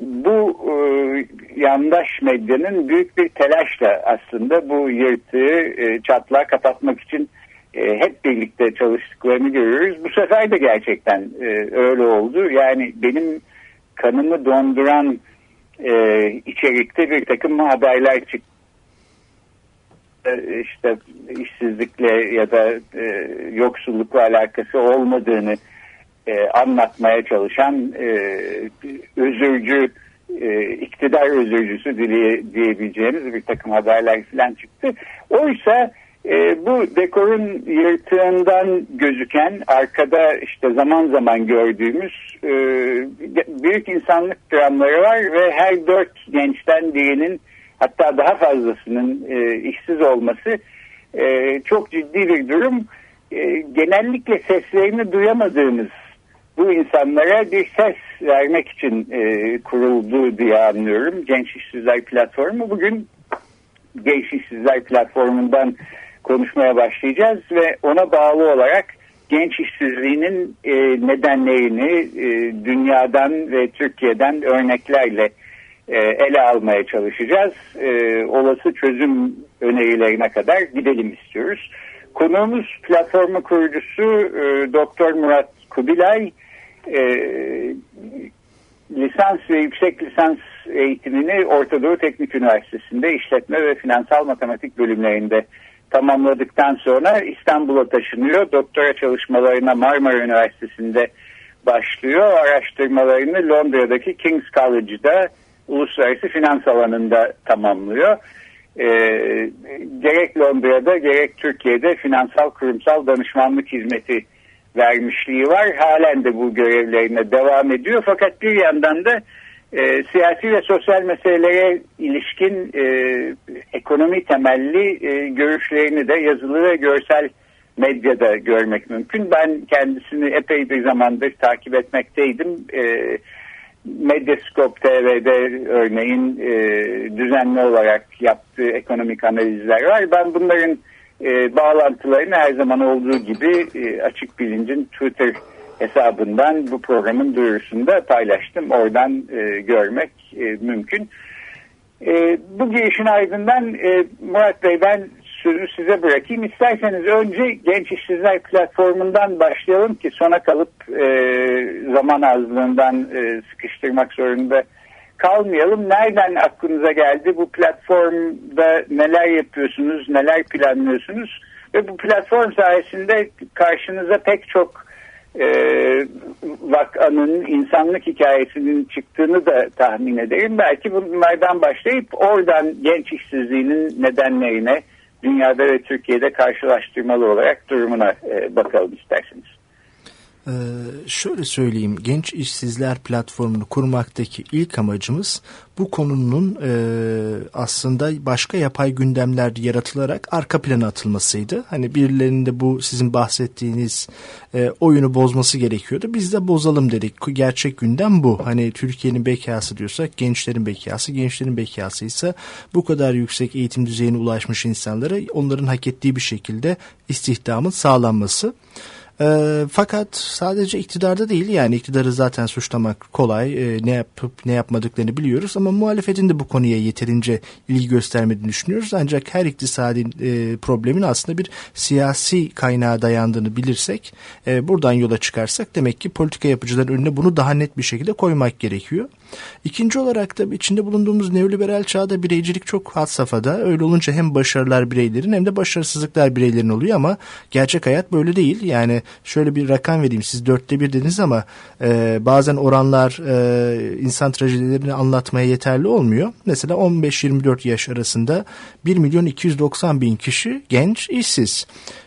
bu e, yandaş medyanın büyük bir telaşla aslında bu yırtığı e, çatlağı kapatmak için e, hep birlikte çalıştıklarını görüyoruz. Bu sefer de gerçekten e, öyle oldu. Yani benim kanımı donduran e, içerikte bir takım haberler çıktı. E, işte işsizlikle ya da e, yoksullukla alakası olmadığını e, anlatmaya çalışan e, özürcü e, iktidar özürcüsü diye, diyebileceğimiz bir takım haberler falan çıktı. Oysa E, bu dekorun yırtığından gözüken arkada işte zaman zaman gördüğümüz e, büyük insanlık dramları var ve her dört gençten birinin hatta daha fazlasının e, işsiz olması e, çok ciddi bir durum. E, genellikle seslerini duyamadığımız bu insanlara bir ses vermek için e, kuruldu diye anlıyorum. Genç İşsizler Platformu bugün Genç İşsizler Platformu'ndan konuşmaya başlayacağız ve ona bağlı olarak genç işsizliğinin e, nedenlerini e, dünyadan ve Türkiye'den örneklerle e, ele almaya çalışacağız. E, olası çözüm önerilerine kadar gidelim istiyoruz. Konuğumuz platformu kurucusu e, Doktor Murat Kubilay. E, lisans ve yüksek lisans eğitimini Orta Doğu Teknik Üniversitesi'nde işletme ve finansal matematik bölümlerinde tamamladıktan sonra İstanbul'a taşınıyor. Doktora çalışmalarına Marmara Üniversitesi'nde başlıyor. Araştırmalarını Londra'daki King's College'da uluslararası finans alanında tamamlıyor. E, gerek Londra'da gerek Türkiye'de finansal kurumsal danışmanlık hizmeti vermişliği var. Halen de bu görevlerine devam ediyor. Fakat bir yandan da e, siyasi ve sosyal meselelere ilişkin e, ekonomi temelli e, görüşlerini de yazılı ve görsel medyada görmek mümkün. Ben kendisini epey bir zamandır takip etmekteydim. E, Medyascope TV'de örneğin e, düzenli olarak yaptığı ekonomik analizler var. Ben bunların e, bağlantılarını her zaman olduğu gibi e, açık bilincin Twitter hesabından bu programın duyurusunda paylaştım. Oradan e, görmek e, mümkün. E, bu girişin ardından e, Murat Bey ben sözü size bırakayım. İsterseniz önce Genç İşsizler Platformu'ndan başlayalım ki sona kalıp e, zaman azlığından e, sıkıştırmak zorunda kalmayalım. Nereden aklınıza geldi? Bu platformda neler yapıyorsunuz, neler planlıyorsunuz? Ve bu platform sayesinde karşınıza pek çok e, vakanın, insanlık hikayesinin çıktığını da tahmin ederim. Belki bunlardan başlayıp oradan genç işsizliğinin nedenlerine dünyada ve Türkiye'de karşılaştırmalı olarak durumuna e, bakalım isterseniz. Ee, şöyle söyleyeyim genç işsizler platformunu kurmaktaki ilk amacımız bu konunun e, aslında başka yapay gündemler yaratılarak arka plana atılmasıydı. Hani birilerinde bu sizin bahsettiğiniz e, oyunu bozması gerekiyordu. Biz de bozalım dedik. Gerçek gündem bu. Hani Türkiye'nin bekası diyorsak gençlerin bekası, gençlerin bekası ise bu kadar yüksek eğitim düzeyine ulaşmış insanlara onların hak ettiği bir şekilde istihdamın sağlanması. E, fakat sadece iktidarda değil yani iktidarı zaten suçlamak kolay e, ne yapıp ne yapmadıklarını biliyoruz ama muhalefetin de bu konuya yeterince ilgi göstermediğini düşünüyoruz ancak her iktisadin e, problemin aslında bir siyasi kaynağa dayandığını bilirsek e, buradan yola çıkarsak demek ki politika yapıcıların önüne bunu daha net bir şekilde koymak gerekiyor. İkinci olarak da içinde bulunduğumuz neoliberal çağda bireycilik çok had safhada. Öyle olunca hem başarılar bireylerin hem de başarısızlıklar bireylerin oluyor ama gerçek hayat böyle değil. Yani şöyle bir rakam vereyim siz dörtte bir dediniz ama e, bazen oranlar e, insan trajedilerini anlatmaya yeterli olmuyor. Mesela 15-24 yaş arasında 1 milyon 290 bin kişi genç işsiz.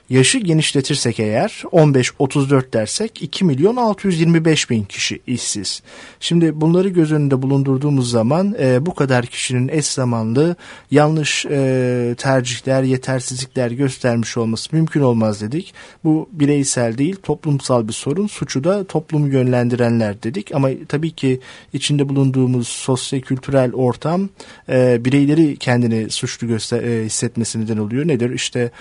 Yaşı genişletirsek eğer 15-34 dersek 2 milyon 625 bin kişi işsiz. Şimdi bunları göz önünde bulundurduğumuz zaman e, bu kadar kişinin eş zamanlı yanlış e, tercihler, yetersizlikler göstermiş olması mümkün olmaz dedik. Bu bireysel değil toplumsal bir sorun. Suçu da toplumu yönlendirenler dedik. Ama tabii ki içinde bulunduğumuz sosyo-kültürel ortam e, bireyleri kendini suçlu göster e, hissetmesi neden oluyor. Nedir? İşte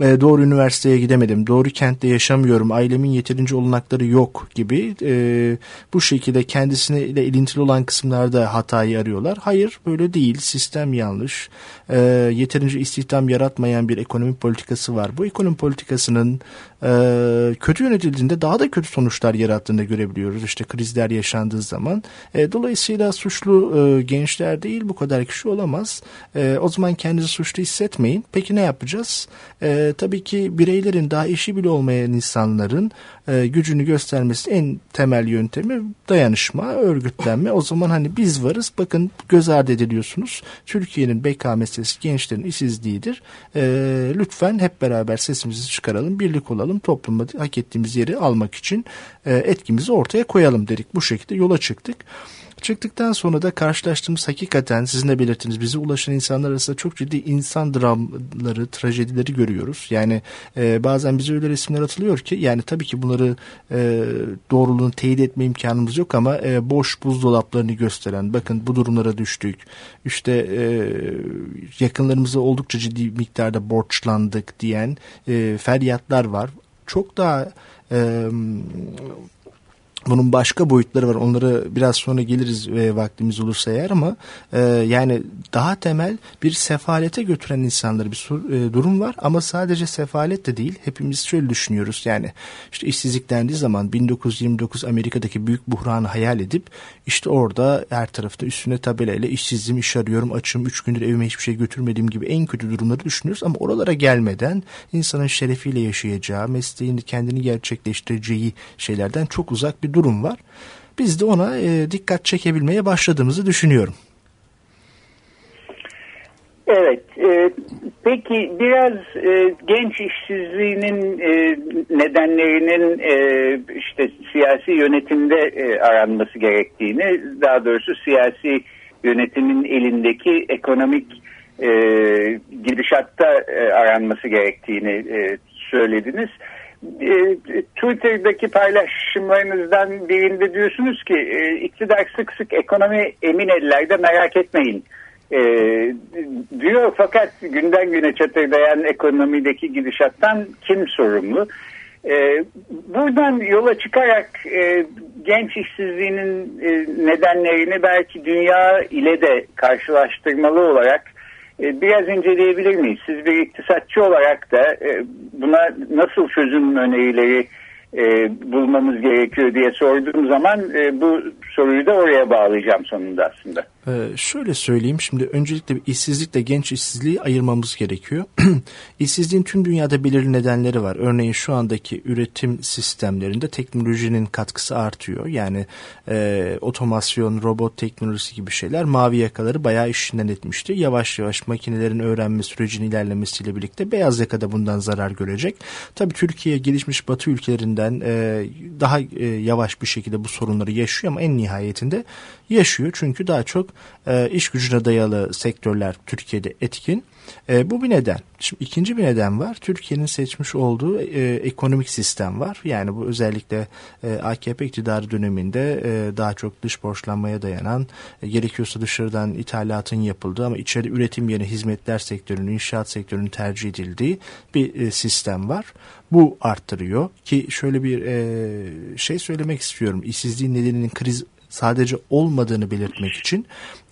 e, doğru üniversiteye gidemedim, doğru kentte yaşamıyorum, ailemin yeterince olanakları yok gibi e, bu şekilde kendisiyle ilintili olan kısımlarda hatayı arıyorlar. Hayır böyle değil, sistem yanlış, e, yeterince istihdam yaratmayan bir ekonomi politikası var. Bu ekonomi politikasının e, kötü yönetildiğinde daha da kötü sonuçlar yarattığını görebiliyoruz. İşte krizler yaşandığı zaman. E, dolayısıyla suçlu e, gençler değil bu kadar kişi olamaz. E, o zaman kendinizi suçlu hissetmeyin. Peki ne yapacağız? E, tabii ki bireylerin daha işi bile olmayan insanların e, gücünü göstermesi en temel yöntemi dayanışma, örgütlenme. O zaman hani biz varız bakın göz ardı ediliyorsunuz. Türkiye'nin beka meselesi gençlerin işsizliğidir. E, lütfen hep beraber sesimizi çıkaralım, birlik olalım, toplumda hak ettiğimiz yeri almak için e, etkimizi ortaya koyalım dedik. Bu şekilde yola çıktık. Çıktıktan sonra da karşılaştığımız hakikaten sizin de belirttiniz bize ulaşan insanlar arasında çok ciddi insan dramları, trajedileri görüyoruz. Yani e, bazen bize öyle resimler atılıyor ki yani tabii ki bunları e, doğruluğunu teyit etme imkanımız yok ama e, boş buzdolaplarını gösteren bakın bu durumlara düştük. İşte e, yakınlarımıza oldukça ciddi miktarda borçlandık diyen e, feryatlar var. Çok daha e, bunun başka boyutları var. Onları biraz sonra geliriz ve vaktimiz olursa eğer ama e, yani daha temel bir sefalete götüren insanları bir e, durum var ama sadece sefalet de değil. Hepimiz şöyle düşünüyoruz. Yani işte işsizlik dendiği zaman 1929 Amerika'daki büyük buhranı hayal edip işte orada her tarafta üstüne tabelayla işsizliğim, iş arıyorum, açım, üç gündür evime hiçbir şey götürmediğim gibi en kötü durumları düşünüyoruz ama oralara gelmeden insanın şerefiyle yaşayacağı, mesleğini kendini gerçekleştireceği şeylerden çok uzak bir durum var. Biz de ona e, dikkat çekebilmeye başladığımızı düşünüyorum. Evet, e, peki biraz e, genç işsizliğinin e, nedenlerinin e, işte siyasi yönetimde e, aranması gerektiğini, daha doğrusu siyasi yönetimin elindeki ekonomik e, gidişatta e, aranması gerektiğini e, söylediniz. E, Twitter'daki paylaşımlarınızdan birinde diyorsunuz ki e, iktidar sık sık ekonomi emin ellerde merak etmeyin e, diyor fakat günden güne çatırdayan ekonomideki gidişattan kim sorumlu? buradan yola çıkarak genç işsizliğinin nedenlerini belki dünya ile de karşılaştırmalı olarak e, biraz inceleyebilir miyiz? Siz bir iktisatçı olarak da e, buna nasıl çözüm önerileri e, bulmamız gerekiyor diye sorduğum zaman bu soruyu da oraya bağlayacağım sonunda aslında. Ee, şöyle söyleyeyim şimdi öncelikle işsizlikle genç işsizliği ayırmamız gerekiyor. İşsizliğin tüm dünyada belirli nedenleri var. Örneğin şu andaki üretim sistemlerinde teknolojinin katkısı artıyor. Yani e, otomasyon, robot teknolojisi gibi şeyler mavi yakaları bayağı işinden etmişti. Yavaş yavaş makinelerin öğrenme sürecinin ilerlemesiyle birlikte beyaz yaka da bundan zarar görecek. Tabii Türkiye gelişmiş batı ülkelerinden e, daha e, yavaş bir şekilde bu sorunları yaşıyor ama en nihayetinde yaşıyor. Çünkü daha çok e, iş gücüne dayalı sektörler Türkiye'de etkin. E, bu bir neden. Şimdi ikinci bir neden var. Türkiye'nin seçmiş olduğu e, ekonomik sistem var. Yani bu özellikle e, AKP iktidarı döneminde e, daha çok dış borçlanmaya dayanan, e, gerekiyorsa dışarıdan ithalatın yapıldığı ama içeri üretim yerine hizmetler sektörünün, inşaat sektörünün tercih edildiği bir e, sistem var. Bu arttırıyor ki şöyle bir e, şey söylemek istiyorum. İşsizliğin nedeninin kriz sadece olmadığını belirtmek için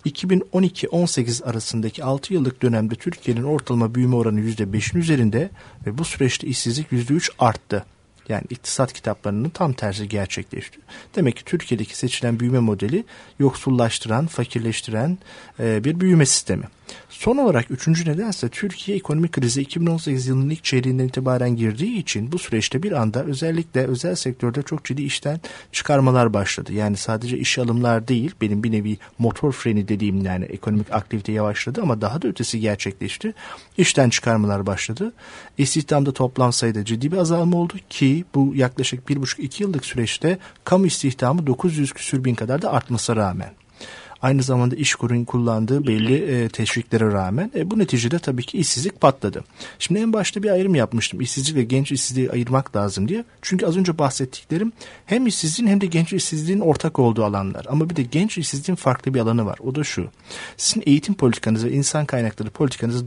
2012-18 arasındaki 6 yıllık dönemde Türkiye'nin ortalama büyüme oranı %5'in üzerinde ve bu süreçte işsizlik %3 arttı. Yani iktisat kitaplarının tam tersi gerçekleşti. Demek ki Türkiye'deki seçilen büyüme modeli yoksullaştıran, fakirleştiren e, bir büyüme sistemi. Son olarak üçüncü nedense Türkiye ekonomik krizi 2018 yılının ilk çeyreğinden itibaren girdiği için bu süreçte bir anda özellikle özel sektörde çok ciddi işten çıkarmalar başladı. Yani sadece iş alımlar değil benim bir nevi motor freni dediğim yani ekonomik aktivite yavaşladı ama daha da ötesi gerçekleşti. İşten çıkarmalar başladı. İstihdamda toplam sayıda ciddi bir azalma oldu ki bu yaklaşık bir buçuk iki yıllık süreçte kamu istihdamı 900 küsür bin kadar da artmasına rağmen aynı zamanda işkurun kullandığı belli e, teşviklere rağmen e, bu neticede tabii ki işsizlik patladı. Şimdi en başta bir ayrım yapmıştım. İşsizlik ve genç işsizliği ayırmak lazım diye. Çünkü az önce bahsettiklerim hem işsizliğin hem de genç işsizliğin ortak olduğu alanlar. Ama bir de genç işsizliğin farklı bir alanı var. O da şu. Sizin eğitim politikanız ve insan kaynakları politikanız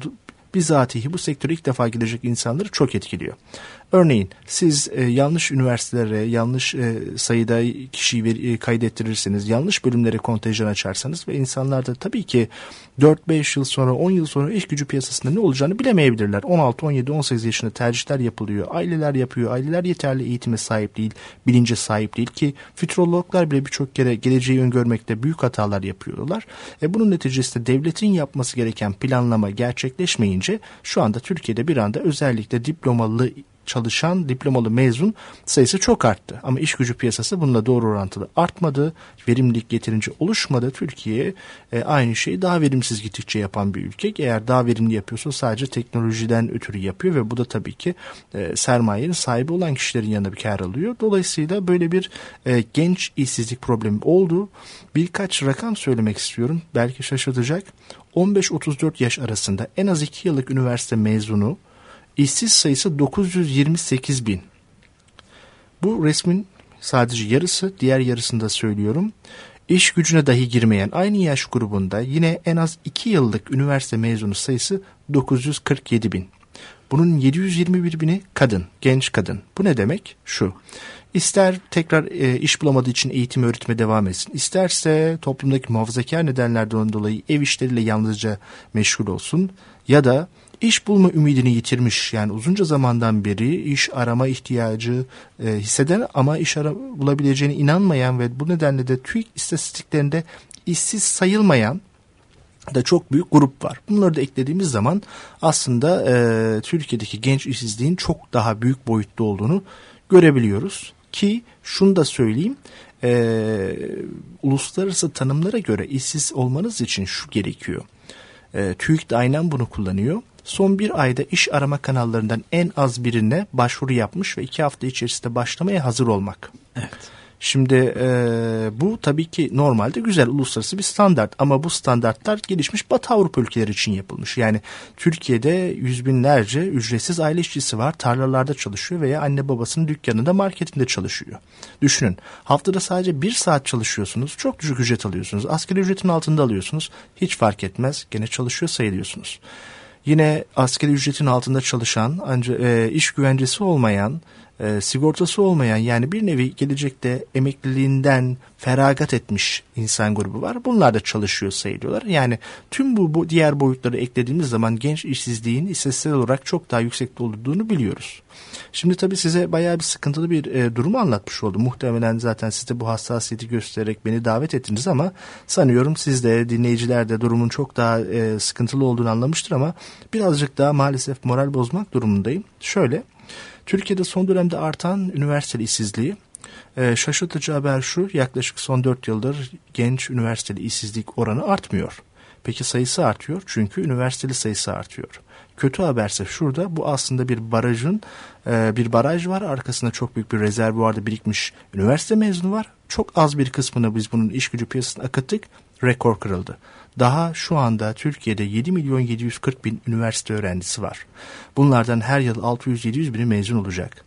bizatihi bu sektöre ilk defa girecek insanları çok etkiliyor. Örneğin siz e, yanlış üniversitelere, yanlış e, sayıda kişiyi ver, e, kaydettirirseniz, yanlış bölümlere kontenjan açarsanız ve insanlar da tabii ki 4-5 yıl sonra, 10 yıl sonra iş gücü piyasasında ne olacağını bilemeyebilirler. 16, 17, 18 yaşında tercihler yapılıyor, aileler yapıyor, aileler yeterli eğitime sahip değil, bilince sahip değil ki futurologlar bile birçok kere geleceği öngörmekte büyük hatalar yapıyorlar. E bunun neticesinde devletin yapması gereken planlama gerçekleşmeyince şu anda Türkiye'de bir anda özellikle diplomalı çalışan diplomalı mezun sayısı çok arttı. Ama iş gücü piyasası bununla doğru orantılı artmadı. Verimlilik yeterince oluşmadı. Türkiye e, aynı şeyi daha verimsiz gittikçe yapan bir ülke. Eğer daha verimli yapıyorsa sadece teknolojiden ötürü yapıyor ve bu da tabii ki e, sermayenin sahibi olan kişilerin yanına bir kar alıyor. Dolayısıyla böyle bir e, genç işsizlik problemi oldu. Birkaç rakam söylemek istiyorum. Belki şaşırtacak. 15-34 yaş arasında en az 2 yıllık üniversite mezunu işsiz sayısı 928 bin. Bu resmin sadece yarısı, diğer yarısını da söylüyorum. İş gücüne dahi girmeyen aynı yaş grubunda yine en az 2 yıllık üniversite mezunu sayısı 947 bin. Bunun 721 bini kadın, genç kadın. Bu ne demek? Şu. İster tekrar e, iş bulamadığı için eğitim öğretime devam etsin. İsterse toplumdaki muhafazakar nedenlerden dolayı ev işleriyle yalnızca meşgul olsun. Ya da iş bulma ümidini yitirmiş yani uzunca zamandan beri iş arama ihtiyacı e, hisseden ama iş ara bulabileceğine inanmayan ve bu nedenle de TÜİK istatistiklerinde işsiz sayılmayan da çok büyük grup var. Bunları da eklediğimiz zaman aslında e, Türkiye'deki genç işsizliğin çok daha büyük boyutta olduğunu görebiliyoruz. Ki şunu da söyleyeyim e, uluslararası tanımlara göre işsiz olmanız için şu gerekiyor. E, TÜİK de aynen bunu kullanıyor son bir ayda iş arama kanallarından en az birine başvuru yapmış ve iki hafta içerisinde başlamaya hazır olmak. Evet. Şimdi e, bu tabii ki normalde güzel uluslararası bir standart ama bu standartlar gelişmiş Batı Avrupa ülkeleri için yapılmış. Yani Türkiye'de yüz binlerce ücretsiz aile işçisi var tarlalarda çalışıyor veya anne babasının dükkanında marketinde çalışıyor. Düşünün haftada sadece bir saat çalışıyorsunuz çok düşük ücret alıyorsunuz asgari ücretin altında alıyorsunuz hiç fark etmez gene çalışıyor sayılıyorsunuz. Yine askeri ücretin altında çalışan ancak e, iş güvencesi olmayan e, sigortası olmayan yani bir nevi gelecekte emekliliğinden feragat etmiş insan grubu var. Bunlar da çalışıyor sayılıyorlar. Yani tüm bu, bu diğer boyutları eklediğimiz zaman genç işsizliğin istatistiksel olarak çok daha yüksekte olduğunu biliyoruz. Şimdi tabii size bayağı bir sıkıntılı bir e, durumu anlatmış oldum. Muhtemelen zaten siz de bu hassasiyeti göstererek beni davet ettiniz ama sanıyorum siz de dinleyiciler de durumun çok daha e, sıkıntılı olduğunu anlamıştır ama birazcık daha maalesef moral bozmak durumundayım. Şöyle Türkiye'de son dönemde artan üniversiteli işsizliği e, şaşırtıcı haber şu yaklaşık son 4 yıldır genç üniversiteli işsizlik oranı artmıyor. Peki sayısı artıyor çünkü üniversiteli sayısı artıyor. Kötü haberse şurada bu aslında bir barajın e, bir baraj var arkasında çok büyük bir rezervuarda birikmiş üniversite mezunu var. Çok az bir kısmını biz bunun iş gücü piyasasına akıttık rekor kırıldı. Daha şu anda Türkiye'de 7 milyon 740 bin üniversite öğrencisi var. Bunlardan her yıl 600-700 bini mezun olacak.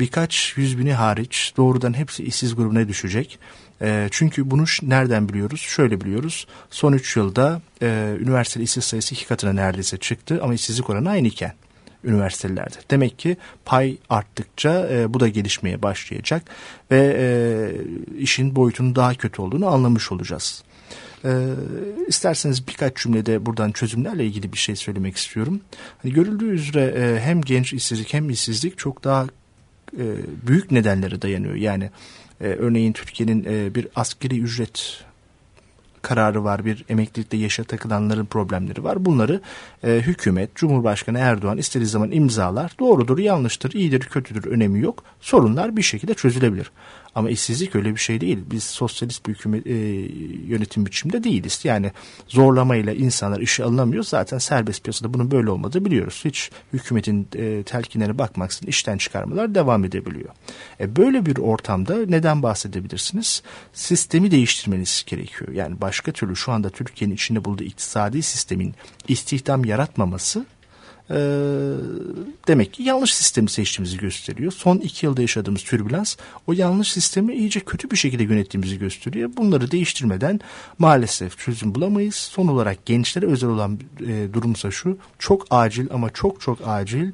Birkaç yüz bini hariç doğrudan hepsi işsiz grubuna düşecek. E, çünkü bunu nereden biliyoruz? Şöyle biliyoruz. Son 3 yılda e, üniversiteli işsiz sayısı iki katına neredeyse çıktı ama işsizlik oranı aynı iken üniversitelerde. Demek ki pay arttıkça e, bu da gelişmeye başlayacak ve e, işin boyutunun daha kötü olduğunu anlamış olacağız. E, isterseniz birkaç cümlede buradan çözümlerle ilgili bir şey söylemek istiyorum. Hani görüldüğü üzere e, hem genç işsizlik hem işsizlik çok daha e, büyük nedenlere dayanıyor. Yani e, örneğin Türkiye'nin e, bir askeri ücret kararı var, bir emeklilikte yaşa takılanların problemleri var. Bunları e, hükümet, Cumhurbaşkanı Erdoğan istediği zaman imzalar. Doğrudur, yanlıştır, iyidir, kötüdür önemi yok. Sorunlar bir şekilde çözülebilir. Ama işsizlik öyle bir şey değil. Biz sosyalist bir hükümet, e, yönetim biçimde değiliz. Yani zorlamayla insanlar işe alınamıyor. Zaten serbest piyasada bunun böyle olmadığı biliyoruz. Hiç hükümetin e, telkinlerine bakmaksızın işten çıkarmalar devam edebiliyor. E, böyle bir ortamda neden bahsedebilirsiniz? Sistemi değiştirmeniz gerekiyor. Yani başka türlü şu anda Türkiye'nin içinde bulduğu iktisadi sistemin istihdam yaratmaması e, demek ki yanlış sistemi seçtiğimizi gösteriyor. Son iki yılda yaşadığımız türbülans o yanlış sistemi iyice kötü bir şekilde yönettiğimizi gösteriyor. Bunları değiştirmeden maalesef çözüm bulamayız. Son olarak gençlere özel olan e, durumsa şu çok acil ama çok çok acil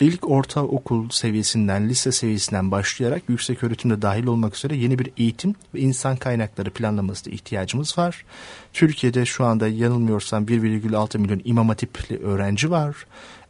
ilk ortaokul seviyesinden, lise seviyesinden başlayarak yüksek öğretimde dahil olmak üzere yeni bir eğitim ve insan kaynakları planlamasına ihtiyacımız var. Türkiye'de şu anda yanılmıyorsam 1,6 milyon imam hatipli öğrenci var.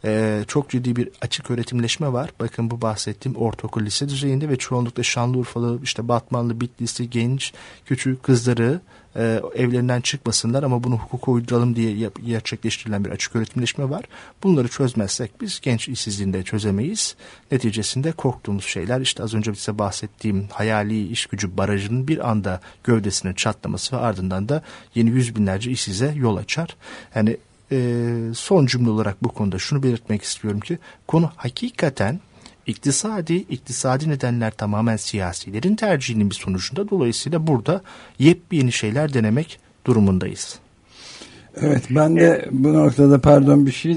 Ee, çok ciddi bir açık öğretimleşme var. Bakın bu bahsettiğim ortaokul lise düzeyinde ve çoğunlukla Şanlıurfalı, işte Batmanlı, Bitlisli genç küçük kızları e, evlerinden çıkmasınlar ama bunu hukuka uyduralım diye yap, gerçekleştirilen bir açık öğretimleşme var. Bunları çözmezsek biz genç işsizliğini de çözemeyiz. Neticesinde korktuğumuz şeyler işte az önce size bahsettiğim hayali iş gücü barajının bir anda gövdesinin çatlaması ve ardından da yeni yüz binlerce işsize yol açar. Yani e, son cümle olarak bu konuda şunu belirtmek istiyorum ki konu hakikaten iktisadi, iktisadi nedenler tamamen siyasilerin tercihinin bir sonucunda. Dolayısıyla burada yepyeni şeyler denemek durumundayız. Evet ben de bu noktada pardon bir şey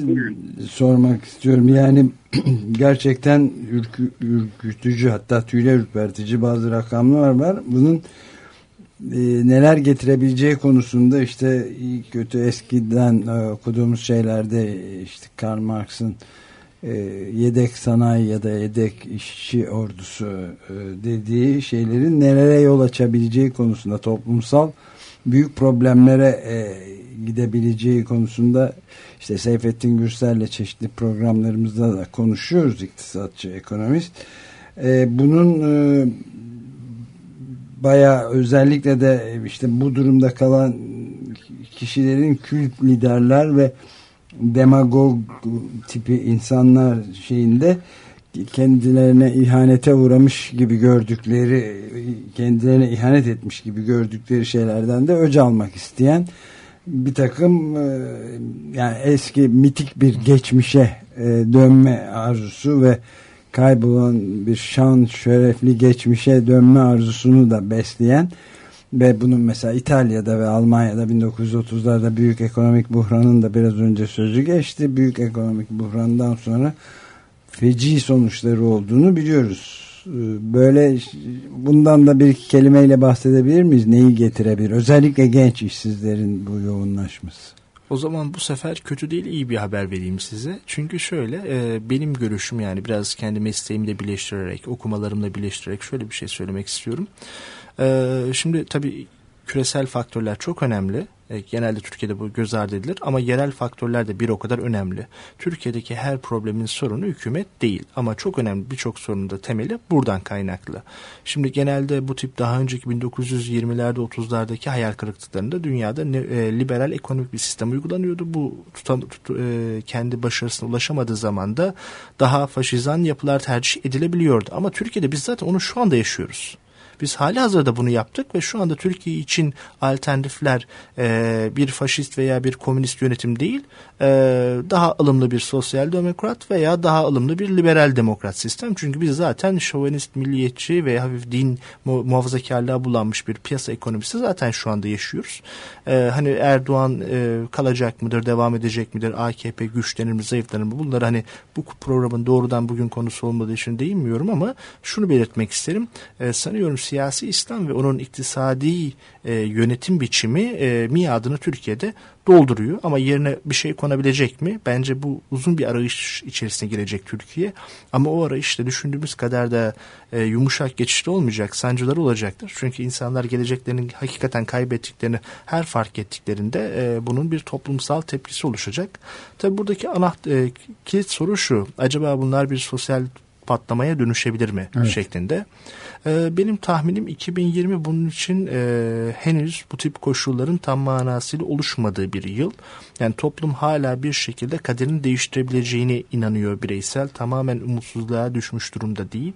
sormak istiyorum. Yani gerçekten ürkü, ürkütücü hatta tüyler ürpertici bazı rakamlar var. Bunun e, neler getirebileceği konusunda işte kötü eskiden e, okuduğumuz şeylerde işte Karl Marx'ın e, yedek sanayi ya da yedek işçi ordusu e, dediği şeylerin nelere yol açabileceği konusunda toplumsal büyük problemlere e, gidebileceği konusunda işte Seyfettin Gürsel'le çeşitli programlarımızda da konuşuyoruz iktisatçı, ekonomist. Bunun e, baya özellikle de işte bu durumda kalan kişilerin kült liderler ve demagog tipi insanlar şeyinde kendilerine ihanete uğramış gibi gördükleri kendilerine ihanet etmiş gibi gördükleri şeylerden de öc almak isteyen bir takım e, yani eski mitik bir geçmişe e, dönme arzusu ve kaybolan bir şan şerefli geçmişe dönme arzusunu da besleyen ve bunun mesela İtalya'da ve Almanya'da 1930'larda büyük ekonomik buhranın da biraz önce sözü geçti. Büyük ekonomik buhrandan sonra feci sonuçları olduğunu biliyoruz. Böyle bundan da bir iki kelimeyle bahsedebilir miyiz? Neyi getirebilir? Özellikle genç işsizlerin bu yoğunlaşması. O zaman bu sefer kötü değil iyi bir haber vereyim size. Çünkü şöyle e, benim görüşüm yani biraz kendi mesleğimle birleştirerek okumalarımla birleştirerek şöyle bir şey söylemek istiyorum. Şimdi tabii küresel faktörler çok önemli. E, genelde Türkiye'de bu göz ardı edilir ama yerel faktörler de bir o kadar önemli. Türkiye'deki her problemin sorunu hükümet değil ama çok önemli birçok sorunun da temeli buradan kaynaklı. Şimdi genelde bu tip daha önceki 1920'lerde 30'lardaki hayal kırıklıklarında dünyada e, liberal ekonomik bir sistem uygulanıyordu. Bu tutan, tut, e, kendi başarısına ulaşamadığı zaman da daha faşizan yapılar tercih edilebiliyordu. Ama Türkiye'de biz zaten onu şu anda yaşıyoruz. Biz hali hazırda bunu yaptık ve şu anda Türkiye için alternatifler e, bir faşist veya bir komünist yönetim değil, e, daha ılımlı bir sosyal demokrat veya daha ılımlı bir liberal demokrat sistem. Çünkü biz zaten şovenist, milliyetçi ve hafif din mu muhafazakarlığa bulanmış bir piyasa ekonomisi zaten şu anda yaşıyoruz. E, hani Erdoğan e, kalacak mıdır, devam edecek midir, AKP güçlenir mi, zayıflanır mı? Bunları hani bu programın doğrudan bugün konusu olmadığı için değinmiyorum ama şunu belirtmek isterim. E, sanıyorum siyasi İslam ve onun iktisadi e, yönetim biçimi e, miadını Türkiye'de dolduruyor. Ama yerine bir şey konabilecek mi? Bence bu uzun bir arayış içerisine girecek Türkiye. Ama o arayışta düşündüğümüz kadar da e, yumuşak geçişli olmayacak. Sancıları olacaktır. Çünkü insanlar geleceklerini hakikaten kaybettiklerini her fark ettiklerinde e, bunun bir toplumsal tepkisi oluşacak. Tabi buradaki ana e, kilit soru şu. Acaba bunlar bir sosyal patlamaya dönüşebilir mi evet. şeklinde. E, benim tahminim 2020 bunun için e, henüz bu tip koşulların tam manasıyla oluşmadığı bir yıl. Yani toplum hala bir şekilde kaderini değiştirebileceğine inanıyor bireysel. Tamamen umutsuzluğa düşmüş durumda değil.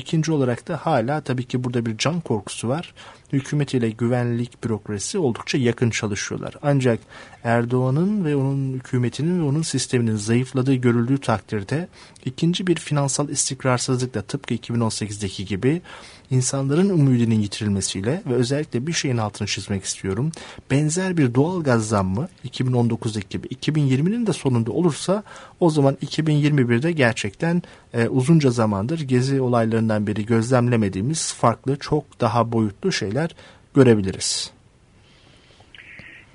İkinci olarak da hala tabii ki burada bir can korkusu var. Hükümet ile güvenlik bürokrasi oldukça yakın çalışıyorlar. Ancak Erdoğan'ın ve onun hükümetinin ve onun sisteminin zayıfladığı görüldüğü takdirde ikinci bir finansal istikrarsızlıkla tıpkı 2018'deki gibi insanların umudunun yitirilmesiyle ve özellikle bir şeyin altını çizmek istiyorum. Benzer bir doğal gaz zammı 2019'daki gibi 2020'nin de sonunda olursa o zaman 2021'de gerçekten e, uzunca zamandır gezi olaylarından beri gözlemlemediğimiz farklı çok daha boyutlu şeyler görebiliriz.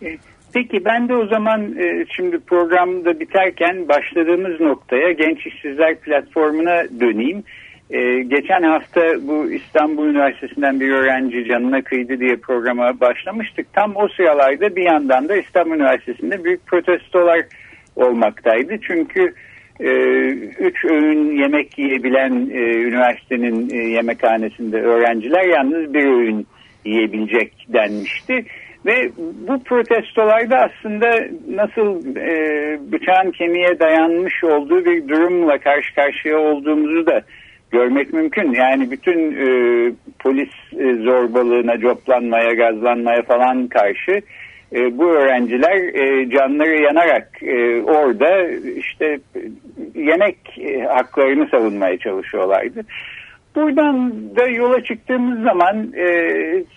E, Peki ben de o zaman e, şimdi programda biterken başladığımız noktaya Genç İşsizler Platformu'na döneyim. E, geçen hafta bu İstanbul Üniversitesi'nden bir öğrenci canına kıydı diye programa başlamıştık. Tam o sıralarda bir yandan da İstanbul Üniversitesi'nde büyük protestolar olmaktaydı. Çünkü e, üç öğün yemek yiyebilen e, üniversitenin e, yemekhanesinde öğrenciler yalnız bir öğün yiyebilecek denmişti. Ve bu protestolarda aslında nasıl e, bıçağın kemiğe dayanmış olduğu bir durumla karşı karşıya olduğumuzu da görmek mümkün. Yani bütün e, polis e, zorbalığına, coplanmaya, gazlanmaya falan karşı e, bu öğrenciler e, canları yanarak e, orada işte yemek e, haklarını savunmaya çalışıyorlardı. Buradan da yola çıktığımız zaman e,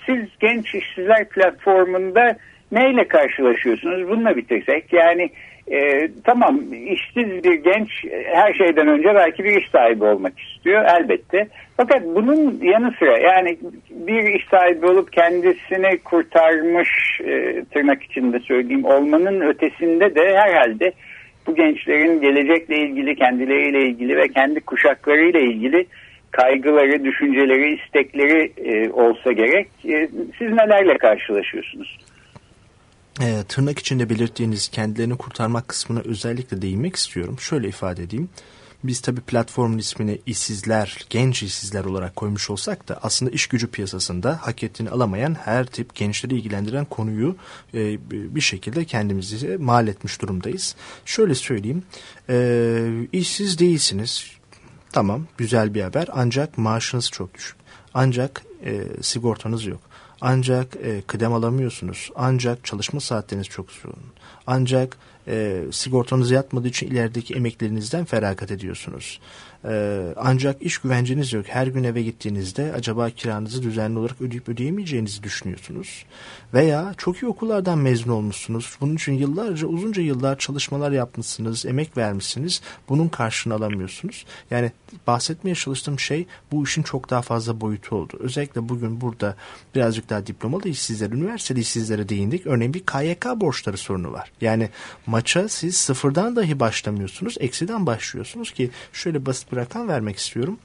siz Genç İşsizler Platformu'nda neyle karşılaşıyorsunuz? Bununla bitirsek yani e, tamam işsiz bir genç her şeyden önce belki bir iş sahibi olmak istiyor elbette. Fakat bunun yanı sıra yani bir iş sahibi olup kendisini kurtarmış e, tırnak içinde söyleyeyim olmanın ötesinde de herhalde bu gençlerin gelecekle ilgili kendileriyle ilgili ve kendi kuşaklarıyla ilgili kaygıları, düşünceleri, istekleri e, olsa gerek. E, siz nelerle karşılaşıyorsunuz? E, tırnak içinde belirttiğiniz kendilerini kurtarmak kısmına özellikle değinmek istiyorum. Şöyle ifade edeyim. Biz tabii platformun ismini işsizler, genç işsizler olarak koymuş olsak da aslında iş gücü piyasasında hak ettiğini alamayan her tip gençleri ilgilendiren konuyu e, bir şekilde kendimizi mal etmiş durumdayız. Şöyle söyleyeyim, e, işsiz değilsiniz, Tamam güzel bir haber ancak maaşınız çok düşük. Ancak e, sigortanız yok. Ancak e, kıdem alamıyorsunuz. Ancak çalışma saatleriniz çok uzun. Ancak e, sigortanız yatmadığı için ilerideki emeklerinizden feragat ediyorsunuz. Ee, ancak iş güvenceniz yok. Her gün eve gittiğinizde acaba kiranızı düzenli olarak ödeyip ödeyemeyeceğinizi düşünüyorsunuz. Veya çok iyi okullardan mezun olmuşsunuz. Bunun için yıllarca uzunca yıllar çalışmalar yapmışsınız, emek vermişsiniz. Bunun karşılığını alamıyorsunuz. Yani bahsetmeye çalıştığım şey bu işin çok daha fazla boyutu oldu. Özellikle bugün burada birazcık daha diplomalı işsizler, üniversiteli işsizlere değindik. Örneğin bir KYK borçları sorunu var. Yani maça siz sıfırdan dahi başlamıyorsunuz, eksiden başlıyorsunuz ki şöyle basit bir rakam vermek istiyorum.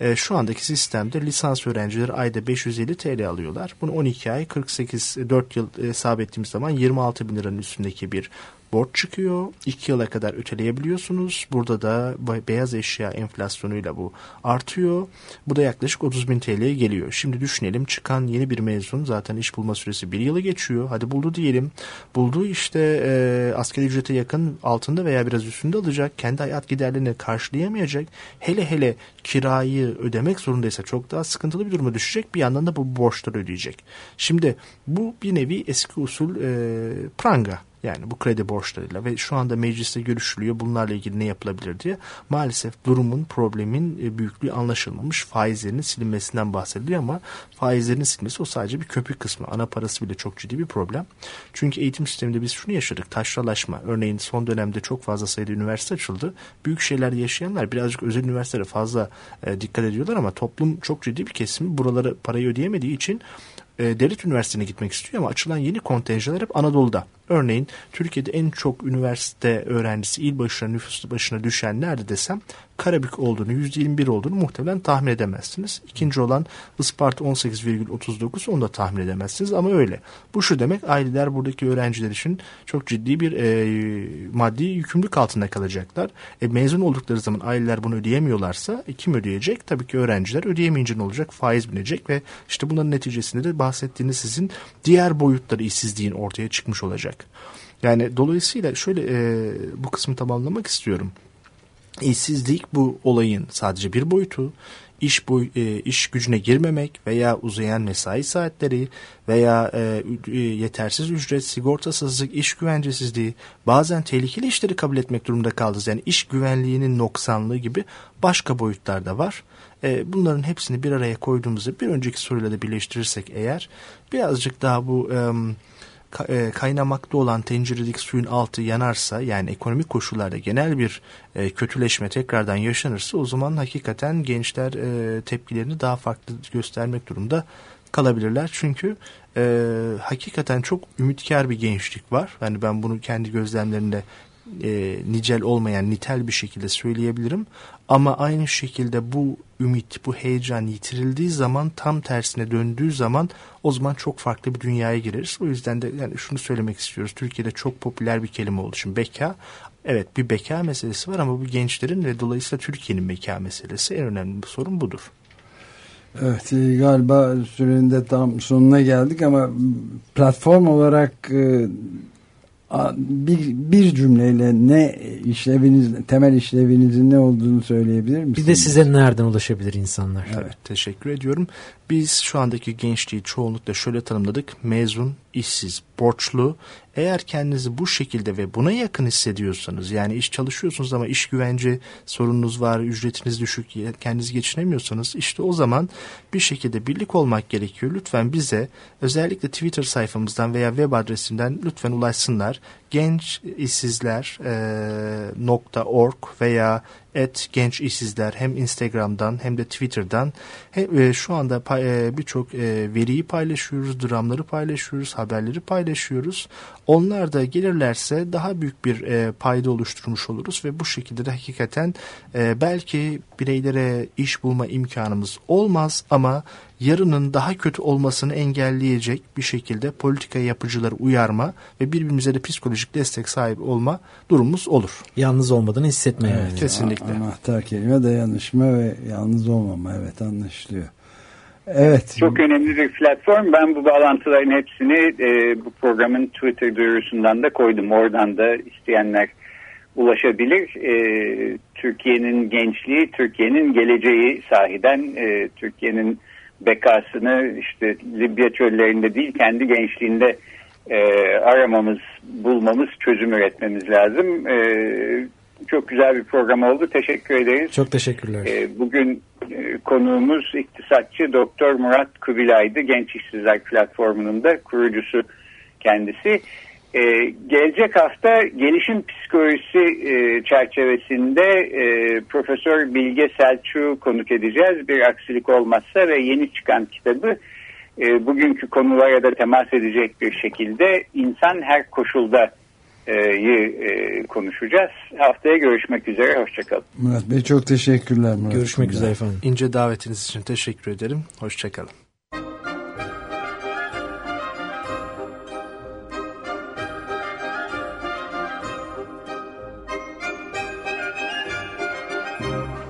E, şu andaki sistemde lisans öğrencileri ayda 550 TL alıyorlar. Bunu 12 ay 48 4 yıl hesap ettiğimiz zaman 26 bin liranın üstündeki bir borç çıkıyor. 2 yıla kadar öteleyebiliyorsunuz. Burada da beyaz eşya enflasyonuyla bu artıyor. Bu da yaklaşık 30 bin TL'ye geliyor. Şimdi düşünelim çıkan yeni bir mezun zaten iş bulma süresi bir yılı geçiyor. Hadi buldu diyelim. Bulduğu işte e, asgari ücrete yakın altında veya biraz üstünde alacak. Kendi hayat giderlerini karşılayamayacak. Hele hele kirayı ödemek zorundaysa çok daha sıkıntılı bir duruma düşecek. Bir yandan da bu borçları ödeyecek. Şimdi bu bir nevi eski usul e, pranga yani bu kredi borçlarıyla ve şu anda mecliste görüşülüyor bunlarla ilgili ne yapılabilir diye. Maalesef durumun, problemin e, büyüklüğü anlaşılmamış. Faizlerinin silinmesinden bahsediliyor ama faizlerin silinmesi o sadece bir köpük kısmı. Ana parası bile çok ciddi bir problem. Çünkü eğitim sisteminde biz şunu yaşadık. Taşralaşma. Örneğin son dönemde çok fazla sayıda üniversite açıldı. Büyük şeyler yaşayanlar birazcık özel üniversitelere fazla e, dikkat ediyorlar ama toplum çok ciddi bir kesimi buraları parayı ödeyemediği için e, devlet üniversitesine gitmek istiyor ama açılan yeni kontenjanlar hep Anadolu'da. Örneğin Türkiye'de en çok üniversite öğrencisi il başına nüfus başına düşen nerede desem Karabük olduğunu %21 olduğunu muhtemelen tahmin edemezsiniz. İkinci olan Isparta 18,39 onu da tahmin edemezsiniz ama öyle. Bu şu demek aileler buradaki öğrenciler için çok ciddi bir e, maddi yükümlülük altında kalacaklar. E, mezun oldukları zaman aileler bunu ödeyemiyorlarsa e, kim ödeyecek? Tabii ki öğrenciler ödeyemeyince ne olacak? Faiz binecek ve işte bunların neticesinde de bahsettiğiniz sizin diğer boyutları işsizliğin ortaya çıkmış olacak. Yani dolayısıyla şöyle e, bu kısmı tamamlamak istiyorum. İşsizlik bu olayın sadece bir boyutu. İş, boy, e, iş gücüne girmemek veya uzayan mesai saatleri veya e, e, yetersiz ücret, sigortasızlık, iş güvencesizliği, bazen tehlikeli işleri kabul etmek durumunda kaldınız. Yani iş güvenliğinin noksanlığı gibi başka boyutlar da var. E, bunların hepsini bir araya koyduğumuzda bir önceki soruyla da birleştirirsek eğer birazcık daha bu... E, kaynamakta olan tenceredeki suyun altı yanarsa yani ekonomik koşullarda genel bir e, kötüleşme tekrardan yaşanırsa o zaman hakikaten gençler e, tepkilerini daha farklı göstermek durumda kalabilirler. Çünkü e, hakikaten çok ümitkar bir gençlik var. Yani ben bunu kendi gözlemlerimde e, nicel olmayan nitel bir şekilde söyleyebilirim. Ama aynı şekilde bu ümit, bu heyecan yitirildiği zaman tam tersine döndüğü zaman o zaman çok farklı bir dünyaya gireriz. O yüzden de yani şunu söylemek istiyoruz. Türkiye'de çok popüler bir kelime oldu. Şimdi beka evet bir beka meselesi var ama bu gençlerin ve dolayısıyla Türkiye'nin beka meselesi en önemli bir sorun budur. Evet e, galiba sürenin de tam sonuna geldik ama platform olarak e, bir, bir cümleyle ne işleviniz, temel işlevinizin ne olduğunu söyleyebilir misiniz? Bir de size nereden ulaşabilir insanlar? Evet, teşekkür ediyorum. Biz şu andaki gençliği çoğunlukla şöyle tanımladık. Mezun, işsiz, borçlu. Eğer kendinizi bu şekilde ve buna yakın hissediyorsanız yani iş çalışıyorsunuz ama iş güvence sorununuz var, ücretiniz düşük, kendiniz geçinemiyorsanız işte o zaman bir şekilde birlik olmak gerekiyor. Lütfen bize özellikle Twitter sayfamızdan veya web adresinden lütfen ulaşsınlar. Genç işsizler e, .org veya et genç işsizler hem Instagram'dan hem de Twitter'dan hem, e, şu anda e, birçok e, veriyi paylaşıyoruz, dramları paylaşıyoruz, haberleri paylaşıyoruz. Onlar da gelirlerse daha büyük bir e, payda oluşturmuş oluruz ve bu şekilde de hakikaten e, belki bireylere iş bulma imkanımız olmaz ama yarının daha kötü olmasını engelleyecek bir şekilde politika yapıcıları uyarma ve birbirimize de psikolojik destek sahip olma durumumuz olur. Yalnız olmadığını hissetmeye. Evet, kesinlikle. Anahtar kelime dayanışma ve yalnız olmama evet anlaşılıyor. Evet. Çok önemli bir platform. Ben bu bağlantıların hepsini e, bu programın Twitter duyurusundan da koydum. Oradan da isteyenler ulaşabilir. E, Türkiye'nin gençliği, Türkiye'nin geleceği sahiden e, Türkiye'nin bekasını işte Libya çöllerinde değil kendi gençliğinde e, aramamız, bulmamız, çözüm üretmemiz lazım. E, çok güzel bir program oldu. Teşekkür ederiz. Çok teşekkürler. E, bugün e, konuğumuz iktisatçı Doktor Murat Kubilay'dı. Genç İşsizler Platformu'nun da kurucusu kendisi. Ee, gelecek hafta gelişim psikolojisi e, çerçevesinde e, Profesör Bilge Selçuk'u konuk edeceğiz. Bir aksilik olmazsa ve yeni çıkan kitabı e, bugünkü konulara da temas edecek bir şekilde insan her koşulda e, konuşacağız. Haftaya görüşmek üzere. Hoşçakalın. Murat Bey çok teşekkürler. Murat Görüşmek üzere efendim. İnce davetiniz için teşekkür ederim. Hoşçakalın.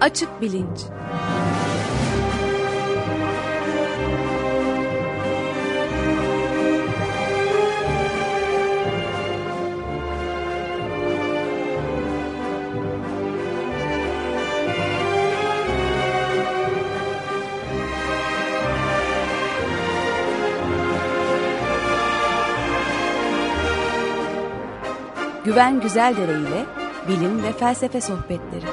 Açık Bilinç Güven Güzeldere ile bilim ve felsefe sohbetleri.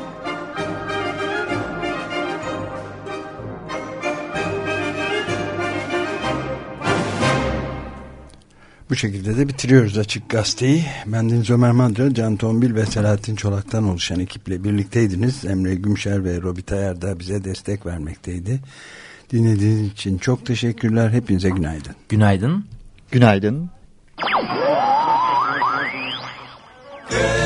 Bu şekilde de bitiriyoruz Açık Gazete'yi. Ben Deniz Ömer Madra, Can Tombil ve Selahattin Çolak'tan oluşan ekiple birlikteydiniz. Emre Gümşer ve Robi Tayar da bize destek vermekteydi. Dinlediğiniz için çok teşekkürler. Hepinize günaydın. Günaydın. Günaydın. Yeah.